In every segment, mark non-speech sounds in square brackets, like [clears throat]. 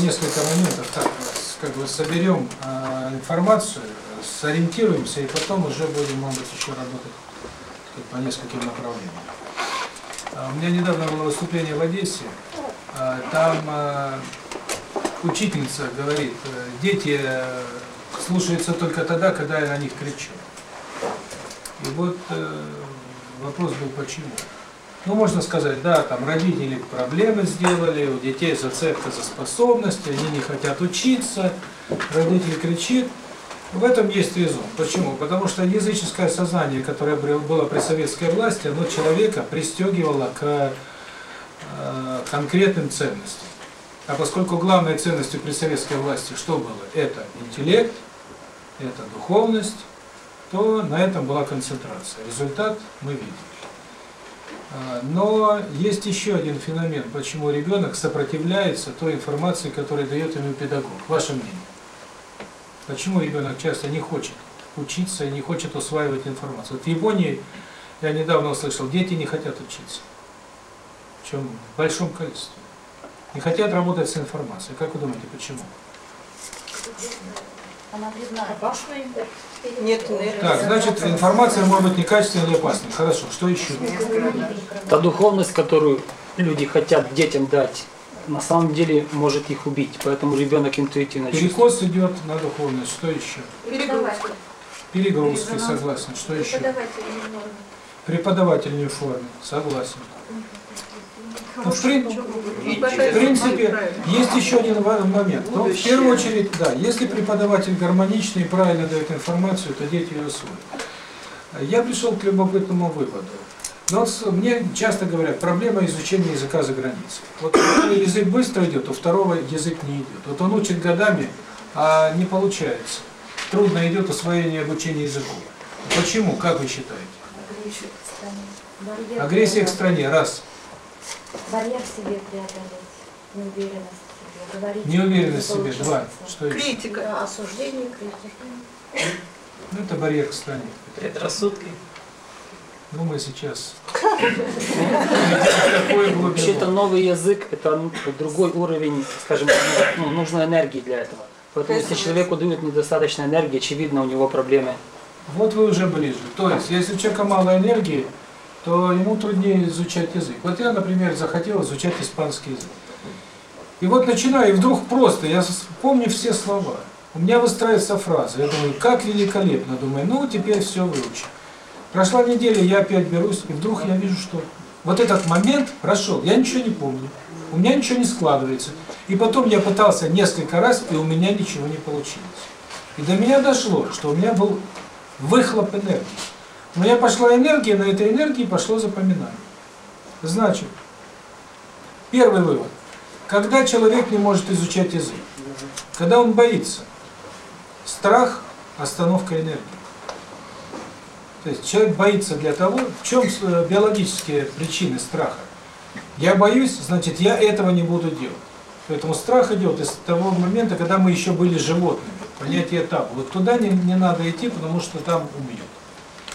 несколько моментов, так, как бы соберем э, информацию, сориентируемся, и потом уже будем, может быть, еще работать сказать, по нескольким направлениям. А, У меня недавно было выступление в Одессе, а, там учительница говорит, э, дети э, слушаются только тогда, когда я на них кричу. И вот э, вопрос был почему. Ну, можно сказать, да, там родители проблемы сделали, у детей зацепка за способности, они не хотят учиться, родитель кричит. В этом есть резон. Почему? Потому что языческое сознание, которое было при советской власти, оно человека пристегивало к э, конкретным ценностям. А поскольку главной ценностью при советской власти что было? Это интеллект, это духовность, то на этом была концентрация. Результат мы видим. А, Но есть еще один феномен, почему ребенок сопротивляется той информации, которую дает ему педагог. Ваше мнение? Почему ребенок часто не хочет учиться и не хочет усваивать информацию? Вот в Японии, я недавно услышал, дети не хотят учиться. Причем в большом количестве. Не хотят работать с информацией. Как вы думаете, почему? Она вредна. Нет. Так, значит, информация может быть некачественной или опасной. Хорошо, что еще? Та духовность, которую люди хотят детям дать, на самом деле может их убить. Поэтому ребенок интуитивно чувствует. Перекос идет на духовность. Что еще? Преподаватель. Перегрузки, согласен. Что еще? Преподаватель не норм. Преподаватель не в форме. Согласен. Ну, в, при- в принципе, есть еще один момент. Но в первую очередь, да, если преподаватель гармоничный и правильно дает информацию, то дети ее усвоят. Я пришел к любопытному выводу. Но с- мне часто говорят, проблема изучения языка за границей. Вот когда язык быстро идет, у второго язык не идет. Вот он учит годами, а не получается. Трудно идет освоение обучения языку. Почему? Как вы считаете? Агрессия к стране. Барьер Агрессия к преодолеть. стране, раз. Барьер в себе преодолеть. Неуверенность в себе. Говорить. Неуверенность в себе, два. Что еще? Критика. Да, осуждение, критика. Ну, это барьер к стране. Предрассудки. Ну, мы сейчас... Вообще-то новый язык – это ну, другой уровень, скажем, ну, нужно энергии для этого. Поэтому если человеку дают недостаточно энергии, очевидно, у него проблемы. Вот вы уже ближе. То есть, если у человека мало энергии, то ему труднее изучать язык. Вот я, например, захотел изучать испанский язык. И вот начинаю, и вдруг просто, я помню все слова. У меня выстраивается фраза. Я думаю, как великолепно. Думаю, ну, теперь все выучу. Прошла неделя, я опять берусь, и вдруг я вижу, что вот этот момент прошел, я ничего не помню. У меня ничего не складывается. И потом я пытался несколько раз, и у меня ничего не получилось. И до меня дошло, что у меня был выхлоп энергии. У меня пошла энергия, на этой энергии пошло запоминание. Значит, первый вывод. Когда человек не может изучать язык? Когда он боится. Страх – остановка энергии. То есть человек боится для того, в чем э, биологические причины страха? Я боюсь, значит, я этого не буду делать. Поэтому страх идет из того момента, когда мы еще были животными. Понятие этапа. Вот туда не, не надо идти, потому что там убьют.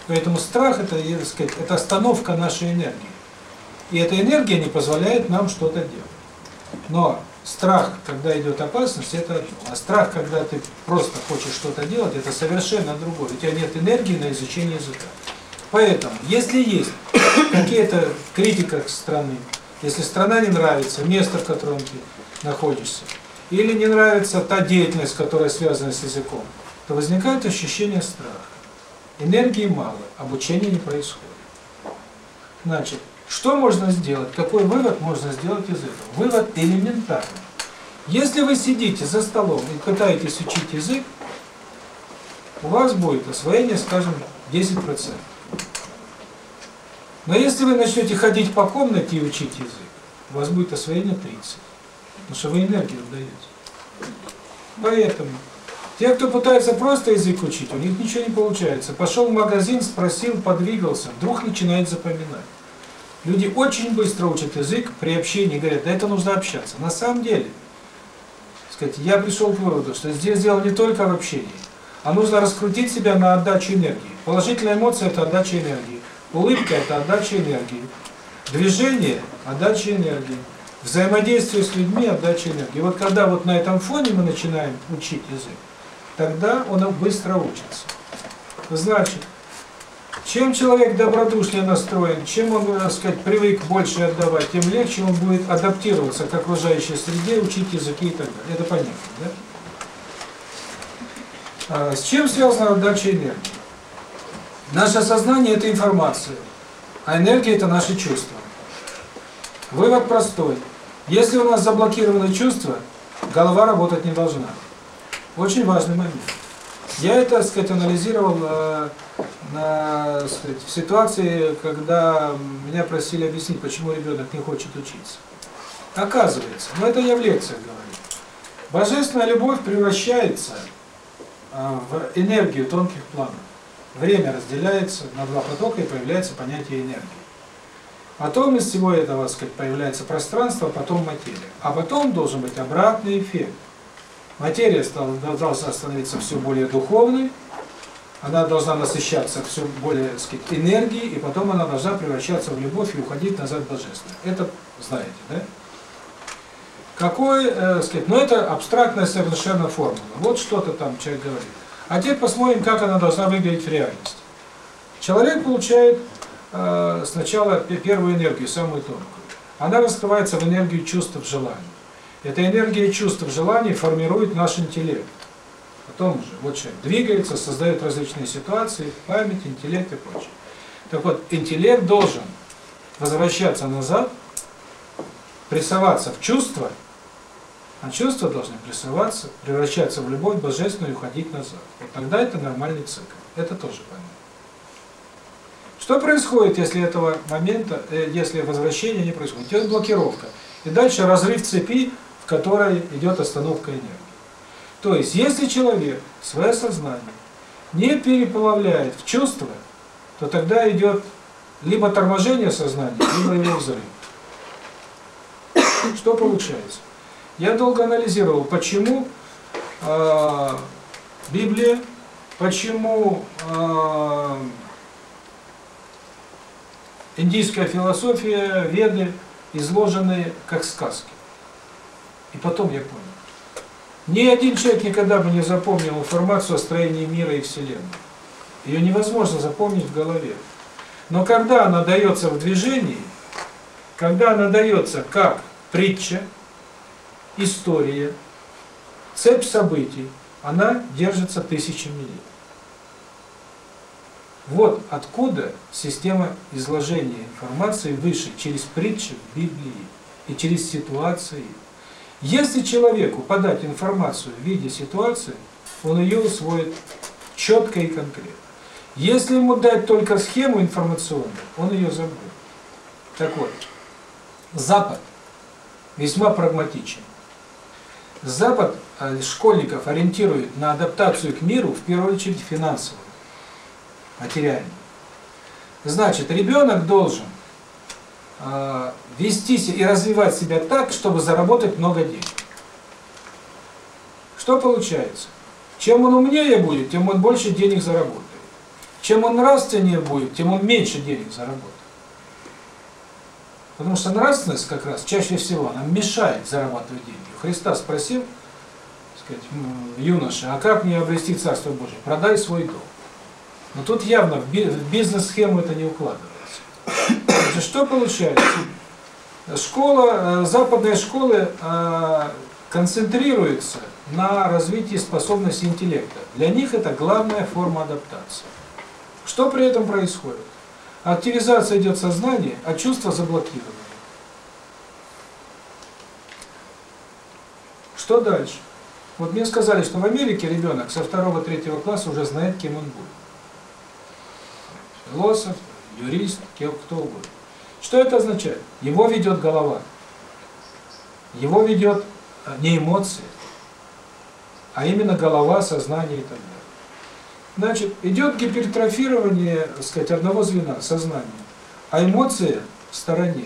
Поэтому страх это, сказать, это остановка нашей энергии. И эта энергия не позволяет нам что-то делать. Но страх, когда идет опасность, это одно. А страх, когда ты просто хочешь что-то делать, это совершенно другое. У тебя нет энергии на изучение языка. Поэтому, если есть какие-то критика страны, если страна не нравится, место, в котором ты находишься, или не нравится та деятельность, которая связана с языком, то возникает ощущение страха. Энергии мало, обучения не происходит. Значит, что можно сделать? Какой вывод можно сделать из этого? Вывод элементарный. Если вы сидите за столом и пытаетесь учить язык, у вас будет освоение, скажем, 10%. Но если вы начнете ходить по комнате и учить язык, у вас будет освоение 30%. Потому что вы энергию отдаете. Поэтому те, кто пытается просто язык учить, у них ничего не получается. Пошел в магазин, спросил, подвигался, вдруг начинает запоминать. Люди очень быстро учат язык при общении, говорят, да это нужно общаться. На самом деле, сказать, я пришел к выводу, что здесь дело не только в общении, а нужно раскрутить себя на отдачу энергии. Положительная эмоция – это отдача энергии. Улыбка – это отдача энергии. Движение – отдача энергии. Взаимодействие с людьми, отдача энергии. Вот когда вот на этом фоне мы начинаем учить язык, тогда он быстро учится. Значит, чем человек добродушнее настроен, чем он, так сказать, привык больше отдавать, тем легче он будет адаптироваться к окружающей среде, учить языки и так далее. Это понятно, да? А, с чем связана отдача энергии? Наше сознание – это информация, а энергия – это наши чувства. Вывод простой. Если у нас заблокированы чувства, голова работать не должна. Очень важный момент. Я это, так сказать, анализировал э, на, так сказать, в ситуации, когда меня просили объяснить, почему ребенок не хочет учиться. Оказывается, ну это я в лекциях говорю, божественная любовь превращается э, в энергию тонких планов. Время разделяется на два потока и появляется понятие энергии. Потом из всего этого, так сказать, появляется пространство, потом материя. А потом должен быть обратный эффект. Материя должна становиться все более духовной, она должна насыщаться все более, так сказать, энергией, и потом она должна превращаться в любовь и уходить назад в божественное. Это знаете, да? Какой, э, сказать, ну это абстрактная совершенно формула. Вот что-то там человек говорит. А теперь посмотрим, как она должна выглядеть в реальности. Человек получает э, сначала первую энергию, самую тонкую. Она раскрывается в энергию чувств, желаний. Эта энергия чувств, желаний формирует наш интеллект. Потом уже вот человек двигается, создает различные ситуации, память, интеллект и прочее. Так вот, интеллект должен возвращаться назад, прессоваться в чувства, а чувства должны прессоваться, превращаться в любовь божественную и уходить назад. Вот тогда это нормальный цикл. Это тоже понятно. Что происходит, если этого момента, э, если возвращение не происходит? Идет блокировка. И дальше разрыв цепи, в которой идет остановка энергии. То есть, если человек свое сознание не переплавляет в чувства, то тогда идет либо торможение сознания, либо его взрыв. Что получается? Я долго анализировал, почему э, Библия, почему э, индийская философия, веды изложены как сказки. И потом я понял. Ни один человек никогда бы не запомнил информацию о строении мира и Вселенной. Ее невозможно запомнить в голове. Но когда она дается в движении, когда она дается как притча, история, цепь событий, она держится тысячами лет. Вот откуда система изложения информации выше, через притчи в Библии и через ситуации. Если человеку подать информацию в виде ситуации, он ее усвоит четко и конкретно. Если ему дать только схему информационную, он ее забудет. Так вот, Запад весьма прагматичен. Запад э, школьников ориентирует на адаптацию к миру, в первую очередь финансовую, материальную. Значит, ребенок должен э, вести и развивать себя так, чтобы заработать много денег. Что получается? Чем он умнее будет, тем он больше денег заработает. Чем он нравственнее будет, тем он меньше денег заработает. Потому что нравственность как раз чаще всего она мешает зарабатывать деньги. Христа спросил, сказать, юноша, а как мне обрести Царство Божие? Продай свой дом. Но тут явно в бизнес-схему это не укладывается. Значит, что получается? Школа, западные школы концентрируются на развитии способности интеллекта. Для них это главная форма адаптации. Что при этом происходит? Активизация идет сознания, а чувства заблокированы. Что дальше? Вот мне сказали, что в Америке ребенок со второго-третьего класса уже знает, кем он будет. Философ, юрист, кем кто угодно. Что это означает? Его ведет голова. Его ведет не эмоции, а именно голова, сознание и так далее. Значит, идет гипертрофирование, так сказать, одного звена, сознания, а эмоции в стороне.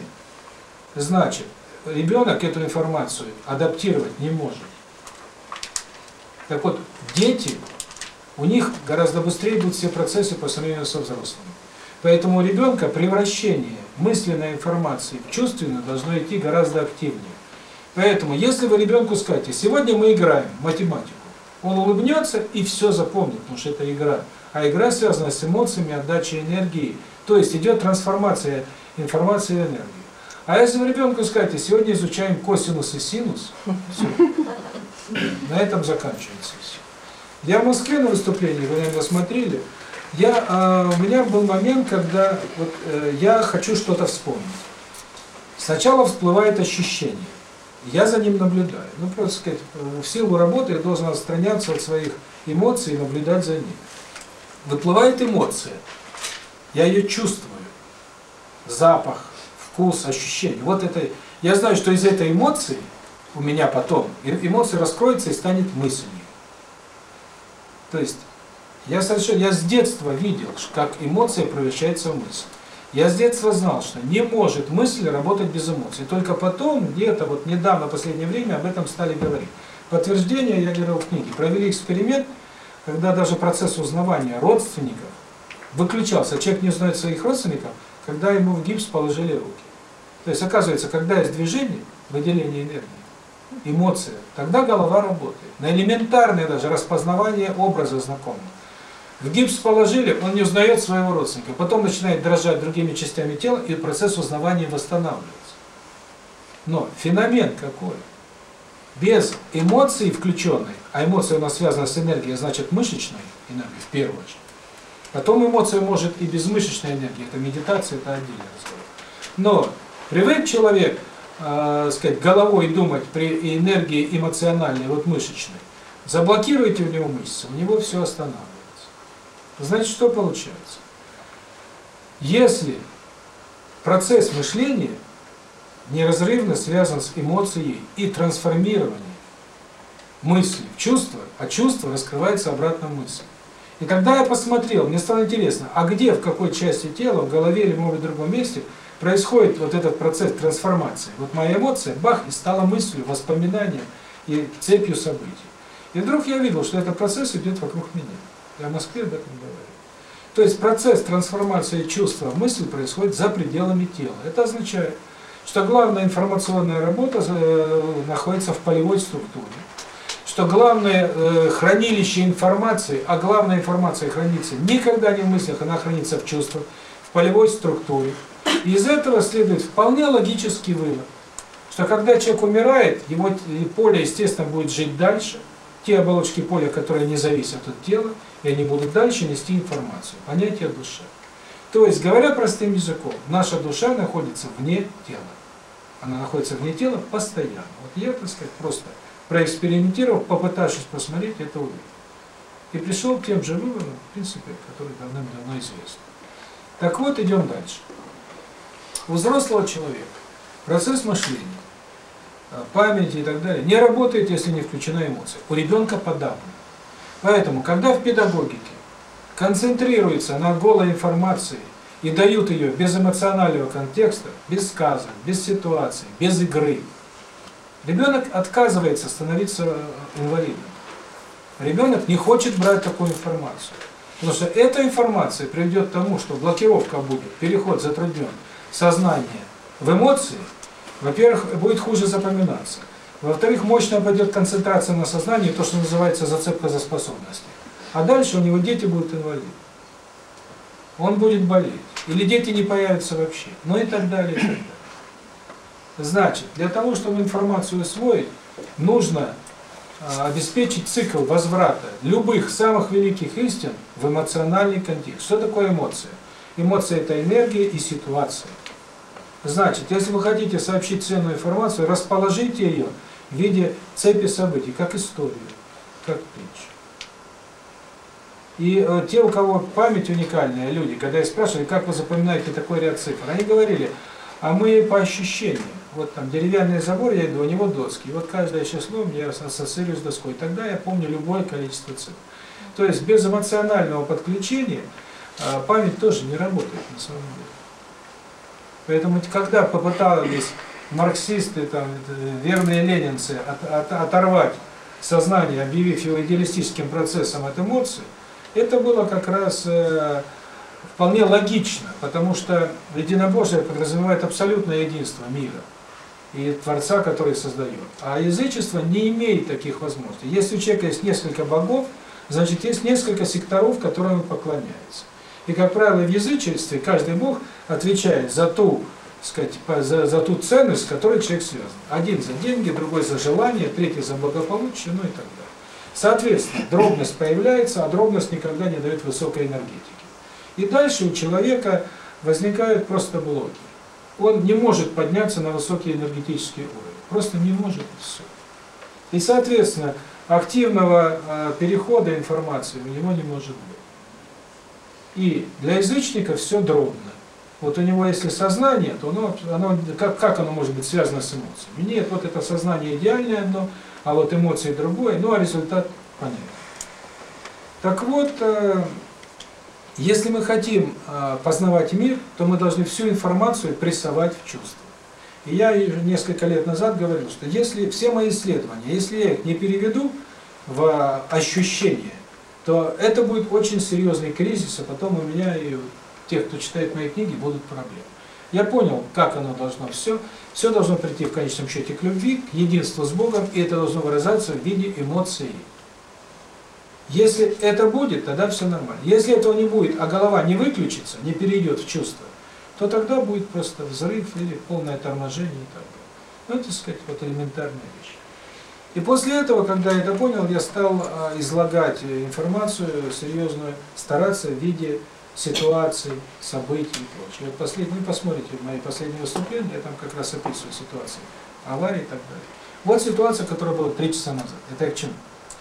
Значит, ребенок эту информацию адаптировать не может. Так вот, дети, у них гораздо быстрее идут все процессы по сравнению со взрослыми. Поэтому у ребенка превращение мысленной информации в чувственную должно идти гораздо активнее. Поэтому, если вы ребенку скажете, сегодня мы играем математику, он улыбнется и все запомнит, потому что это игра. А игра связана с эмоциями, отдачей энергии. То есть идет трансформация информации в энергию. А если вы ребенку скажете, сегодня изучаем косинус и синус, все. На этом заканчивается все. Я в Москве на выступлении, вы, наверное, смотрели, я, а, у меня был момент, когда вот, э, я хочу что-то вспомнить. Сначала всплывает ощущение. Я за ним наблюдаю. Ну, просто сказать, в силу работы я должен отстраняться от своих эмоций и наблюдать за ними. Выплывает эмоция. Я ее чувствую. Запах, вкус, ощущение. Вот это. Я знаю, что из этой эмоции у меня потом э- эмоция раскроется и станет мыслью. То есть я совершенно, я с детства видел, как эмоция превращается в мысль. Я с детства знал, что не может мысль работать без эмоций. Только потом, где-то вот недавно, в последнее время, об этом стали говорить. Подтверждение я говорил в книге. Провели эксперимент, когда даже процесс узнавания родственников выключался. Человек не узнает своих родственников, когда ему в гипс положили руки. То есть, оказывается, когда есть движение, выделение энергии, эмоция, тогда голова работает. На элементарное даже распознавание образа знакомого. В гипс положили, он не узнает своего родственника, потом начинает дрожать другими частями тела, и процесс узнавания восстанавливается. Но феномен какой? Без эмоций включенной, а эмоция у нас связана с энергией, значит мышечной энергией в первую очередь. Потом эмоция может и без мышечной энергии, это медитация, это отдельный разговор. Но привык человек, э, сказать, головой думать при энергии эмоциональной, вот мышечной, заблокируйте у него мышцы, у него все останавливается. Значит, что получается? Если процесс мышления неразрывно связан с эмоцией и трансформированием мысли в чувство, а чувство раскрывается обратно в мысль. И когда я посмотрел, мне стало интересно, а где, в какой части тела, в голове или, может в другом месте, происходит вот этот процесс трансформации. Вот моя эмоция, бах, и стала мыслью, воспоминанием и цепью событий. И вдруг я видел, что этот процесс идет вокруг меня. Я в Москве об этом говорю. То есть процесс трансформации чувства в мысль происходит за пределами тела. Это означает, что главная информационная работа э, находится в полевой структуре, что главное э, хранилище информации, а главная информация хранится никогда не в мыслях, она хранится в чувствах, в полевой структуре. И из этого следует вполне логический вывод, что когда человек умирает, его поле, естественно, будет жить дальше, те оболочки поля, которые не зависят от тела, и они будут дальше нести информацию, понятие душа. То есть, говоря простым языком, наша душа находится вне тела. Она находится вне тела постоянно. Вот я, так сказать, просто проэкспериментировав, попытавшись посмотреть, это увидел. И пришел к тем же выводам, в принципе, которые давным-давно известны. Так вот, идем дальше. У взрослого человека процесс мышления, памяти и так далее не работает, если не включена эмоция. У ребенка подавно. Поэтому, когда в педагогике концентрируется на голой информации и дают ее без эмоционального контекста, без сказок, без ситуации, без игры, ребенок отказывается становиться инвалидом. Ребенок не хочет брать такую информацию. Потому что эта информация приведет к тому, что блокировка будет, переход затруднен, сознание в эмоции, во-первых, будет хуже запоминаться. Во-вторых, мощная пойдет концентрация на сознании, то, что называется зацепка за способности. А дальше у него дети будут инвалиды. Он будет болеть. Или дети не появятся вообще. Ну и так далее, и так далее. Значит, для того, чтобы информацию усвоить, нужно а, обеспечить цикл возврата любых самых великих истин в эмоциональный контекст. Что такое эмоция? Эмоция – это энергия и ситуация. Значит, если вы хотите сообщить ценную информацию, расположите ее в виде цепи событий, как историю, как притчу. И э, те, у кого память уникальная, люди, когда я спрашивали, как вы запоминаете такой ряд цифр, они говорили, а мы по ощущениям. Вот там деревянный забор, я иду, у него доски. И вот каждое число я ассоциирую с доской. Тогда я помню любое количество цифр. То есть без эмоционального подключения э, память тоже не работает на самом деле. Поэтому когда попытались марксисты, там, верные ленинцы от, от, оторвать сознание, объявив его идеалистическим процессом от эмоций, это было как раз э, вполне логично, потому что единобожие подразумевает абсолютное единство мира и Творца, который создает. А язычество не имеет таких возможностей. Если у человека есть несколько богов, значит есть несколько секторов, которым он поклоняется. И, как правило, в язычестве каждый бог отвечает за ту, сказать, за, за ту ценность, с которой человек связан. Один за деньги, другой за желание, третий за благополучие, ну и так далее. Соответственно, дробность появляется, а дробность никогда не дает высокой энергетики. И дальше у человека возникают просто блоки. Он не может подняться на высокий энергетический уровень. Просто не может, и все. И, соответственно, активного э, перехода информации у него не может быть. И для язычника все дробно. Вот у него если сознание, то оно, оно как, как оно может быть связано с эмоциями? Нет, вот это сознание идеальное одно, а вот эмоции другое, ну а результат понятен. Так вот, э, если мы хотим э, познавать мир, то мы должны всю информацию прессовать в чувства. И я несколько лет назад говорил, что если все мои исследования, если я их не переведу в ощущение, то это будет очень серьезный кризис, а потом у меня и тех, кто читает мои книги, будут проблемы. Я понял, как оно должно все. Все должно прийти в конечном счете к любви, к единству с Богом, и это должно выражаться в виде эмоций. Если это будет, тогда все нормально. Если этого не будет, а голова не выключится, не перейдет в чувство, то тогда будет просто взрыв или полное торможение и так далее. Ну, это, так сказать, вот элементарная вещь. И после этого, когда я это понял, я стал а, излагать э, информацию серьезную, стараться в виде ситуаций, событий и прочее. Вот последний, вы посмотрите мои последние выступления, я там как раз описываю ситуации, аварии и так далее. Вот ситуация, которая была три часа назад. Это я к чему?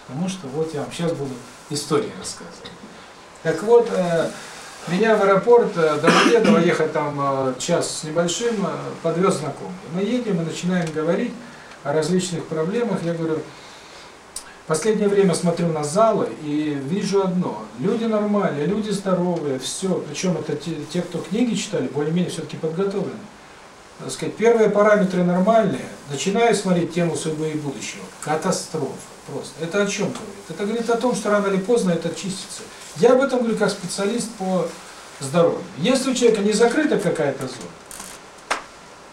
Потому что вот я вам сейчас буду истории рассказывать. Так вот, э, меня в аэропорт э, до Домодедово ехать там э, час с небольшим подвез знакомый. Мы едем и начинаем говорить о различных проблемах. Я говорю, последнее время смотрю на залы и вижу одно. Люди нормальные, люди здоровые, все. Причем это те, те, кто книги читали, более-менее все-таки подготовлены. Так сказать, первые параметры нормальные. Начинаю смотреть тему судьбы и будущего. Катастрофа просто. Это о чем говорит? Это говорит о том, что рано или поздно это чистится. Я об этом говорю как специалист по здоровью. Если у человека не закрыта какая-то зона,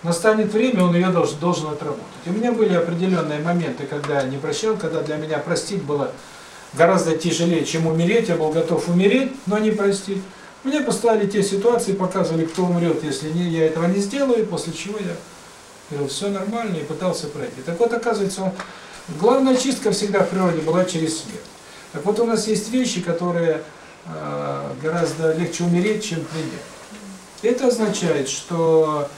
настанет время, он ее должен, должен отработать. У меня были определенные моменты, когда я не прощал, когда для меня простить было гораздо тяжелее, чем умереть. Я был готов умереть, но не простить. Мне поставили те ситуации, показывали, кто умрет, если не, я этого не сделаю, после чего я говорил, все нормально, и пытался пройти. Так вот, оказывается, главная чистка всегда в природе была через смерть. Так вот, у нас есть вещи, которые э, гораздо легче умереть, чем принять. Это означает, что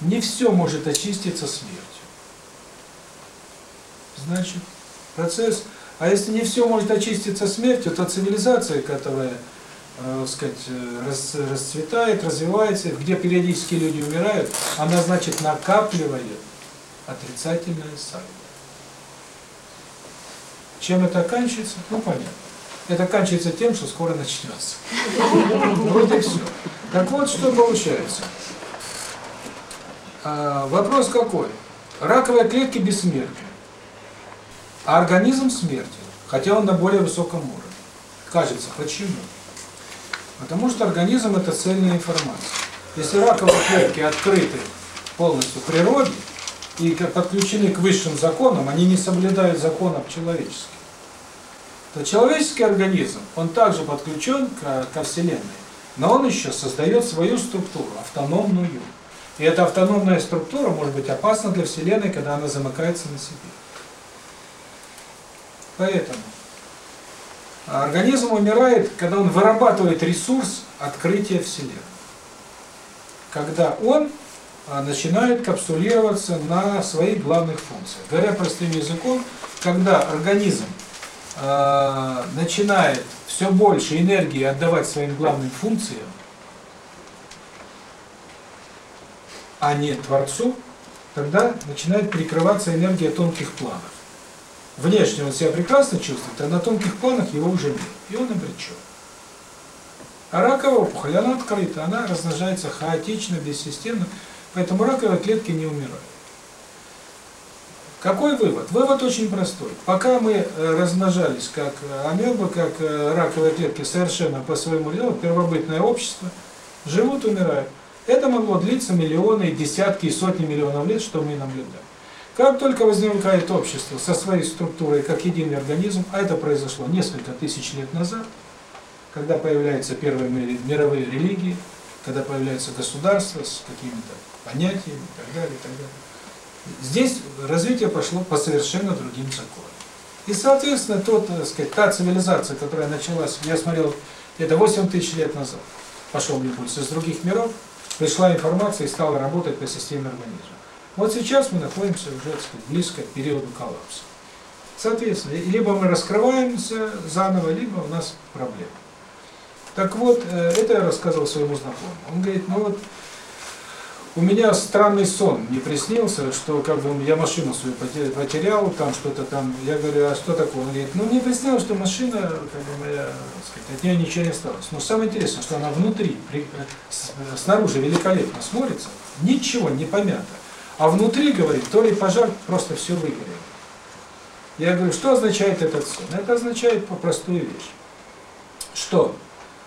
не все может очиститься смертью. Значит, процесс... А если не все может очиститься смертью, то цивилизация, которая, э, сказать, рас, расцветает, развивается, где периодически люди умирают, она, значит, накапливает отрицательное сальдо. Чем это оканчивается? Ну, понятно. Это оканчивается тем, что скоро начнется. [laughs] Вот и все. Так вот, что получается. А, вопрос какой? Раковые клетки бессмертны, а организм смертен, хотя он на более высоком уровне. Кажется, почему? Потому что организм – это цельная информация. Если раковые клетки открыты полностью природе и подключены к высшим законам, они не соблюдают законов человеческих, то человеческий организм, он также подключен ко, ко Вселенной, но он еще создает свою структуру, автономную. И эта автономная структура может быть опасна для Вселенной, когда она замыкается на себе. Поэтому организм умирает, когда он вырабатывает ресурс открытия Вселенной. Когда он а, начинает капсулироваться на своих главных функциях. Говоря простым языком, когда организм э, начинает все больше энергии отдавать своим главным функциям, а не Творцу, тогда начинает перекрываться энергия тонких планов. Внешне он себя прекрасно чувствует, а на тонких планах его уже нет, и он обречен. А раковая опухоль, она открыта, она размножается хаотично, бессистемно, поэтому раковые клетки не умирают. Какой вывод? Вывод очень простой. Пока мы размножались как амебы, как раковые клетки совершенно по своему делу, первобытное общество – живут, умирают. Это могло длиться миллионы, десятки и сотни миллионов лет, что мы наблюдаем. Как только возникает общество со своей структурой, как единый организм, а это произошло несколько тысяч лет назад, когда появляются первые ми- мировые религии, когда появляются государства с какими-то понятиями и так далее, и так далее. Здесь развитие пошло по совершенно другим законам. И, соответственно, тот, так сказать, та цивилизация, которая началась, я смотрел, это 8 тысяч лет назад, пошел импульс из других миров, пришла информация и стала работать по системе организма. Вот сейчас мы находимся уже, сказать, близко к периоду коллапса. Соответственно, либо мы раскрываемся заново, либо у нас проблемы. Так вот, э, это я рассказывал своему знакомому. Он говорит, ну вот, у меня странный сон не приснился, что как бы я машину свою поте- потерял, там что-то там. Я говорю, а что такое? Он говорит, ну мне приснилось, что машина, как бы моя, сказать, от нее ничего не осталось. Но самое интересное, что она внутри, при- э, э, снаружи великолепно смотрится, ничего не помято. А внутри, говорит, то ли пожар, просто все выгорело. Я говорю, что означает этот сон? Это означает простую вещь. Что?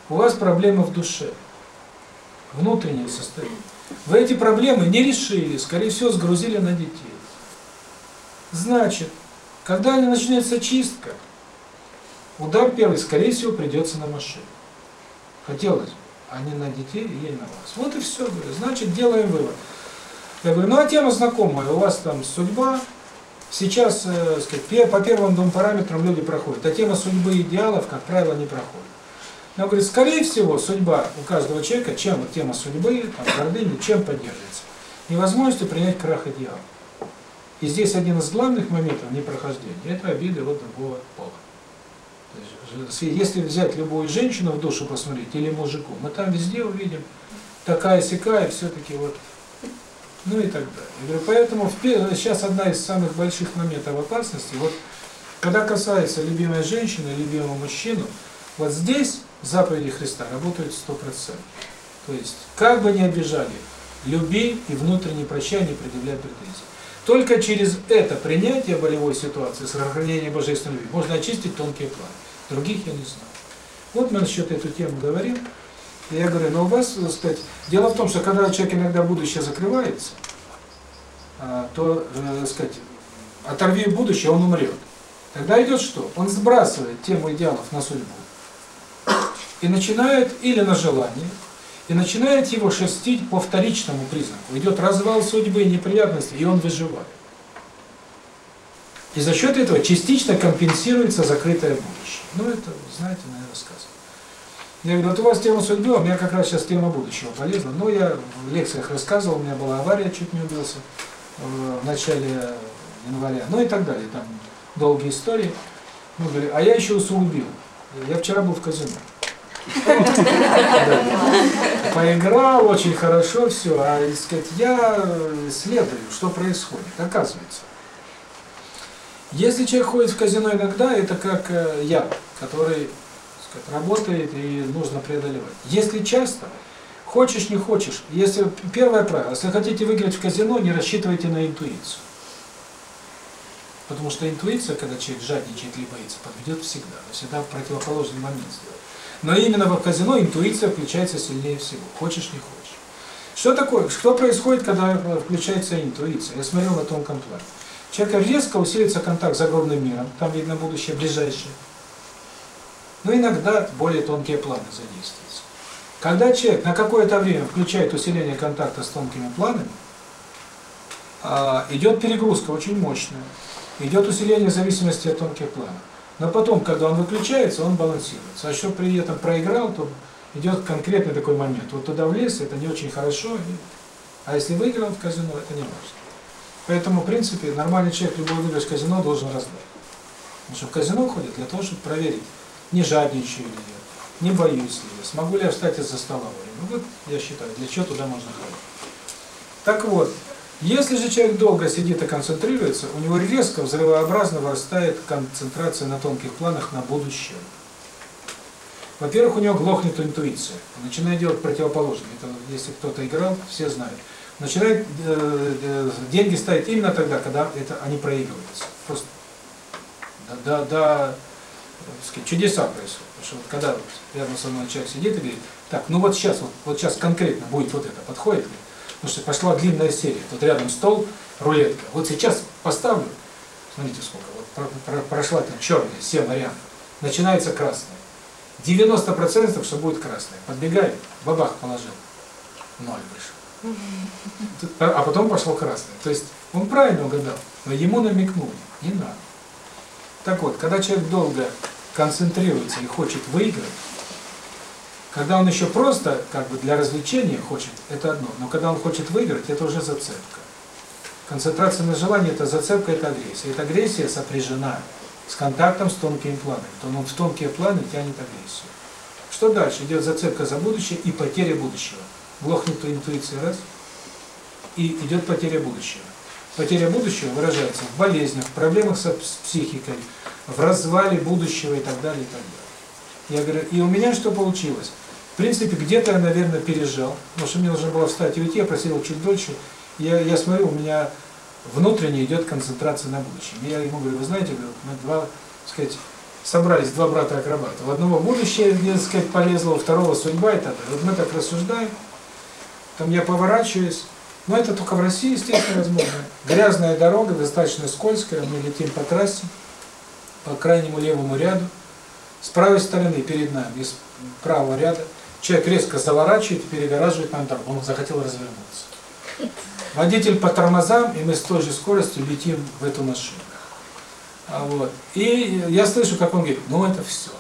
У вас проблемы в душе, внутреннее состояние. Вы эти проблемы не решили, скорее всего, сгрузили на детей. Значит, когда не начнется чистка, удар первый, скорее всего, придется на машину. Хотелось бы, а не на детей и не на вас. Вот и все, говорю. Значит, делаем вывод. Я говорю, ну а тема знакомая, у вас там судьба, сейчас, э, сказать, по первым двум параметрам люди проходят, а тема судьбы идеалов, как правило, не проходит. Я говорю, скорее всего, судьба у каждого человека, чем вот тема судьбы, там, гордыни, чем поддерживается? Невозможностью принять крах идеала. И здесь один из главных моментов непрохождения – это обиды от другого пола. Если взять любую женщину в душу посмотреть, или мужику, мы там везде увидим такая-сякая, все-таки вот, ну и так далее. Я говорю, поэтому в сейчас одна из самых больших моментов опасности, вот когда касается любимой женщины, любимого мужчину, вот здесь заповеди Христа работают 100%. То есть, как бы ни обижали, люби и внутренне прощай, не предъявляй претензий. Только через это принятие болевой ситуации, сохранение божественной любви, можно очистить тонкие планы. Других я не знаю. Вот мы насчет эту тему говорим. И я говорю, но у вас, так сказать, дело в том, что когда человек иногда будущее закрывается, а, то, э, так сказать, оторви будущее, он умрет. Тогда идет что? Он сбрасывает тему идеалов на судьбу и начинает, или на желание, и начинает его шерстить по вторичному признаку. Идет развал судьбы, неприятности, и он выживает. И за счет этого частично компенсируется закрытое будущее. Ну, это, знаете, наверное, рассказывал. Я говорю, вот у вас тема судьбы, а у меня как раз сейчас тема будущего полезна. Но я в лекциях рассказывал, у меня была авария, чуть не убился э, в начале января, ну и так далее. Там долгие истории. Ну, говорю, а я еще усугубил. Я вчера был в казино. [laughs] Поиграл очень хорошо, все. А, сказать, я э, исследую, что происходит. Оказывается, если человек ходит в казино иногда, это как э, я, который сказать, работает и нужно преодолевать. Если часто, хочешь не хочешь, если первое правило, если хотите выиграть в казино, не рассчитывайте на интуицию. Потому что интуиция, когда человек жадничает или боится, подведет всегда. Всегда в противоположный момент сделает. Но именно в казино интуиция включается сильнее всего. Хочешь, не хочешь. Что такое? Что происходит, когда э, включается интуиция? Я смотрел на тонком плане. У человека резко усилится контакт с загробным миром, там видно будущее ближайшее. Но иногда более тонкие планы задействуются. Когда человек на какое-то время включает усиление контакта с тонкими планами, а, идет перегрузка очень мощная, идет усиление зависимости от тонких планов. Но потом, когда он выключается, он балансируется. А что при этом проиграл, то идет конкретный такой момент. Вот туда влез, это не очень хорошо, а если выиграл в казино, это не важно. Поэтому, в принципе, нормальный человек любой выигрыш казино должен раздать. Потому что в казино ходят для того, чтобы проверить, не жадничаю ли я, не боюсь ли я, смогу ли я встать из-за стола. Ну вот, я считаю, для чего туда можно ходить. Так вот, если же человек долго сидит и концентрируется, у него резко, взрывообразно вырастает концентрация на тонких планах на будущем. Во-первых, у него глохнет интуиция, он начинает делать противоположное. Это, если кто-то играл, все знают. Начинает э, э, деньги ставить именно тогда, когда это они проигрываются. Просто до, до так сказать, чудеса происходят. Потому что вот когда вот рядом со мной человек сидит и говорит, так, ну вот сейчас, вот, вот сейчас конкретно будет вот это, подходит, говорит, потому что пошла длинная серия, тут рядом стол, рулетка, вот сейчас поставлю, смотрите сколько, вот про- про- прошла там черная, 7 вариантов, начинается красная. 90% что будет красная. Подбегает, бабах положил, ноль вышел. Тут- А а потом пошло красное. То есть он правильно угадал, но ему намекнули, не надо. Так вот, когда человек долго концентрируется и хочет выиграть, когда он еще просто как бы для развлечения хочет, это одно, но когда он хочет выиграть, это уже зацепка. Концентрация на желании – это зацепка, это агрессия. Эта агрессия сопряжена с контактом с тонкими планами. То он в тонкие планы тянет агрессию. Что дальше? Идет зацепка за будущее и потеря будущего. Глохнет интуиция раз, и идет потеря будущего. Потеря будущего выражается в болезнях, в проблемах с психикой, в развале будущего и так далее, и так далее. Я говорю, и у меня что получилось? В принципе, где-то я, наверное, пережал, потому что мне нужно было встать и уйти, я просил чуть дольше. Я, я смотрю, у меня внутренне идет концентрация на будущем. Я ему говорю, вы знаете, мы два, так сказать, собрались два брата-акробата. У одного будущее, так сказать, полезло, у второго судьба и так далее. Вот мы так рассуждаем, там я поворачиваюсь, но это только в России, естественно, возможно. Грязная дорога, достаточно скользкая, мы летим по трассе, по крайнему левому ряду. С правой стороны перед нами, из правого ряда, человек резко заворачивает перегораживает нам дорогу. Он захотел развернуться. Водитель по тормозам, и мы с той же скоростью летим в эту машину. А вот. И я слышу, как он говорит, ну это все.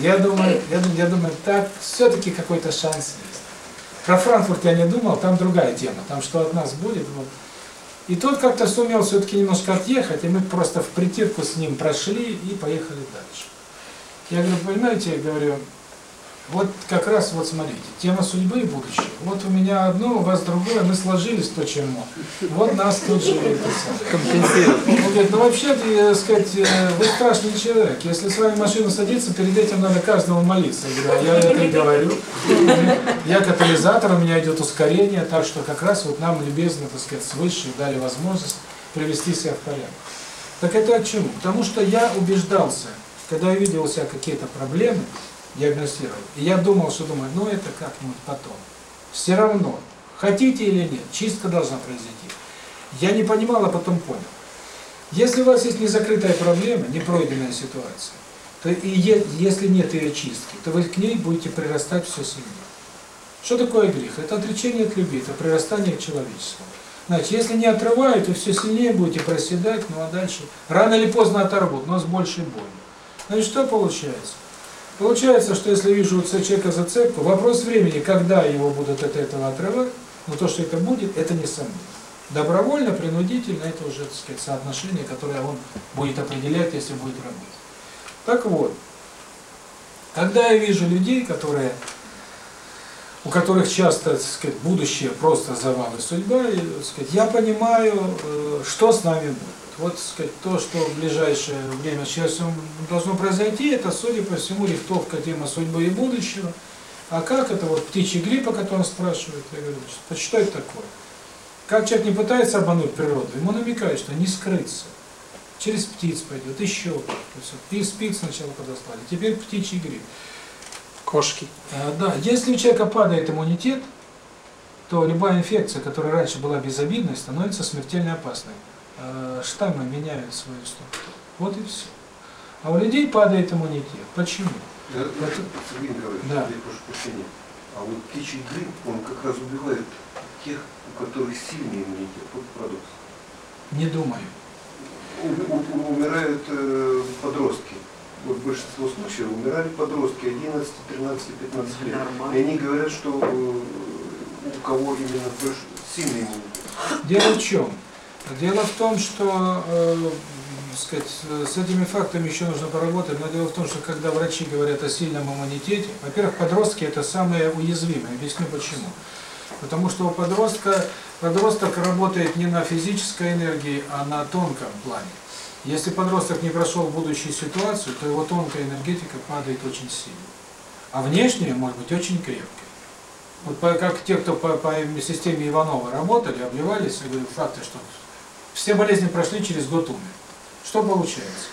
Я думаю, я, думаю- я думаю, так, все-таки какой-то шанс есть. Про Франкфурт я не думал, там другая тема, там что от нас будет. Вот. И тот как-то сумел все-таки немножко отъехать, и мы просто в притирку с ним прошли и поехали дальше. Я говорю, понимаете, я говорю, вот как раз вот смотрите, тема судьбы и будущего. Вот у меня одно, у вас другое, мы сложились то, чем мы. Вот нас тут же. Компенсирует. Он говорит, ну вообще, э, сказать, э, вы страшный человек. Если с вами в машину садиться, перед этим надо каждому молиться. Я говорю, а я это и говорю. Я катализатор, у меня идет ускорение, так что как раз вот нам любезно, так сказать, свыше дали возможность привести себя в порядок. Так это к чему? Потому что я убеждался, когда я видел у себя какие-то проблемы, диагностировал, и я думал, что думаю, ну это как-нибудь потом. Все равно, хотите или нет, чистка должна произойти. Я не понимал, а потом понял. Если у вас есть незакрытая проблема, непройденная ситуация, то и если нет ее чистки, то вы к ней будете прирастать все сильнее. Что такое грех? Это отречение от любви, это прирастание к человечеству. Значит, если не отрывают, то все сильнее будете проседать, ну а дальше рано или поздно оторвут, но с большей болью. Значит, что получается? Получается, что если вижу у человека зацепку, вопрос времени, когда его будут от этого отрывать, но то, что это будет, это несомненно. Добровольно, принудительно, это уже, так сказать, соотношение, которое он будет определять, если будет работать. Так вот, когда я вижу людей, которые, у которых часто, так сказать, будущее просто завалы судьба, так сказать, я понимаю, э, что с нами будет. Вот, сказать, то, что в ближайшее время сейчас должно произойти, это, судя по всему, рихтовка темы судьбы и будущего. А как это вот птичий грипп, о котором спрашивают, я говорю, что, это такое? Как человек не пытается обмануть природу, ему намекают, что не скрыться. Через птиц пойдет, еще как-то все. И спит сначала подослали, теперь птичий грипп. Кошки. А, Да, если у человека падает иммунитет, то любая инфекция, которая раньше была безобидной, становится смертельно опасной. А, Штаммы меняют свою структуру. Вот и все. А у людей падает иммунитет. Почему? Да, Это- Сергей Николаевич, Да. я прошу прощения. А вот птичий грипп, он как раз убивает тех, у которых сильный иммунитет. Вот парадокс. Не думаю. У- у- у- умирают э, подростки. Вот большинство случаев умирали подростки 11, 13, 15 лет. И они говорят, что э, у кого именно больш- сильный иммунитет. Дело в чем? Дело в том, что э, сказать, с этими фактами еще нужно поработать, но дело в том, что когда врачи говорят о сильном иммунитете, во-первых, подростки это самые уязвимые. Объясню почему. Потому что у подростка, подросток работает не на физической энергии, а на тонком плане. Если подросток не прошел будущую ситуацию, то его тонкая энергетика падает очень сильно. А внешняя может быть очень крепкой. Вот как те, кто по, по системе Иванова работали, обливались, я говорю, факты, что все болезни прошли, через год умер. Что получается?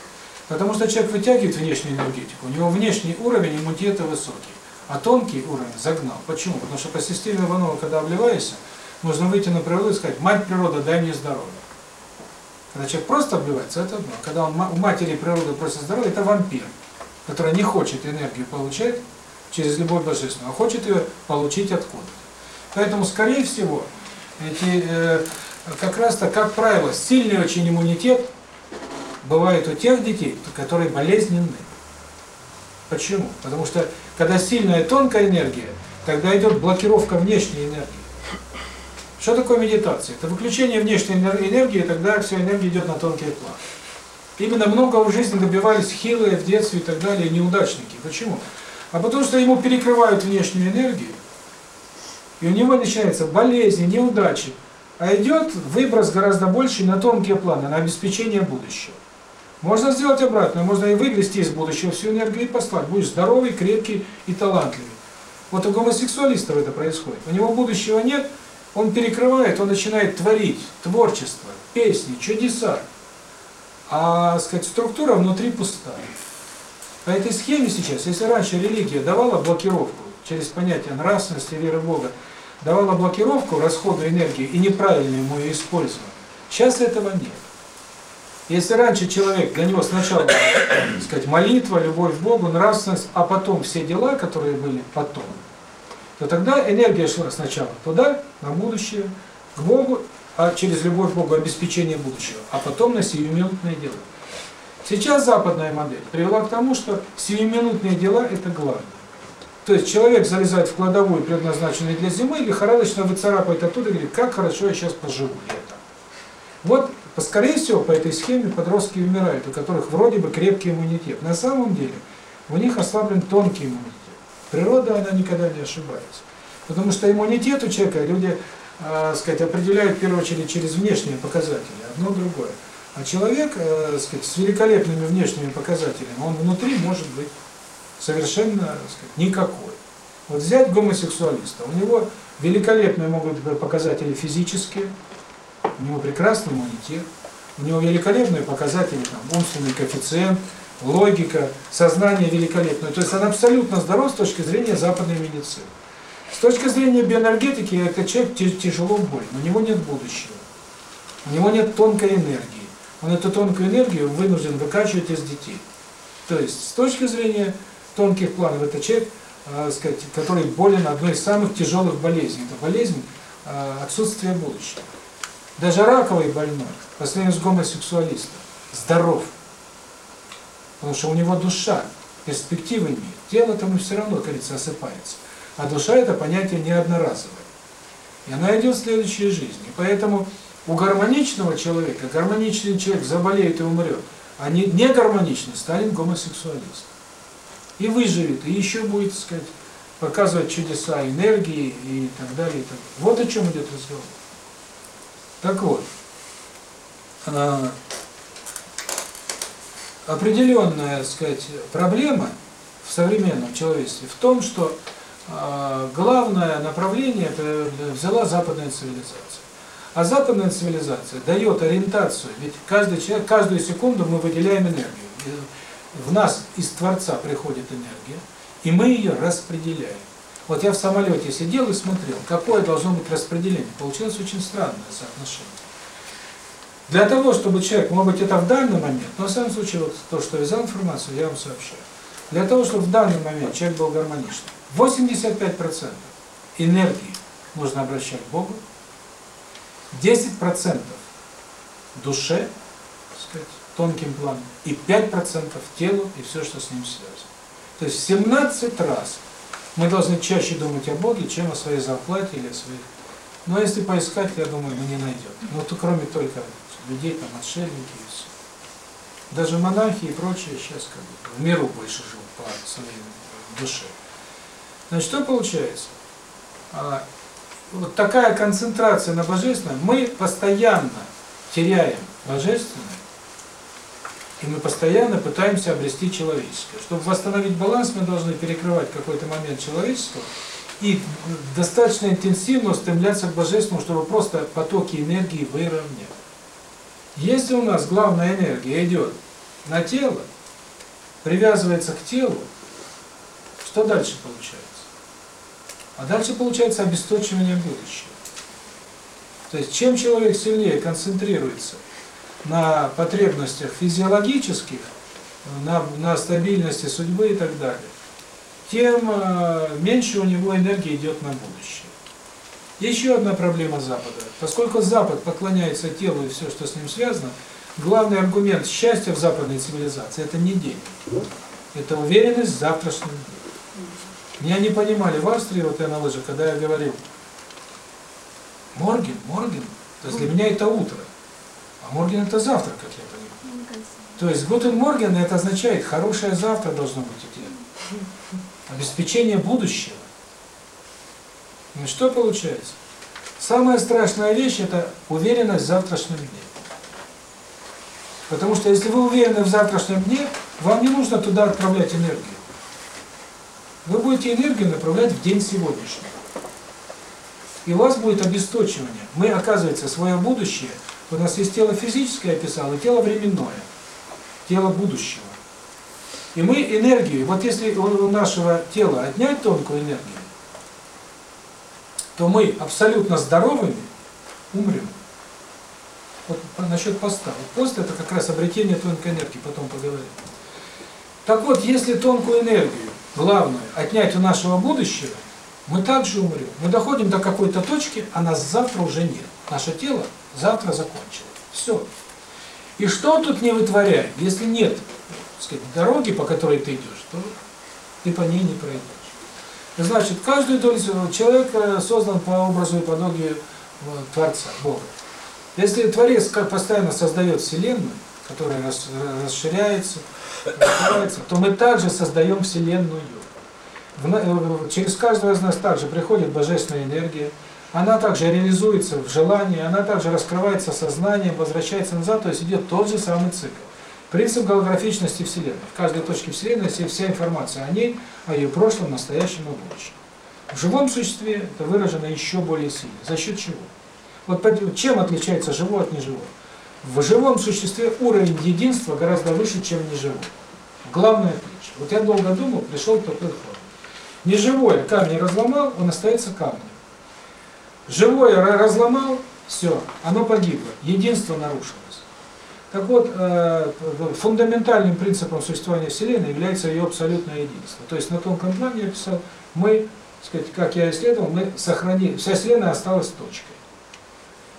Потому что человек вытягивает внешнюю энергетику, у него внешний уровень иммунитета высокий, а тонкий уровень загнал. Почему? Потому что по системе Иванова, когда обливаешься, нужно выйти на природу и сказать, мать природа, дай мне здоровье. Когда человек просто обливается, это одно. Когда он у матери природы просит здоровья, это вампир, который не хочет энергию получать через любовь божественную, а хочет ее получить откуда-то. Поэтому, скорее всего, эти, э, как раз-то, как правило, сильный очень иммунитет бывает у тех детей, которые болезненны. Почему? Потому что, когда сильная тонкая энергия, тогда идет блокировка внешней энергии. Что такое медитация? Это выключение внешней энер- энергии, и тогда вся энергия идет на тонкий план. Именно много в жизни добивались хилые в детстве и так далее, неудачники. Почему? А потому что ему перекрывают внешнюю энергию, и у него начинается болезни, неудачи. А идет выброс гораздо больше на тонкие планы, на обеспечение будущего. Можно сделать обратно, можно и выгрести из будущего всю энергию и послать. Будешь здоровый, крепкий и талантливый. Вот у гомосексуалистов это происходит. У него будущего нет, он перекрывает, он начинает творить творчество, песни, чудеса. А, сказать, структура внутри пустая. По этой схеме сейчас, если раньше религия давала блокировку через понятие нравственности, веры в Бога, давала блокировку расходу энергии и неправильному ее использованию, сейчас этого нет. Если раньше человек, для него сначала, так сказать, молитва, любовь к Богу, нравственность, а потом все дела, которые были потом, то тогда энергия шла сначала туда, на будущее, к Богу, а через любовь к Богу обеспечение будущего, а потом на сиюминутные дела. Сейчас западная модель привела к тому, что сиюминутные дела – это главное. То есть человек залезает в кладовую, предназначенную для зимы, и лихорадочно выцарапает оттуда и говорит, как хорошо я сейчас поживу летом. Вот, скорее всего, по этой схеме подростки умирают, у которых вроде бы крепкий иммунитет. На самом деле у них ослаблен тонкий иммунитет. Природа, она никогда не ошибается. Потому что иммунитет у человека люди, э, сказать, определяют в первую очередь через внешние показатели, одно другое. А человек, э, сказать, с великолепными внешними показателями, он внутри может быть совершенно, сказать, никакой. Вот взять гомосексуалиста, у него великолепные могут быть показатели физические, у него прекрасный иммунитет, у него великолепные показатели, там, умственный коэффициент, логика, сознание великолепное. То есть он абсолютно здоров с точки зрения западной медицины. С точки зрения биоэнергетики, этот человек тяжело болен, у него нет будущего. У него нет тонкой энергии. Он эту тонкую энергию вынужден выкачивать из детей. То есть, с точки зрения тонких планов, это человек, э, сказать, который болен одной из самых тяжелых болезней. Это болезнь э, отсутствия будущего. Даже раковый больной, по сравнению с гомосексуалистом, здоров. Потому что у него душа, перспективы имеет. Тело тому все равно, говорится, осыпается. А душа это понятие не одноразовое. И она идет в следующей жизни. Поэтому у гармоничного человека, гармоничный человек заболеет и умрет, а не, не гармоничный станет гомосексуалистом. И выживет, и еще будет, так сказать, показывать чудеса энергии и так далее. И так далее. Вот о чем идет разговор. Так вот, а, определенная, так сказать, проблема в современном человечестве в том, что а, главное направление взяла западная цивилизация. А западная цивилизация дает ориентацию, ведь каждый человек, каждую секунду мы выделяем энергию. В нас из Творца приходит энергия, и мы ее распределяем. Вот я в самолете сидел и смотрел, какое должно быть распределение. Получилось очень странное соотношение. Для того, чтобы человек, может быть, это в данный момент, но в самом случае, вот то, что я взял информацию, я вам сообщаю. Для того, чтобы в данный момент человек был гармоничным, 85% энергии нужно обращать к Богу, 10% душе, так сказать, тонким планом, и 5% телу и все, что с ним связано. То есть в 17 раз мы должны чаще думать о Боге, чем о своей зарплате или о своих... Но если поискать, я думаю, мы не найдем. Ну, то кроме только людей, там, отшельники и все. Даже монахи и прочие сейчас как бы в миру больше живут по своей душе. Значит, что получается? А, вот такая концентрация на божественном, мы постоянно теряем божественное, и мы постоянно пытаемся обрести человеческое. Чтобы восстановить баланс, мы должны перекрывать какой-то момент человечества и достаточно интенсивно устремляться к божественному, чтобы просто потоки энергии выровнять. Если у нас главная энергия идет на тело, привязывается к телу, что дальше получается? А дальше получается обесточивание будущего. То есть чем человек сильнее концентрируется на потребностях физиологических, на, на стабильности судьбы и так далее, тем э, меньше у него энергии идет на будущее. Еще одна проблема Запада. Поскольку Запад поклоняется телу и все, что с ним связано, главный аргумент счастья в западной цивилизации – это не деньги. Это уверенность в завтрашнем дне. Меня не понимали в Австрии, вот я на лыжах, когда я говорил, Morgen, Morgen, то есть для меня это утро, а Morgen это завтра, как я понимаю. То есть Гутен Морген это означает хорошее завтра должно быть у тебя. Обеспечение будущего. Ну что получается? Самая страшная вещь это уверенность в завтрашнем дне. Потому что если вы уверены в завтрашнем дне, вам не нужно туда отправлять энергию. Вы будете энергию направлять в день сегодняшний. И у вас будет обесточивание. Мы, оказывается, свое будущее, у нас есть тело физическое, я писал, и тело временное, тело будущего. И мы энергию, вот если у нашего тела отнять тонкую энергию, то мы абсолютно здоровыми умрем. Вот насчет поста. Вот пост это как раз обретение тонкой энергии, потом поговорим. Так вот, если тонкую энергию, главное, отнять у нашего будущего, мы также умрем. Мы доходим до какой-то точки, а нас завтра уже нет. Наше тело завтра закончило. Все. И что тут не вытворяй, если нет сказать, дороги, по которой ты идешь, то ты по ней не пройдешь. Значит, каждую долю человек э, создан по образу и подобию э, Творца, Бога. Если Творец постоянно создает Вселенную, которая расширяется, развивается, то мы также создаем Вселенную. В, через каждого из нас также приходит божественная энергия, она также реализуется в желании, она также раскрывается сознанием, возвращается назад, то есть идет тот же самый цикл. Принцип голографичности Вселенной. В каждой точке Вселенной есть вся информация о ней, о ее прошлом, настоящем и будущем. В живом существе это выражено еще более сильно. За счет чего? Вот чем отличается живое от неживого? В живом существе уровень единства гораздо выше, чем в. Главное отличие. Вот я долго думал, пришел к такой форме. Неживое камень разломал, он остается камнем. Живое разломал, все, оно погибло, единство нарушилось. Так вот, э, фундаментальным принципом существования Вселенной является ее абсолютное единство. То есть на тонком плане я писал, мы, сказать, как я исследовал, мы сохранили, вся Вселенная осталась точкой.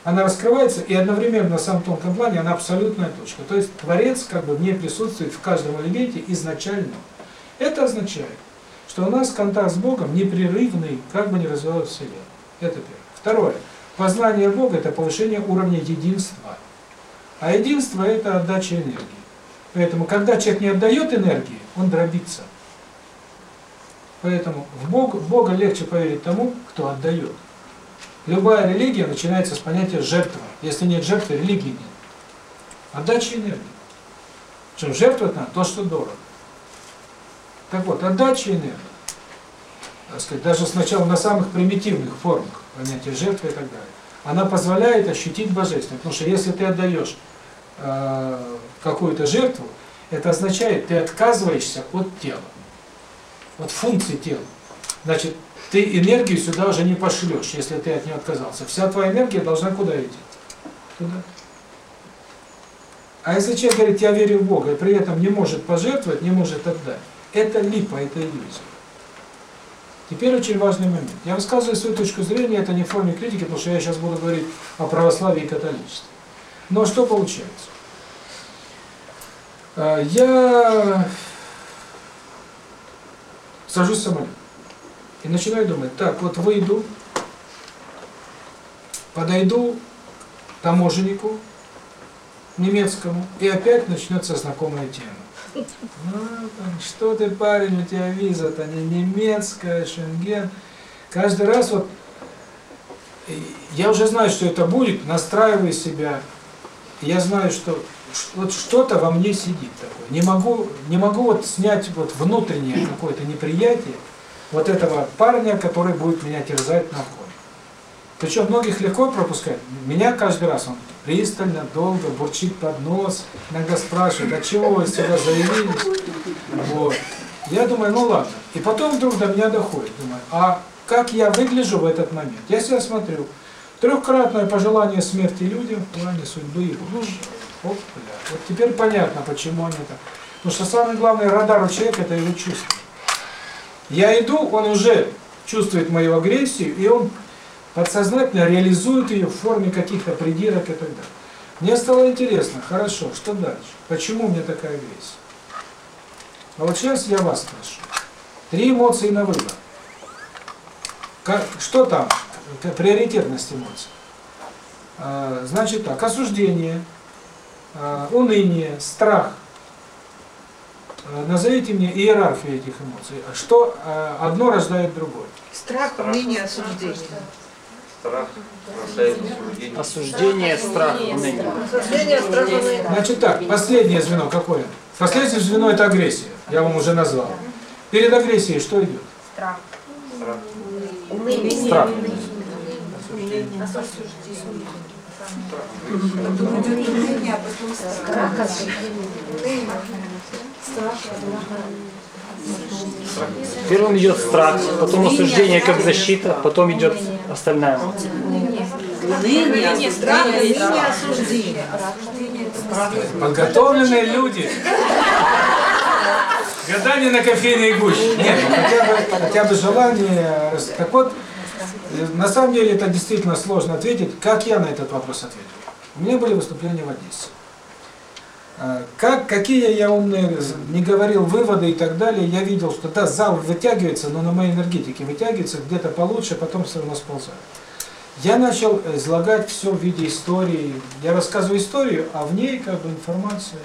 Она раскрывается, и одновременно на самом тонком плане она абсолютная точка. То есть Творец как бы не присутствует в каждом элементе изначально. Это означает, что у нас контакт с Богом непрерывный, как бы ни развивалась Вселенная. Это первое. Второе. Познание Бога – это повышение уровня единства. А единство – это отдача энергии. Поэтому, когда человек не отдает энергии, он дробится. Поэтому в Бога, в Бога легче поверить тому, кто отдает. Любая религия начинается с понятия жертва. Если нет жертвы, религии нет. Отдача энергии. Причем жертвовать надо то, что дорого. Так вот, отдача энергии. Так сказать, даже сначала на самых примитивных формах понятия жертвы и так далее. Она позволяет ощутить божественное. Потому что если ты отдаешь э, какую-то жертву, это означает, ты отказываешься от тела, от функции тела. Значит, ты энергию сюда уже не пошлешь, если ты от нее отказался. Вся твоя энергия должна куда идти? Туда. А если человек говорит, я верю в Бога, и при этом не может пожертвовать, не может отдать, это липа, это иллюзия. Теперь очень важный момент. Я высказываю свою точку зрения, это не в форме критики, потому что я сейчас буду говорить о православии и католичестве. Но что получается? А, я сажусь в самолет и начинаю думать, так, вот выйду, подойду таможеннику немецкому, и опять начнется знакомая тема. Ну, там, что ты, парень, у тебя виза-то не немецкая, шенген. Каждый раз вот, я уже знаю, что это будет, настраиваю себя. Я знаю, что вот что-то во мне сидит такое. Не могу, не могу вот снять вот внутреннее какое-то неприятие вот этого парня, который будет меня терзать на входе. Причем многих легко пропускать. Меня каждый раз он пристально, долго бурчит под нос, иногда спрашивает, а чего вы сюда заявились? Вот. Я думаю, ну ладно. И потом вдруг до меня доходит. Думаю, а как я выгляжу в этот момент? Я себя смотрю. Трехкратное пожелание смерти людям в плане судьбы и будущего. Оп. Вот теперь понятно, почему они так. Потому что самый главный радар у человека это его чувство. Я иду, он уже чувствует мою агрессию, и он подсознательно реализует ее в форме каких-то придирок и так далее. Мне стало интересно, хорошо, что дальше? Почему у меня такая агрессия? А вот сейчас я вас спрошу. Три эмоции на выбор. Как, что там? Приоритетность эмоций. А, Значит так, осуждение, а, уныние, страх. А, Назовите мне иерархию этих эмоций. Что одно рождает другое? Страх, уныние, осуждение. Страх осуждение. Осуждение, страх, уныние. Осуждение, страх, уныние. Значит так, последнее звено какое? Последнее звено это агрессия. Я вам уже назвал. Перед агрессией что идет? Страх. Страх. Страх, осуждение. Страх, Первым идет страх, потом осуждение как защита, потом идет остальная. Уныние, страх, осуждение. Подготовленные люди. Гадание на кофейной гуще. Нет, ну хотя бы, хотя бы желание. Так вот, на самом деле это действительно сложно ответить. Как я на этот вопрос ответил? У меня были выступления в Одессе. А, Как, какие я умные, не говорил выводы и так далее, я видел, что да, зал вытягивается, но на моей энергетике вытягивается где-то получше, потом все равно сползает. Я начал излагать все в виде истории. Я рассказываю историю, а в ней как бы информация.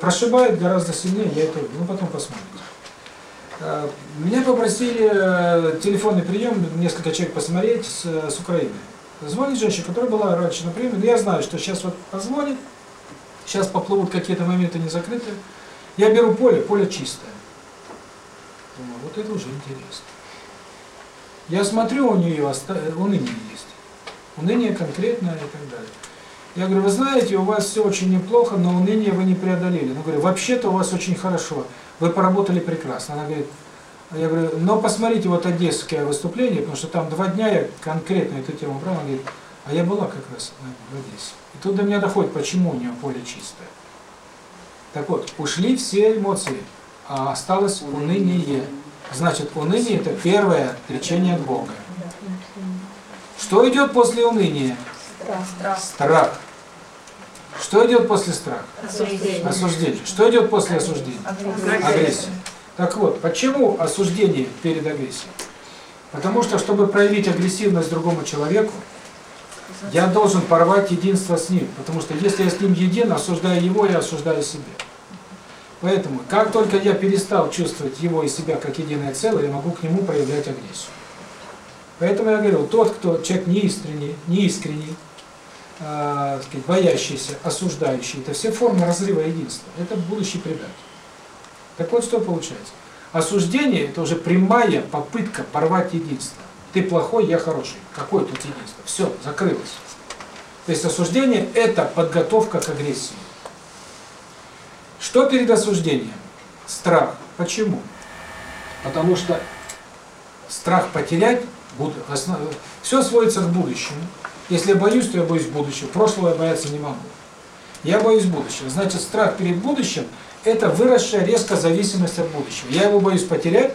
Прошибает гораздо сильнее, я это. Ну, потом посмотрите. Э, Меня попросили э, телефонный прием, несколько человек посмотреть с, э, с Украины. Звонит женщина, которая была раньше на приеме, но я знаю, что сейчас вот позвонит, сейчас поплывут какие-то моменты не закрытые. Я беру поле, поле чистое. Думаю, вот это уже интересно. Я смотрю, у нее оста- э, уныние есть. Уныние конкретное и так далее. Я говорю, вы знаете, у вас все очень неплохо, но уныние вы не преодолели. Ну, говорю, вообще-то у вас очень хорошо, вы поработали прекрасно. Она говорит, я говорю, но посмотрите вот одесское выступление, потому что там два дня я конкретно эту тему брал, она говорит, а я была как раз в Одессе. Тут до меня доходит, почему у нее поле чистое. Так вот, ушли все эмоции, а осталось уныние. Значит, уныние это первое отречение от Бога. Что идет после уныния? Страх. Что идет после страха? Осуждение. Осуждение. Что идет после осуждения? Агрессия. Так вот, почему осуждение перед агрессией? Потому что, чтобы проявить агрессивность другому человеку, я должен порвать единство с ним. Потому что если я с ним един, осуждая его, я осуждаю себя. Поэтому, как только я перестал чувствовать его и себя как единое целое, я могу к нему проявлять агрессию. Поэтому я говорил, тот, кто человек неискренний, неискренний, э, сказать, боящийся, осуждающий, это все формы разрыва единства. Это будущий предатель. Так вот, что получается? Осуждение – это уже прямая попытка порвать единство. Ты плохой, я хороший. Какое тут единство? Все, закрылось. То есть осуждение – это подготовка к агрессии. Что перед осуждением? Страх. Почему? Потому что страх потерять, все сводится к будущему. Если я боюсь, то я боюсь будущего. Прошлого я бояться не могу. Я боюсь будущего. Значит, страх перед будущим – это выросшая резко зависимость от будущего. Я его боюсь потерять,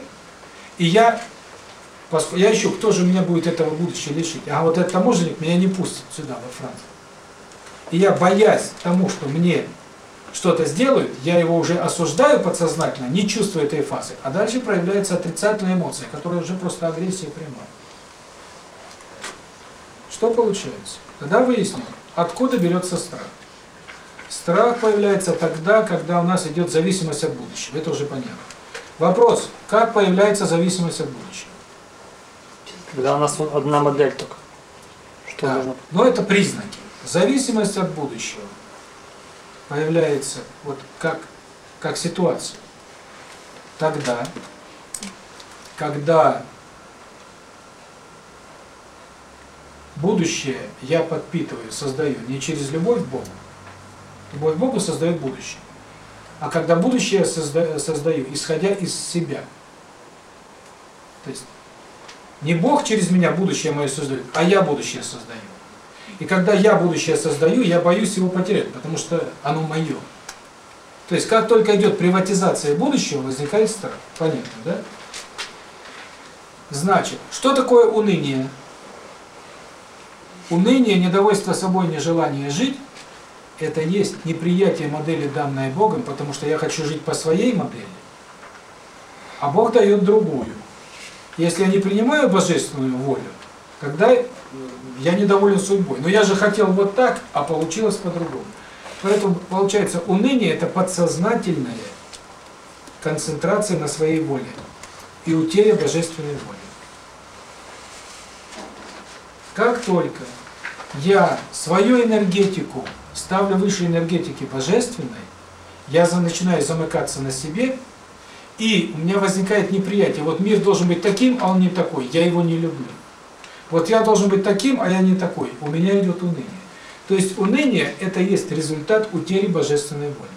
и я, я ищу, кто же меня будет этого будущего лишить. А вот этот таможенник меня не пустит сюда, во Францию. И я, боясь тому, что мне что-то сделают, я его уже осуждаю подсознательно, не чувствуя этой фазы. А дальше проявляется отрицательная эмоция, которая уже просто агрессия прямая. Что получается? Тогда выясним, откуда берется страх. Страх появляется тогда, когда у нас идет зависимость от будущего. Это уже понятно. Вопрос, как появляется зависимость от будущего? Когда у нас одна модель только. Что Да. нужно? Но это признаки. Зависимость от будущего появляется вот как, как ситуация. Тогда, когда будущее я подпитываю, создаю не через любовь к Богу. Любовь к Богу создает будущее. а когда будущее я созда- создаю, исходя из себя. То есть не Бог через меня будущее мое создает, а я будущее создаю. И когда я будущее создаю, я боюсь его потерять, потому что оно мое. То есть как только идет приватизация будущего, возникает страх. Понятно, да? Значит, что такое уныние? Уныние, недовольство собой, нежелание жить – это есть неприятие модели, данной Богом, потому что я хочу жить по своей модели, а Бог дает другую. Если я не принимаю божественную волю, тогда э, я недоволен судьбой. Но я же хотел вот так, а получилось по-другому. Поэтому получается, уныние – это подсознательная концентрация на своей воле и утеря божественной воли. Как только я свою энергетику ставлю выше энергетики божественной, я начинаю замыкаться на себе, и у меня возникает неприятие. Вот мир должен быть таким, а он не такой, я его не люблю. Вот я должен быть таким, а я не такой. У меня идет уныние. То есть уныние – это есть результат утери божественной воли.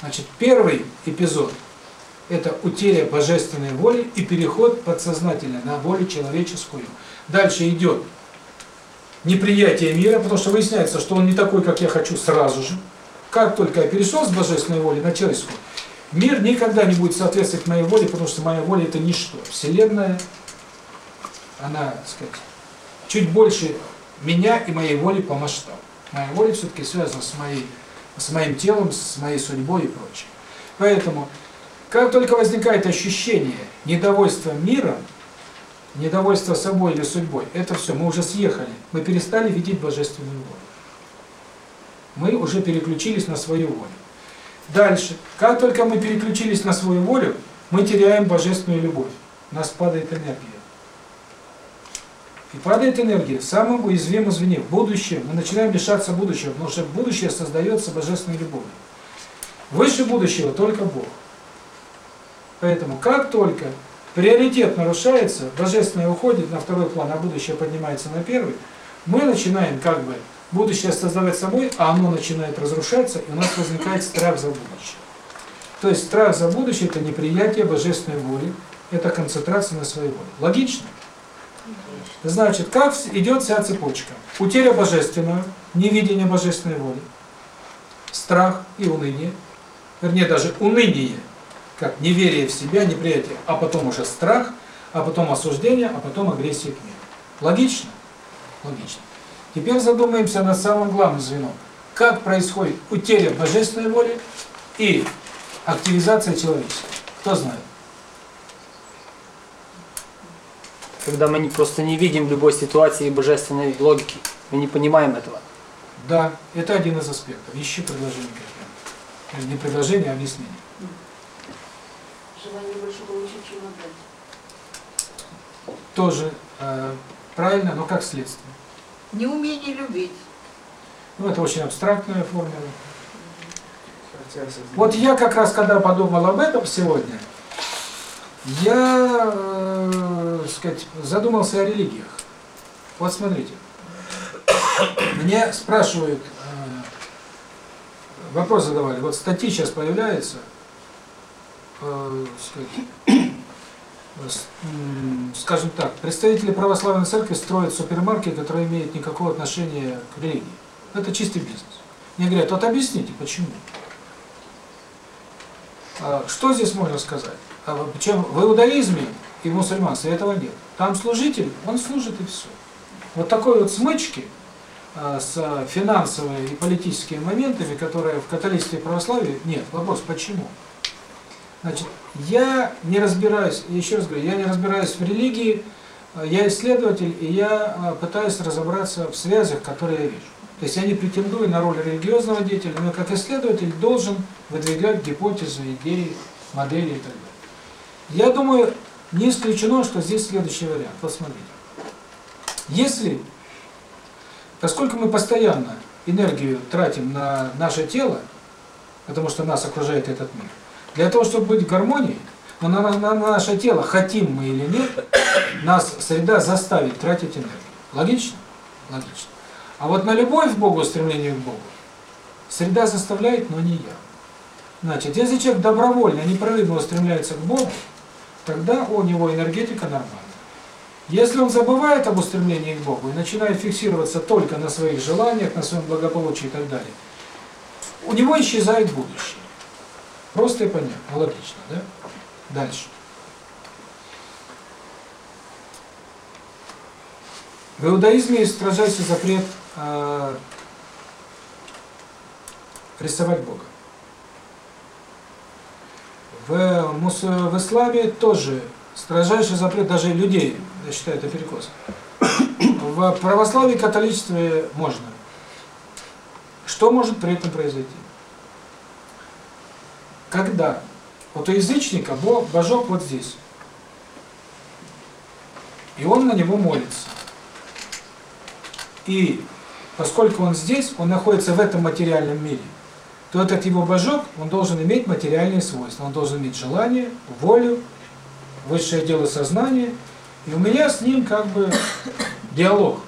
Значит, первый эпизод – это утеря божественной воли и переход подсознательно на волю человеческую. Дальше идет неприятие мира, потому что выясняется, что он не такой, как я хочу сразу же. Как только я перешел с божественной воли на человеческую, мир никогда не будет соответствовать моей воле, потому что моя воля – это ничто. Вселенная, она, так сказать, чуть больше меня и моей воли по масштабу. Моя воля все-таки связана с, моей, с моим телом, с моей судьбой и прочее. Поэтому, как только возникает ощущение недовольства миром, недовольство собой или судьбой, это все, мы уже съехали, мы перестали видеть божественную волю. Мы уже переключились на свою волю. Дальше, как только мы переключились на свою волю, мы теряем божественную любовь, у нас падает энергия. И падает энергия в самом уязвимом звене, в будущем. Мы начинаем лишаться будущего, потому что будущее создается божественной любовью. Выше будущего только Бог. Поэтому как только приоритет нарушается, божественное уходит на второй план, а будущее поднимается на первый, мы начинаем как бы будущее создавать собой, а оно начинает разрушаться, и у нас возникает страх за будущее. То есть страх за будущее – это неприятие божественной воли, это концентрация на своей воле. Логично? Значит, как идет вся цепочка? Утеря божественного, невидение божественной воли, страх и уныние, вернее даже уныние, как неверие в себя, неприятие, а потом уже страх, а потом осуждение, а потом агрессия к миру. Логично? Логично. Теперь задумаемся над самым главным звеном. Как происходит утеря божественной воли и активизация человечества? Кто знает? Когда мы не, просто не видим в любой ситуации божественной логики. Мы не понимаем этого. Да, это один из аспектов. Ищи предложение Не предложение, а объяснение. Желание больше получить, чем отдать. Тоже э, правильно, но как следствие. Неумение любить. Ну, это очень абстрактная формула. Вот я как раз, когда подумал об этом сегодня, я, э, сказать, задумался о религиях. Вот смотрите. Мне спрашивают, э, вопрос задавали, вот статьи сейчас появляются, э, сказать, скажем так, представители православной церкви строят супермаркет, который имеет никакого отношения к религии. Это чистый бизнес. Мне говорят, вот объясните, почему? А, Что здесь можно сказать? А Причем в иудаизме и в мусульманстве этого нет. Там служитель, он служит и все. Вот такой вот смычки а, с финансовыми и политическими моментами, которые в католичестве и православии, нет. Вопрос, почему? Значит, я не разбираюсь, еще раз говорю, я не разбираюсь в религии, а, я исследователь, и я а, пытаюсь разобраться в связях, которые я вижу. То есть я не претендую на роль религиозного деятеля, но как исследователь должен выдвигать гипотезы, идеи, модели и так далее. Я думаю, не исключено, что здесь следующий вариант. Вот смотрите. Если, поскольку мы постоянно энергию тратим на наше тело, потому что нас окружает этот мир, для того, чтобы быть в гармонии, но на, на- на наше тело, хотим мы или нет, нас среда заставит тратить энергию. Логично? Логично. А вот на любовь к Богу, стремление к Богу, среда заставляет, но не я. Значит, если человек добровольно, непрерывно устремляется к Богу, тогда у него энергетика нормальная. Если он забывает об устремлении к Богу и начинает фиксироваться только на своих желаниях, на своем благополучии и так далее, у него исчезает будущее. Просто и понятно, логично, да? Дальше. В иудаизме есть строжайший запрет э, рисовать Бога. В, мус, в исламе тоже строжайший запрет даже людей, я считаю, это перекос. В православии и католичестве можно. Что может при этом произойти? Когда вот у язычника божок вот здесь, и он на него молится. И поскольку он здесь, он находится в этом материальном мире, то этот его божок, он должен иметь материальные свойства. Он должен иметь желание, волю, высшее дело сознания. И у меня с ним как бы диалог.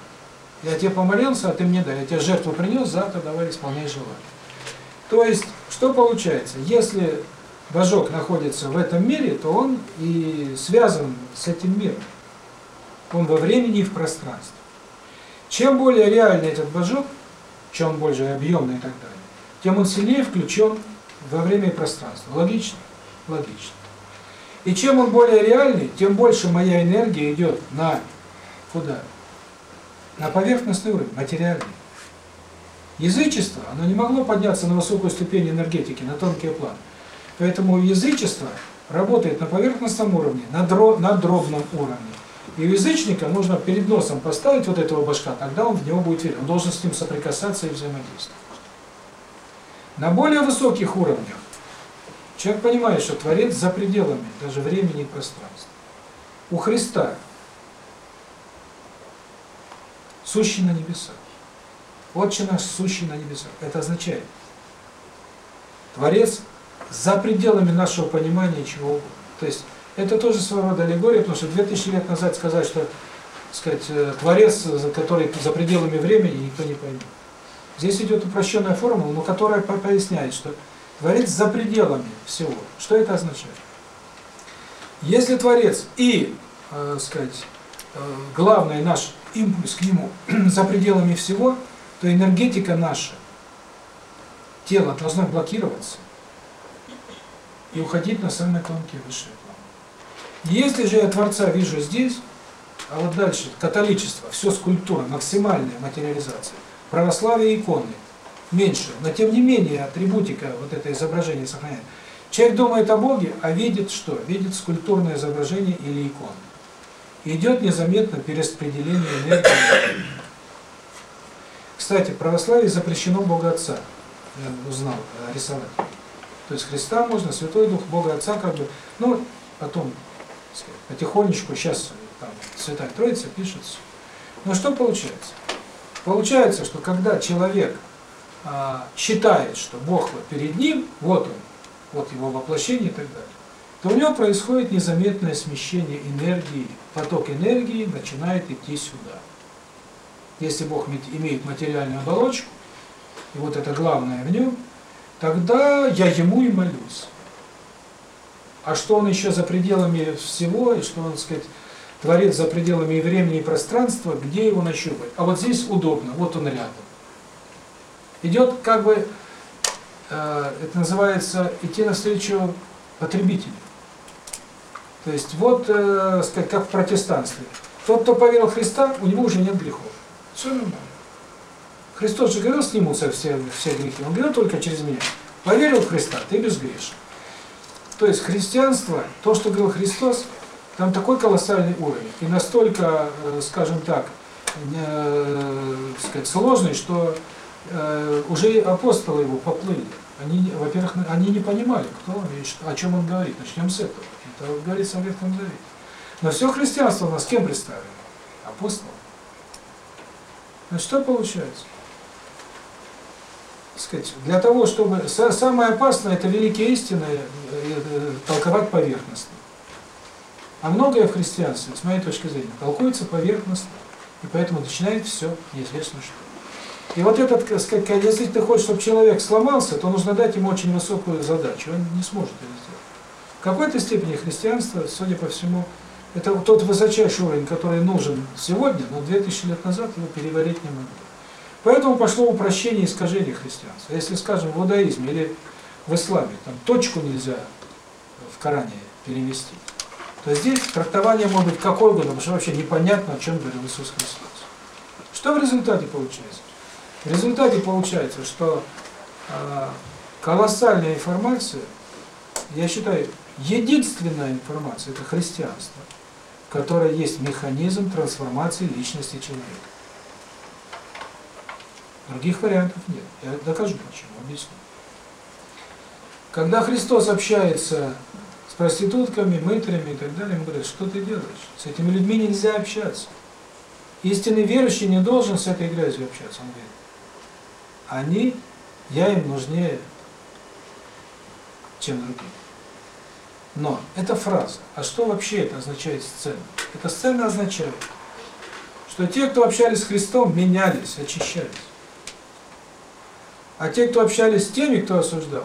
Я тебе помолился, а ты мне дай. Я тебе жертву принес, завтра давай исполняй желание. То есть, что получается? Если божок находится в этом мире, то он и связан с этим миром. Он во времени и в пространстве. Чем более реальный этот божок, чем больше объемный и так далее, тем он сильнее включен во время и пространство. Логично? Логично. И чем он более реальный, тем больше моя энергия идет на куда? На поверхностный уровень, материальный. Язычество, оно не могло подняться на высокую ступень энергетики, на тонкий план. Поэтому язычество работает на поверхностном уровне, на, дро, на дробном уровне. И у язычника нужно перед носом поставить вот этого башка, тогда он в него будет верить. Он должен с ним соприкасаться и взаимодействовать. На более высоких уровнях человек понимает, что Творец за пределами даже времени и пространства. У Христа сущий на небесах. Отче наш сущий на небесах. Это означает, Творец за пределами нашего понимания чего угодно. То есть это тоже своего рода аллегория, потому что 2000 лет назад сказать, что сказать, э, Творец, который за пределами времени, никто не поймет. Здесь идет упрощенная формула, но которая поясняет, что Творец за пределами всего. Что это означает? Если Творец и, э, сказать, э, главный наш импульс к Нему [clears throat] за пределами всего, то энергетика наша, тело должна блокироваться и уходить на самые тонкие высшие планы. Если же я Творца вижу здесь, а вот дальше католичество, все скульптура, максимальная материализация, православие иконы, меньше, но тем не менее атрибутика вот это изображение сохраняет. Человек думает о Боге, а видит что? Видит скульптурное изображение или икону. Идет незаметно перераспределение энергии. Кстати, в православии запрещено Бога Отца, я узнал, э, рисовать. То есть Христа можно, Святой Дух, Бога Отца, как бы, ну, потом, сказать, потихонечку, сейчас там Святая Троица пишется. Но что получается? Получается, что когда человек а, считает, что Бог вот перед ним, вот он, вот его воплощение и так далее, то у него происходит незаметное смещение энергии, поток энергии начинает идти сюда. Если Бог имеет материальную оболочку, и вот это главное в нем, тогда я Ему и молюсь. А что Он еще за пределами всего, и что Он, так сказать, творит за пределами и времени, и пространства, где его нащупать? А вот здесь удобно, вот Он рядом. Идет как бы, э, это называется, идти навстречу потребителю. То есть вот, э, сказать, как в протестанстве. Тот, кто поверил в Христа, у него уже нет грехов. Все нормально. Христос же говорил, снимутся все, все грехи. Он говорил только через меня. Поверил в Христа, ты безгрешен. То есть христианство, то, что говорил Христос, там такой колоссальный уровень. И настолько, э, скажем так, э, сказать, сложный, что э, уже апостолы его поплыли. Они, во-первых, они не понимали, кто он и что, о чем он говорит. Начнем с этого. Это говорится в Ветхом Завете. Но все христианство у нас кем представлено? Апостолом. Значит, что получается? Сказать, для того, чтобы... Самое опасное, это великие истины э, э, толковать поверхностно. А многое в христианстве, с моей точки зрения, толкуется поверхностно. И поэтому начинает все неизвестно что. И вот этот, сказать, если ты хочешь, чтобы человек сломался, то нужно дать ему очень высокую задачу. Он не сможет это сделать. В какой-то степени христианство, судя по всему, это тот высочайший уровень, который нужен сегодня, но 2000 лет назад его переварить не могли. Поэтому пошло упрощение и искажение христианства. Если, скажем, в иудаизме или в исламе, там точку нельзя в Коране перевести, то здесь трактование может быть какое угодно, потому что вообще непонятно, о чем говорил Иисус Христос. Что в результате получается? В результате получается, что э, колоссальная информация, я считаю, единственная информация – это христианство, которое есть механизм трансформации личности человека. Других вариантов нет. Я докажу почему, объясню. Когда Христос общается с проститутками, мытрями и так далее, ему говорят, что ты делаешь? С этими людьми нельзя общаться. Истинный верующий не должен с этой грязью общаться. Он говорит, они, я им нужнее, чем другим. Но это фраза. А что вообще это означает сцена? Эта сцена означает, что те, кто общались с Христом, менялись, очищались. А те, кто общались с теми, кто осуждал,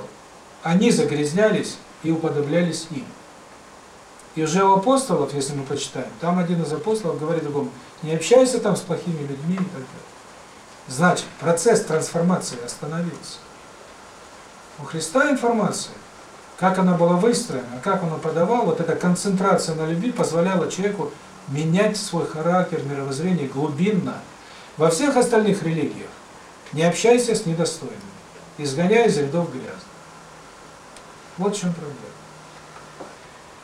они загрязнялись и уподоблялись им. И уже у апостолов, если мы почитаем, там один из апостолов говорит другому, не общайся там с плохими людьми и так далее. Значит, процесс трансформации остановился. У Христа информация, как она была выстроена, как он подавал, вот эта концентрация на любви позволяла человеку менять свой характер, мировоззрение глубинно. Во всех остальных религиях не общайся с недостойными, изгоняй из рядов грязных. Вот в чем проблема.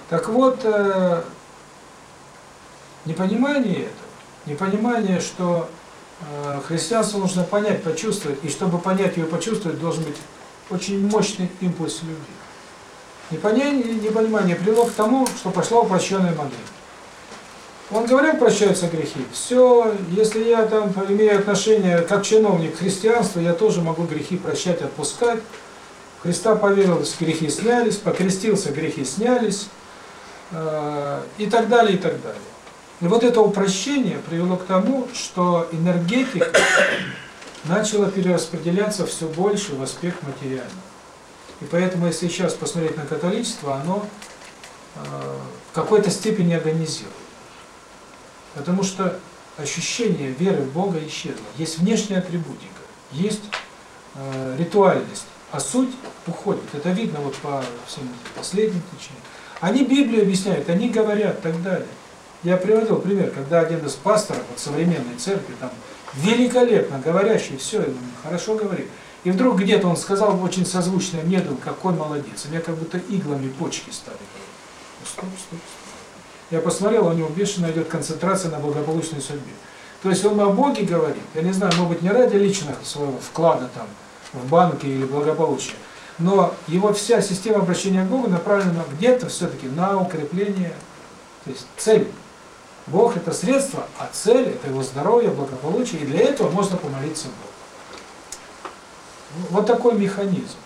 Так вот, э, непонимание этого, непонимание, что э, христианство нужно понять, почувствовать, и чтобы понять ее почувствовать, должен быть очень мощный импульс любви. Непонимание, непонимание привело к тому, что пошла упрощенная модель. Он говорил, прощаются грехи. Все, если я там имею отношение как чиновник к христианству, я тоже могу грехи прощать, отпускать. Христа поверил, грехи снялись, покрестился, грехи снялись, э, и так далее, и так далее. И вот это упрощение привело к тому, что энергетика [coughs] начала перераспределяться все больше в аспект материального. И поэтому, если сейчас посмотреть на католичество, оно э, в какой-то степени агонизирует. Потому что ощущение веры в Бога исчезло. Есть внешняя атрибутика, есть э, ритуальность, а суть уходит. Это видно вот по всем последним течениям. Они Библию объясняют, они говорят и так далее. Я приводил пример, когда один из пасторов вот, современной церкви, там, великолепно говорящий, все, хорошо говорит. И вдруг где-то он сказал очень созвучное, мне думал, какой молодец. У меня как будто иглами почки стали. Ну, стоп, стоп, стоп. Я посмотрел, у него бешено идет концентрация на благополучной судьбе. То есть он о Боге говорит, я не знаю, может быть, не ради личных своего вклада там в банке или благополучия, но его вся система обращения к Богу направлена где-то все-таки на укрепление, то есть цель. Бог это средство, а цель это его здоровье, благополучие, и для этого можно помолиться Богу. Вот такой механизм.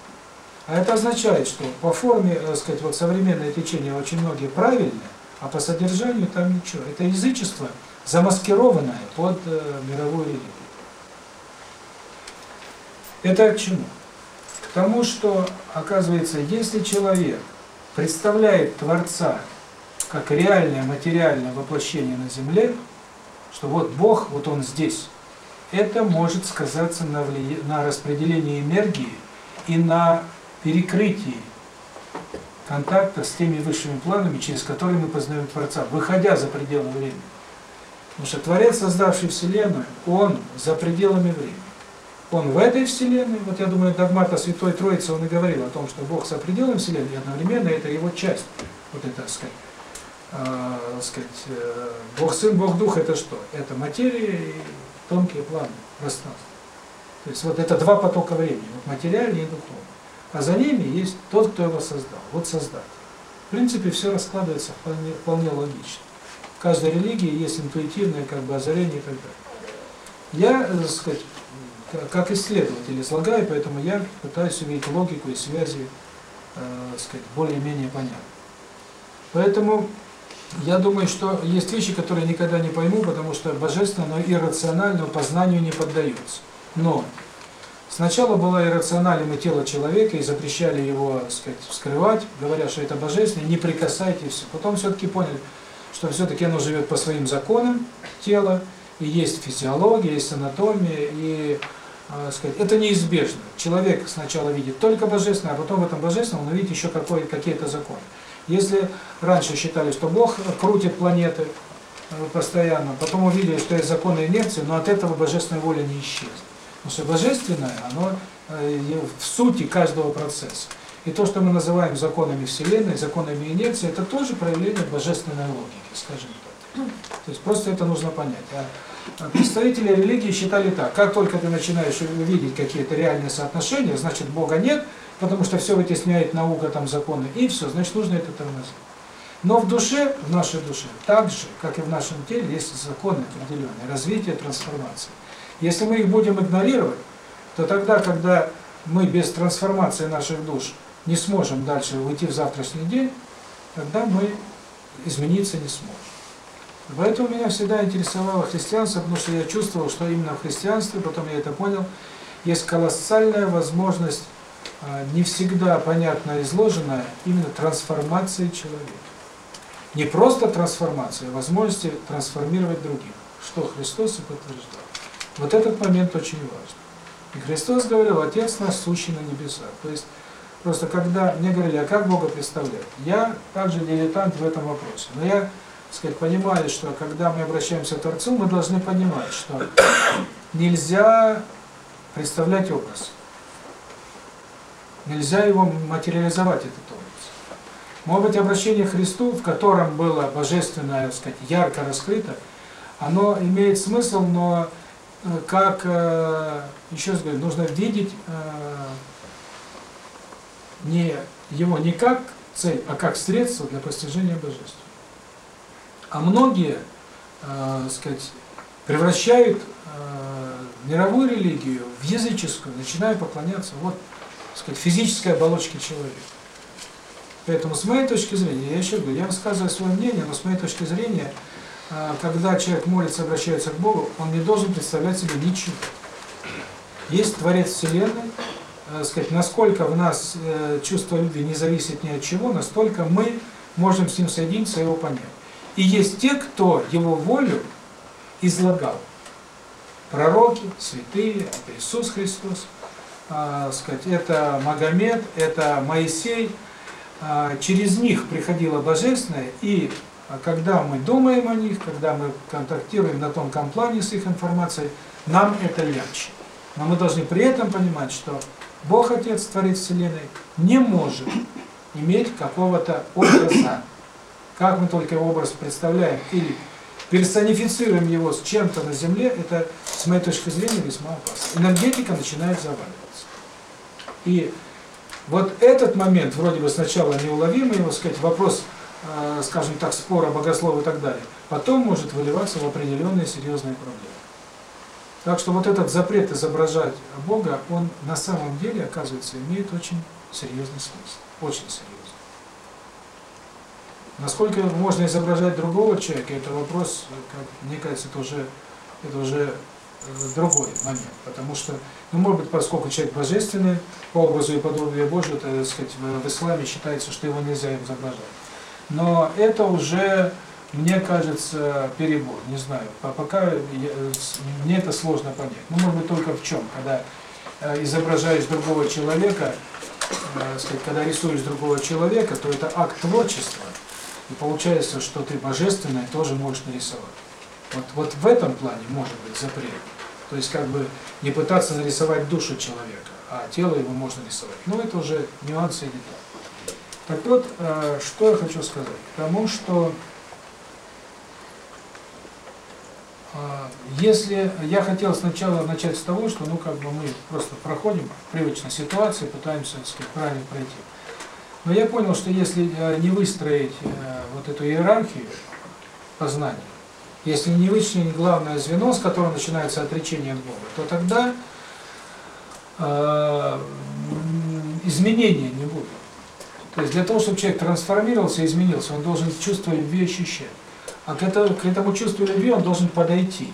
А это означает, что по форме, так сказать, вот современное течение очень многие правильные, а по содержанию там ничего. Это язычество, замаскированное под э, мировую религию. Это к чему? К тому, что, оказывается, если человек представляет Творца как реальное материальное воплощение на земле, что вот Бог, вот Он здесь, это может сказаться на, влия... на распределении энергии и на перекрытии контакта с теми высшими планами, через которые мы познаем Творца, выходя за пределы времени. Потому что Творец, создавший Вселенную, Он за пределами времени. Он в этой Вселенной, вот я думаю, догмат о Святой Троице, он и говорил о том, что Бог за пределами Вселенной, и одновременно это его часть. Вот это, так сказать, э, сказать э, Бог Сын, Бог Дух, это что? Это материя тонкие планы, пространство. То есть вот это два потока времени, вот материальный и духовный а за ними есть тот, кто его создал, вот Создатель. В принципе, все раскладывается вполне, вполне логично. В каждой религии есть интуитивное как бы озарение и так далее. Я, так сказать, как исследователь излагаю, поэтому я пытаюсь увидеть логику и связи, э, сказать, более-менее понятно. Поэтому я думаю, что есть вещи, которые никогда не пойму, потому что божественно, но иррациональному познанию не поддаются. Но сначала было иррациональным и тело человека, и запрещали его, так сказать, вскрывать, говоря, что это божественно, не прикасайтесь. Потом все-таки поняли, что все-таки оно живет по своим законам, тело, и есть физиология, есть анатомия, и э, сказать, это неизбежно. Человек сначала видит только божественное, а потом в этом божественном он увидит еще какие-то законы. Если раньше считали, что Бог крутит планеты э, постоянно, потом увидели, что есть законы инерции, но от этого божественная воля не исчезнет. Потому что божественное, оно э, в сути каждого процесса. И то, что мы называем законами Вселенной, законами инерции, это тоже проявление божественной логики, скажем так. То есть просто это нужно понять. А представители религии считали так, как только ты начинаешь видеть какие-то реальные соотношения, значит Бога нет, потому что все вытесняет наука, там законы, и все, значит нужно это тормозить. Но в душе, в нашей душе, так же, как и в нашем теле, есть законы определенные, развитие, трансформация. Если мы их будем игнорировать, то тогда, когда мы без трансформации наших душ не сможем дальше уйти в завтрашний день, тогда мы измениться не сможем. Поэтому меня всегда интересовало христианство, потому что я чувствовал, что именно в христианстве, потом я это понял, есть колоссальная возможность, не всегда понятно изложенная, именно трансформации человека. Не просто трансформация, а возможности трансформировать других, что Христос и подтверждал. Вот этот момент очень важен. И Христос говорил, Отец наш сущий на небесах. То есть, просто когда мне говорили, а как Бога представлять? Я также дилетант в этом вопросе. Но я, так сказать, понимаю, что когда мы обращаемся к Творцу, мы должны понимать, что нельзя представлять образ. Нельзя его материализовать, этот образ. Может быть, обращение к Христу, в котором было божественное, так сказать, ярко раскрыто, оно имеет смысл, но э, как, э, еще раз говорю, нужно видеть э, не его не как цель, а как средство для постижения божества. А многие, э, сказать, превращают мировую религию в языческую, начиная поклоняться вот, сказать, физической оболочке человека. Поэтому с моей точки зрения, я еще говорю, я высказываю свое мнение, но с моей точки зрения, э, когда человек молится, обращается к Богу, он не должен представлять себе ничего. Есть Творец Вселенной, э, сказать, насколько в нас э, чувство любви не зависит ни от чего, настолько мы можем с ним соединиться и его понять. И есть те, кто его волю излагал. Пророки, святые, Иисус Христос, э, сказать, это Магомед, это Моисей. Э, через них приходило Божественное, и а когда мы думаем о них, когда мы контактируем на тонком плане с их информацией, нам это легче. Но мы должны при этом понимать, что Бог Отец, Творец Вселенной, не может иметь какого-то образа. Как мы только его образ представляем или персонифицируем его с чем-то на Земле, это, с моей точки зрения, весьма опасно. Энергетика начинает заваливаться. И вот этот момент, вроде бы сначала неуловимый, его сказать, вопрос, э, скажем так, спора богослова и так далее, потом может выливаться в определенные серьезные проблемы. Так что вот этот запрет изображать Бога, он на самом деле, оказывается, имеет очень серьезный смысл. Очень серьезный. Насколько можно изображать другого человека, это вопрос, как мне кажется, это уже, это уже э, другой момент. Потому что, ну, может быть, поскольку человек божественный, по образу и подобию Божию, то, так сказать, в, исламе считается, что его нельзя изображать. Но это уже, мне кажется, перебор, не знаю. По- Пока я- мне это сложно понять. Ну, может быть, только в чем, когда э, изображаешь другого человека, э, сказать, когда рисуешь другого человека, то это акт творчества. И получается, что ты божественное тоже можешь нарисовать. Вот, вот в этом плане может быть запрет. То есть как бы не пытаться нарисовать душу человека, а тело его можно рисовать. Но это уже нюансы и детали. Так вот, э, что я хочу сказать? Потому что э, если я хотел сначала начать с того, что ну как бы мы просто проходим привычно ситуации, пытаемся так сказать, правильно пройти. Но я понял, что если э, не выстроить э, вот эту иерархию познания, если не вычленить главное звено, с которого начинается отречение от Бога, то тогда э, изменения не будет. То есть для того, чтобы человек трансформировался изменился, он должен чувство любви ощущать. А к, это- к этому чувству любви он должен подойти.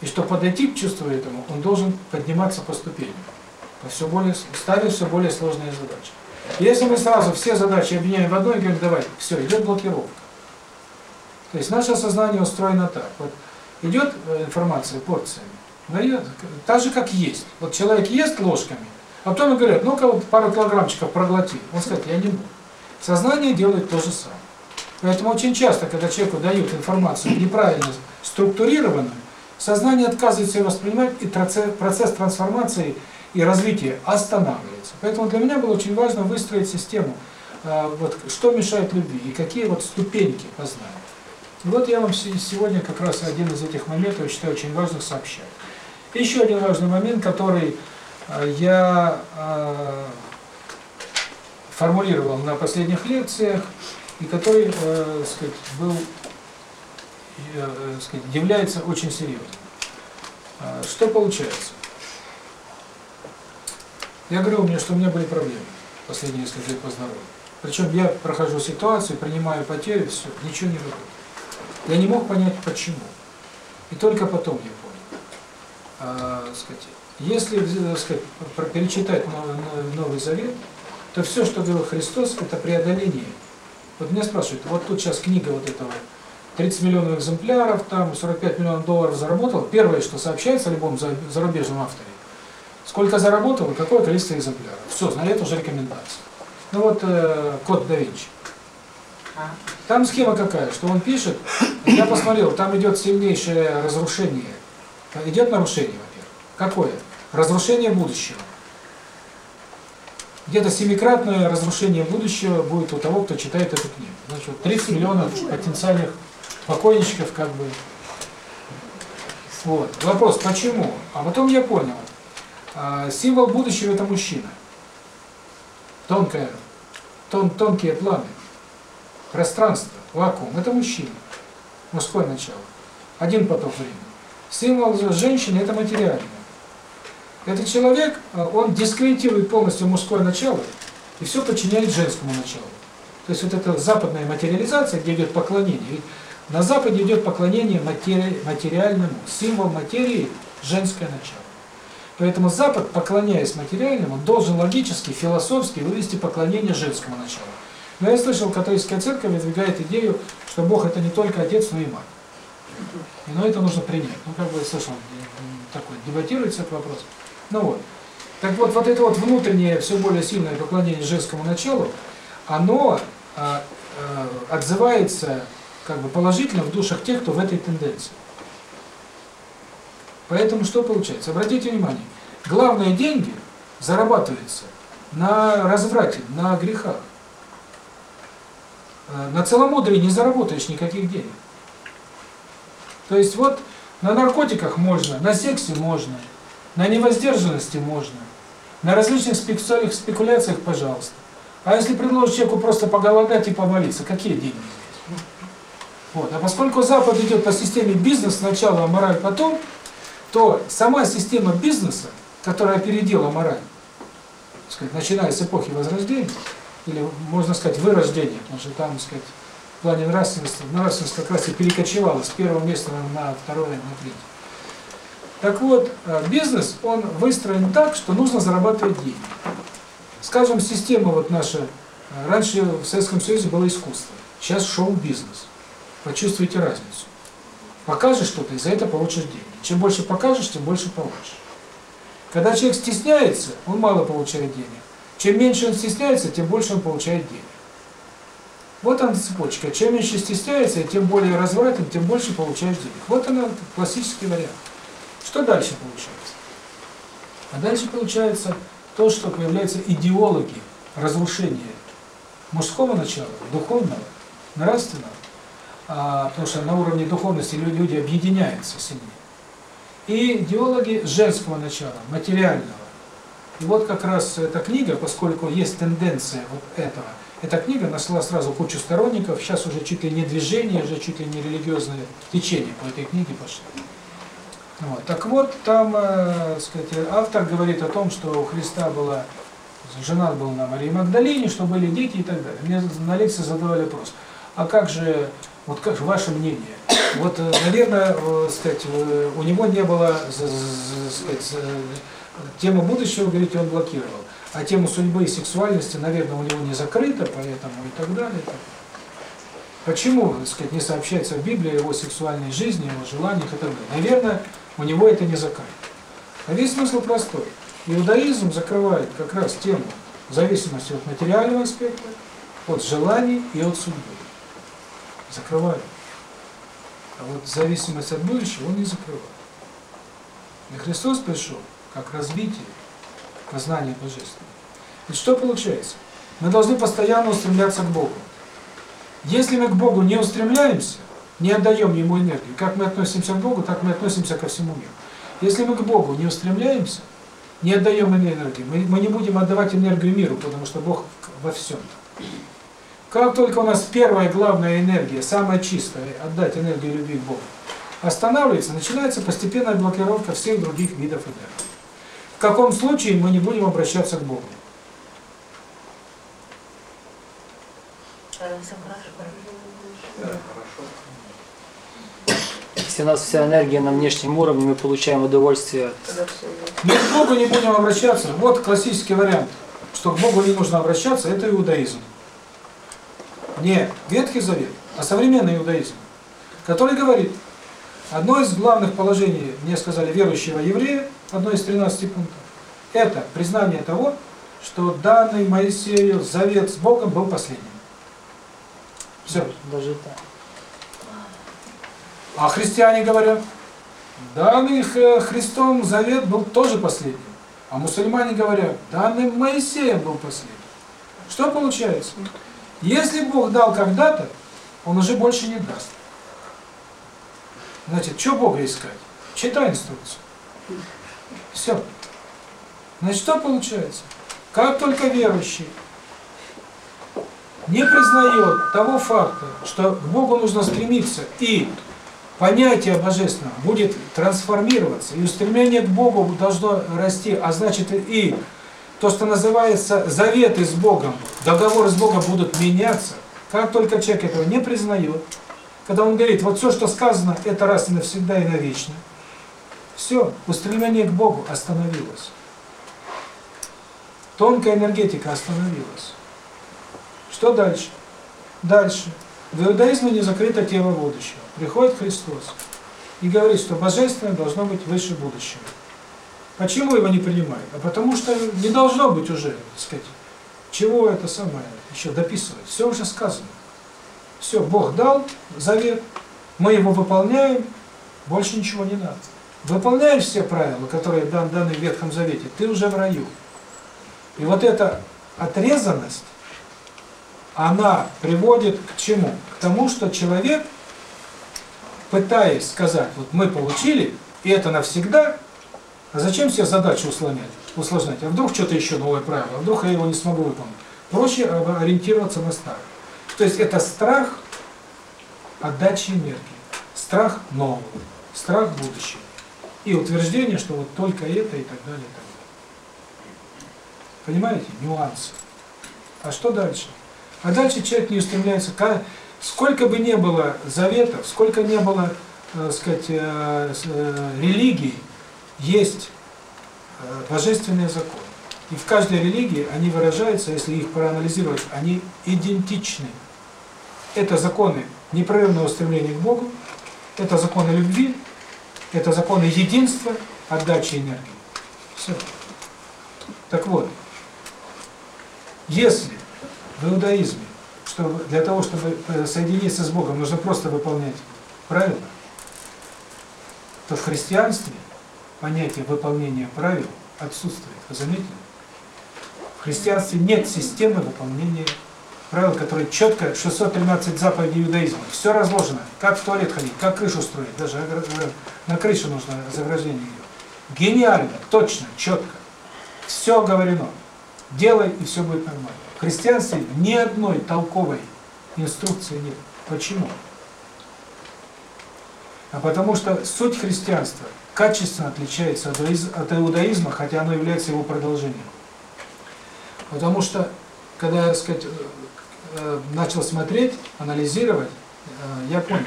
И чтобы подойти к чувству этому, он должен подниматься по ступеням, по все более, ставить все более сложные задачи. Если мы сразу все задачи объединяем в одно и говорим, давай, все, идет блокировка. То есть наше сознание устроено так. Вот идет э, информация порциями, дает, так же как есть. Вот человек ест ложками, а потом говорят, ну-ка пару килограммчиков проглоти. Он скажет, я не буду. Сознание делает то же самое. Поэтому очень часто, когда человеку дают информацию неправильно структурированную, сознание отказывается ее воспринимать, и процесс трансформации и развития останавливается. Поэтому для меня было очень важно выстроить систему, а, вот, что мешает любви и какие вот ступеньки познания. И вот я вам се- сегодня как раз один из этих моментов, считаю, очень важных сообщаю. И еще один важный момент, который а, я а, формулировал на последних лекциях, и который, э, сказать, был, э, сказать, является очень серьезным. Что получается? Я говорю мне, что у меня были проблемы последние несколько лет по здоровью. Причем я прохожу ситуацию, принимаю потери, все, ничего не работает. Я не мог понять, почему. И только потом я понял. А, сказать, если сказать, перечитать Новый, Новый- Завет, то все, что говорил Христос, это преодоление. Вот меня спрашивают, вот тут сейчас книга вот этого, 30 миллионов экземпляров, там 45 миллионов долларов заработал. Первое, что сообщается о любом за- зарубежном авторе, сколько заработал какое количество экземпляров. Все, на это уже рекомендация. Ну вот э, код да Винчи. Там схема какая, что он пишет, я посмотрел, там идет сильнейшее разрушение. Идет нарушение, во-первых. Какое? Разрушение будущего. Где-то семикратное разрушение будущего будет у того, кто читает эту книгу. Значит, вот 30 миллионов потенциальных покойничков как бы. Вот. Вопрос, почему? А потом я понял. А, символ будущего это мужчина. Тонкая, тон, тонкие планы. Пространство, вакуум, это мужчина. Мужское начало. Один поток времени. Символ же женщины это материальное. Этот человек, а, он дискредитирует полностью мужское начало и все подчиняет женскому началу. То есть вот эта западная материализация, где идет поклонение. Ведь на Западе идет поклонение матери, материальному. Символ материи – женское начало. Поэтому Запад, поклоняясь материальному, должен логически, философски вывести поклонение женскому началу. Но я слышал, католическая церковь выдвигает идею, что Бог – это не только отец, но и мать. И, но это нужно принять. Ну, как бы, слышал, м, такой, дебатируется этот вопрос. Ну вот. Так вот, вот это вот внутреннее, все более сильное поклонение женскому началу, оно а, а, отзывается как бы положительно в душах тех, кто в этой тенденции. Поэтому что получается? Обратите внимание, главные деньги зарабатываются на разврате, на грехах. Э, На целомудрии не заработаешь никаких денег. То есть вот на наркотиках можно, на сексе можно, на невоздержанности можно, на различных спекуляциях, спекуляциях, пожалуйста. А если предложишь человеку просто поголодать и помолиться, какие деньги? Вот. А поскольку Запад идет по системе бизнес сначала, мораль потом, то сама система бизнеса, которая опередила мораль, сказать, начиная с эпохи Возрождения, или, можно сказать, вырождения, потому что там, сказать, в плане нравственности, нравственность как раз и перекочевала с первого места на, на второе, на третье. Так вот, э, бизнес, он выстроен так, что нужно зарабатывать деньги. Скажем, система вот наша, э, раньше в Советском Союзе было искусство, сейчас шоу-бизнес. Почувствуйте разницу. Покажешь что-то, и за это получишь деньги. Чем больше покажешь, тем больше получишь. Когда человек стесняется, он мало получает денег. Чем меньше он стесняется, тем больше он получает денег. Вот она цепочка. Чем меньше стесняется, тем более развратен, тем больше получаешь денег. Вот она, классический вариант. Что дальше получается? А дальше получается то, что появляются идеологи разрушения мужского начала, духовного, нравственного, потому что на уровне духовности лю- люди объединяются сильнее. И идеологи женского начала, материального. И вот как раз эта книга, поскольку есть тенденция вот этого, эта книга нашла сразу кучу сторонников, сейчас уже чуть ли не движение, уже чуть ли не религиозное течение по этой книге пошло. Вот. Так вот, там, э, сказать, автор говорит о том, что у Христа была, женат был на Марии Магдалине, что были дети и так далее. Мне на лекции задавали вопрос, А как же, вот как же ваше мнение? Вот, э, наверное, э, сказать, э, у него не было, сказать, тему будущего, говорите, он блокировал. А тему судьбы и сексуальности, наверное, у него не закрыта, поэтому и так далее. Почему, так сказать, не сообщается в Библии о его сексуальной жизни, его желаниях и так далее? Наверное, у него это не закрыто. А весь смысл простой. Иудаизм закрывает как раз тему зависимости от материального аспекта, от желаний и от судьбы. Закрывает. А вот зависимость от будущего он не закрывает. И Христос пришел как развитие познания Божественного. И что получается? Мы должны постоянно устремляться к Богу. Если мы к Богу не устремляемся, не отдаем Ему энергию, как мы относимся к Богу, так мы относимся ко всему миру. Если мы к Богу не устремляемся, не отдаем энергию, мы, мы не будем отдавать энергию миру, потому что Бог во всем. Как только у нас первая главная энергия, самая чистая, отдать энергию любви к Богу, останавливается, начинается постепенная блокировка всех других видов энергии. В каком случае мы не будем обращаться к Богу? Если у нас вся энергия на внешнем уровне, мы получаем удовольствие. Мы к Богу не будем обращаться. Вот классический вариант, что к Богу не нужно обращаться, это иудаизм. Не Ветхий Завет, а современный иудаизм, который говорит, одно из главных положений, мне сказали, верующего еврея, одно из 13 пунктов, это признание того, что данный Моисею завет с Богом был последним. Все. Даже так. А христиане говорят, данный Христом завет был тоже последним. А мусульмане говорят, данный Моисеем был последним. Что получается? Если Бог дал когда-то, Он уже больше не даст. Значит, что Бога искать? Читай инструкцию. Все. Значит, что получается? Как только верующий не признает того факта, что к Богу нужно стремиться, и понятие божественного будет трансформироваться, и устремление к Богу должно расти, а значит и то, что называется заветы с Богом, договоры с Богом будут меняться, как только человек этого не признает, когда он говорит, вот все, что сказано, это раз и навсегда и навечно, все, устремление к Богу остановилось. Тонкая энергетика остановилась. Что дальше? Дальше. В иудаизме не закрыта тема будущего. Приходит Христос и говорит, что божественное должно быть выше будущего. Почему его не принимают? А потому что не должно быть уже, так сказать, чего это самое еще дописывать. Все уже сказано. Все, Бог дал завет, мы его выполняем, больше ничего не надо. Выполняешь все правила, которые дан, даны в Ветхом Завете, ты уже в раю. И вот эта отрезанность, она приводит к чему? К тому, что человек, пытаясь сказать, вот мы получили, и это навсегда, а зачем себе задачу усложнять? усложнять? А вдруг что-то еще новое правило, а вдруг я его не смогу выполнить? Проще ориентироваться на старое. То есть это страх отдачи энергии, страх нового, страх будущего. И утверждение, что вот только это и так далее, и так далее. Понимаете? Нюансы. А что дальше? А дальше человек не устремляется, сколько бы ни было заветов, сколько не было, э, сказать, э, с- э, религий, есть э, божественные законы. И в каждой религии они выражаются, если их проанализировать, они идентичны. Это законы непрерывного устремления к Богу, это законы любви, это законы единства, отдачи энергии. Все. Так вот, если в иудаизме, что для того, чтобы э, соединиться с Богом, нужно просто выполнять правила, то в христианстве понятие выполнения правил отсутствует. Вы заметили? В христианстве нет системы выполнения правил, которые четко, 613 заповедей иудаизма, все разложено, как в туалет ходить, как крышу строить, даже э, на крыше нужно заграждение делать. Гениально, точно, четко. Все говорено. Делай, и все будет нормально. В христианстве ни одной толковой инструкции нет. Почему? А потому что суть христианства качественно отличается от иудаиз- от иудаизма, хотя оно является его продолжением. Потому что, когда, так сказать, э, э, начал смотреть, анализировать, э, я понял,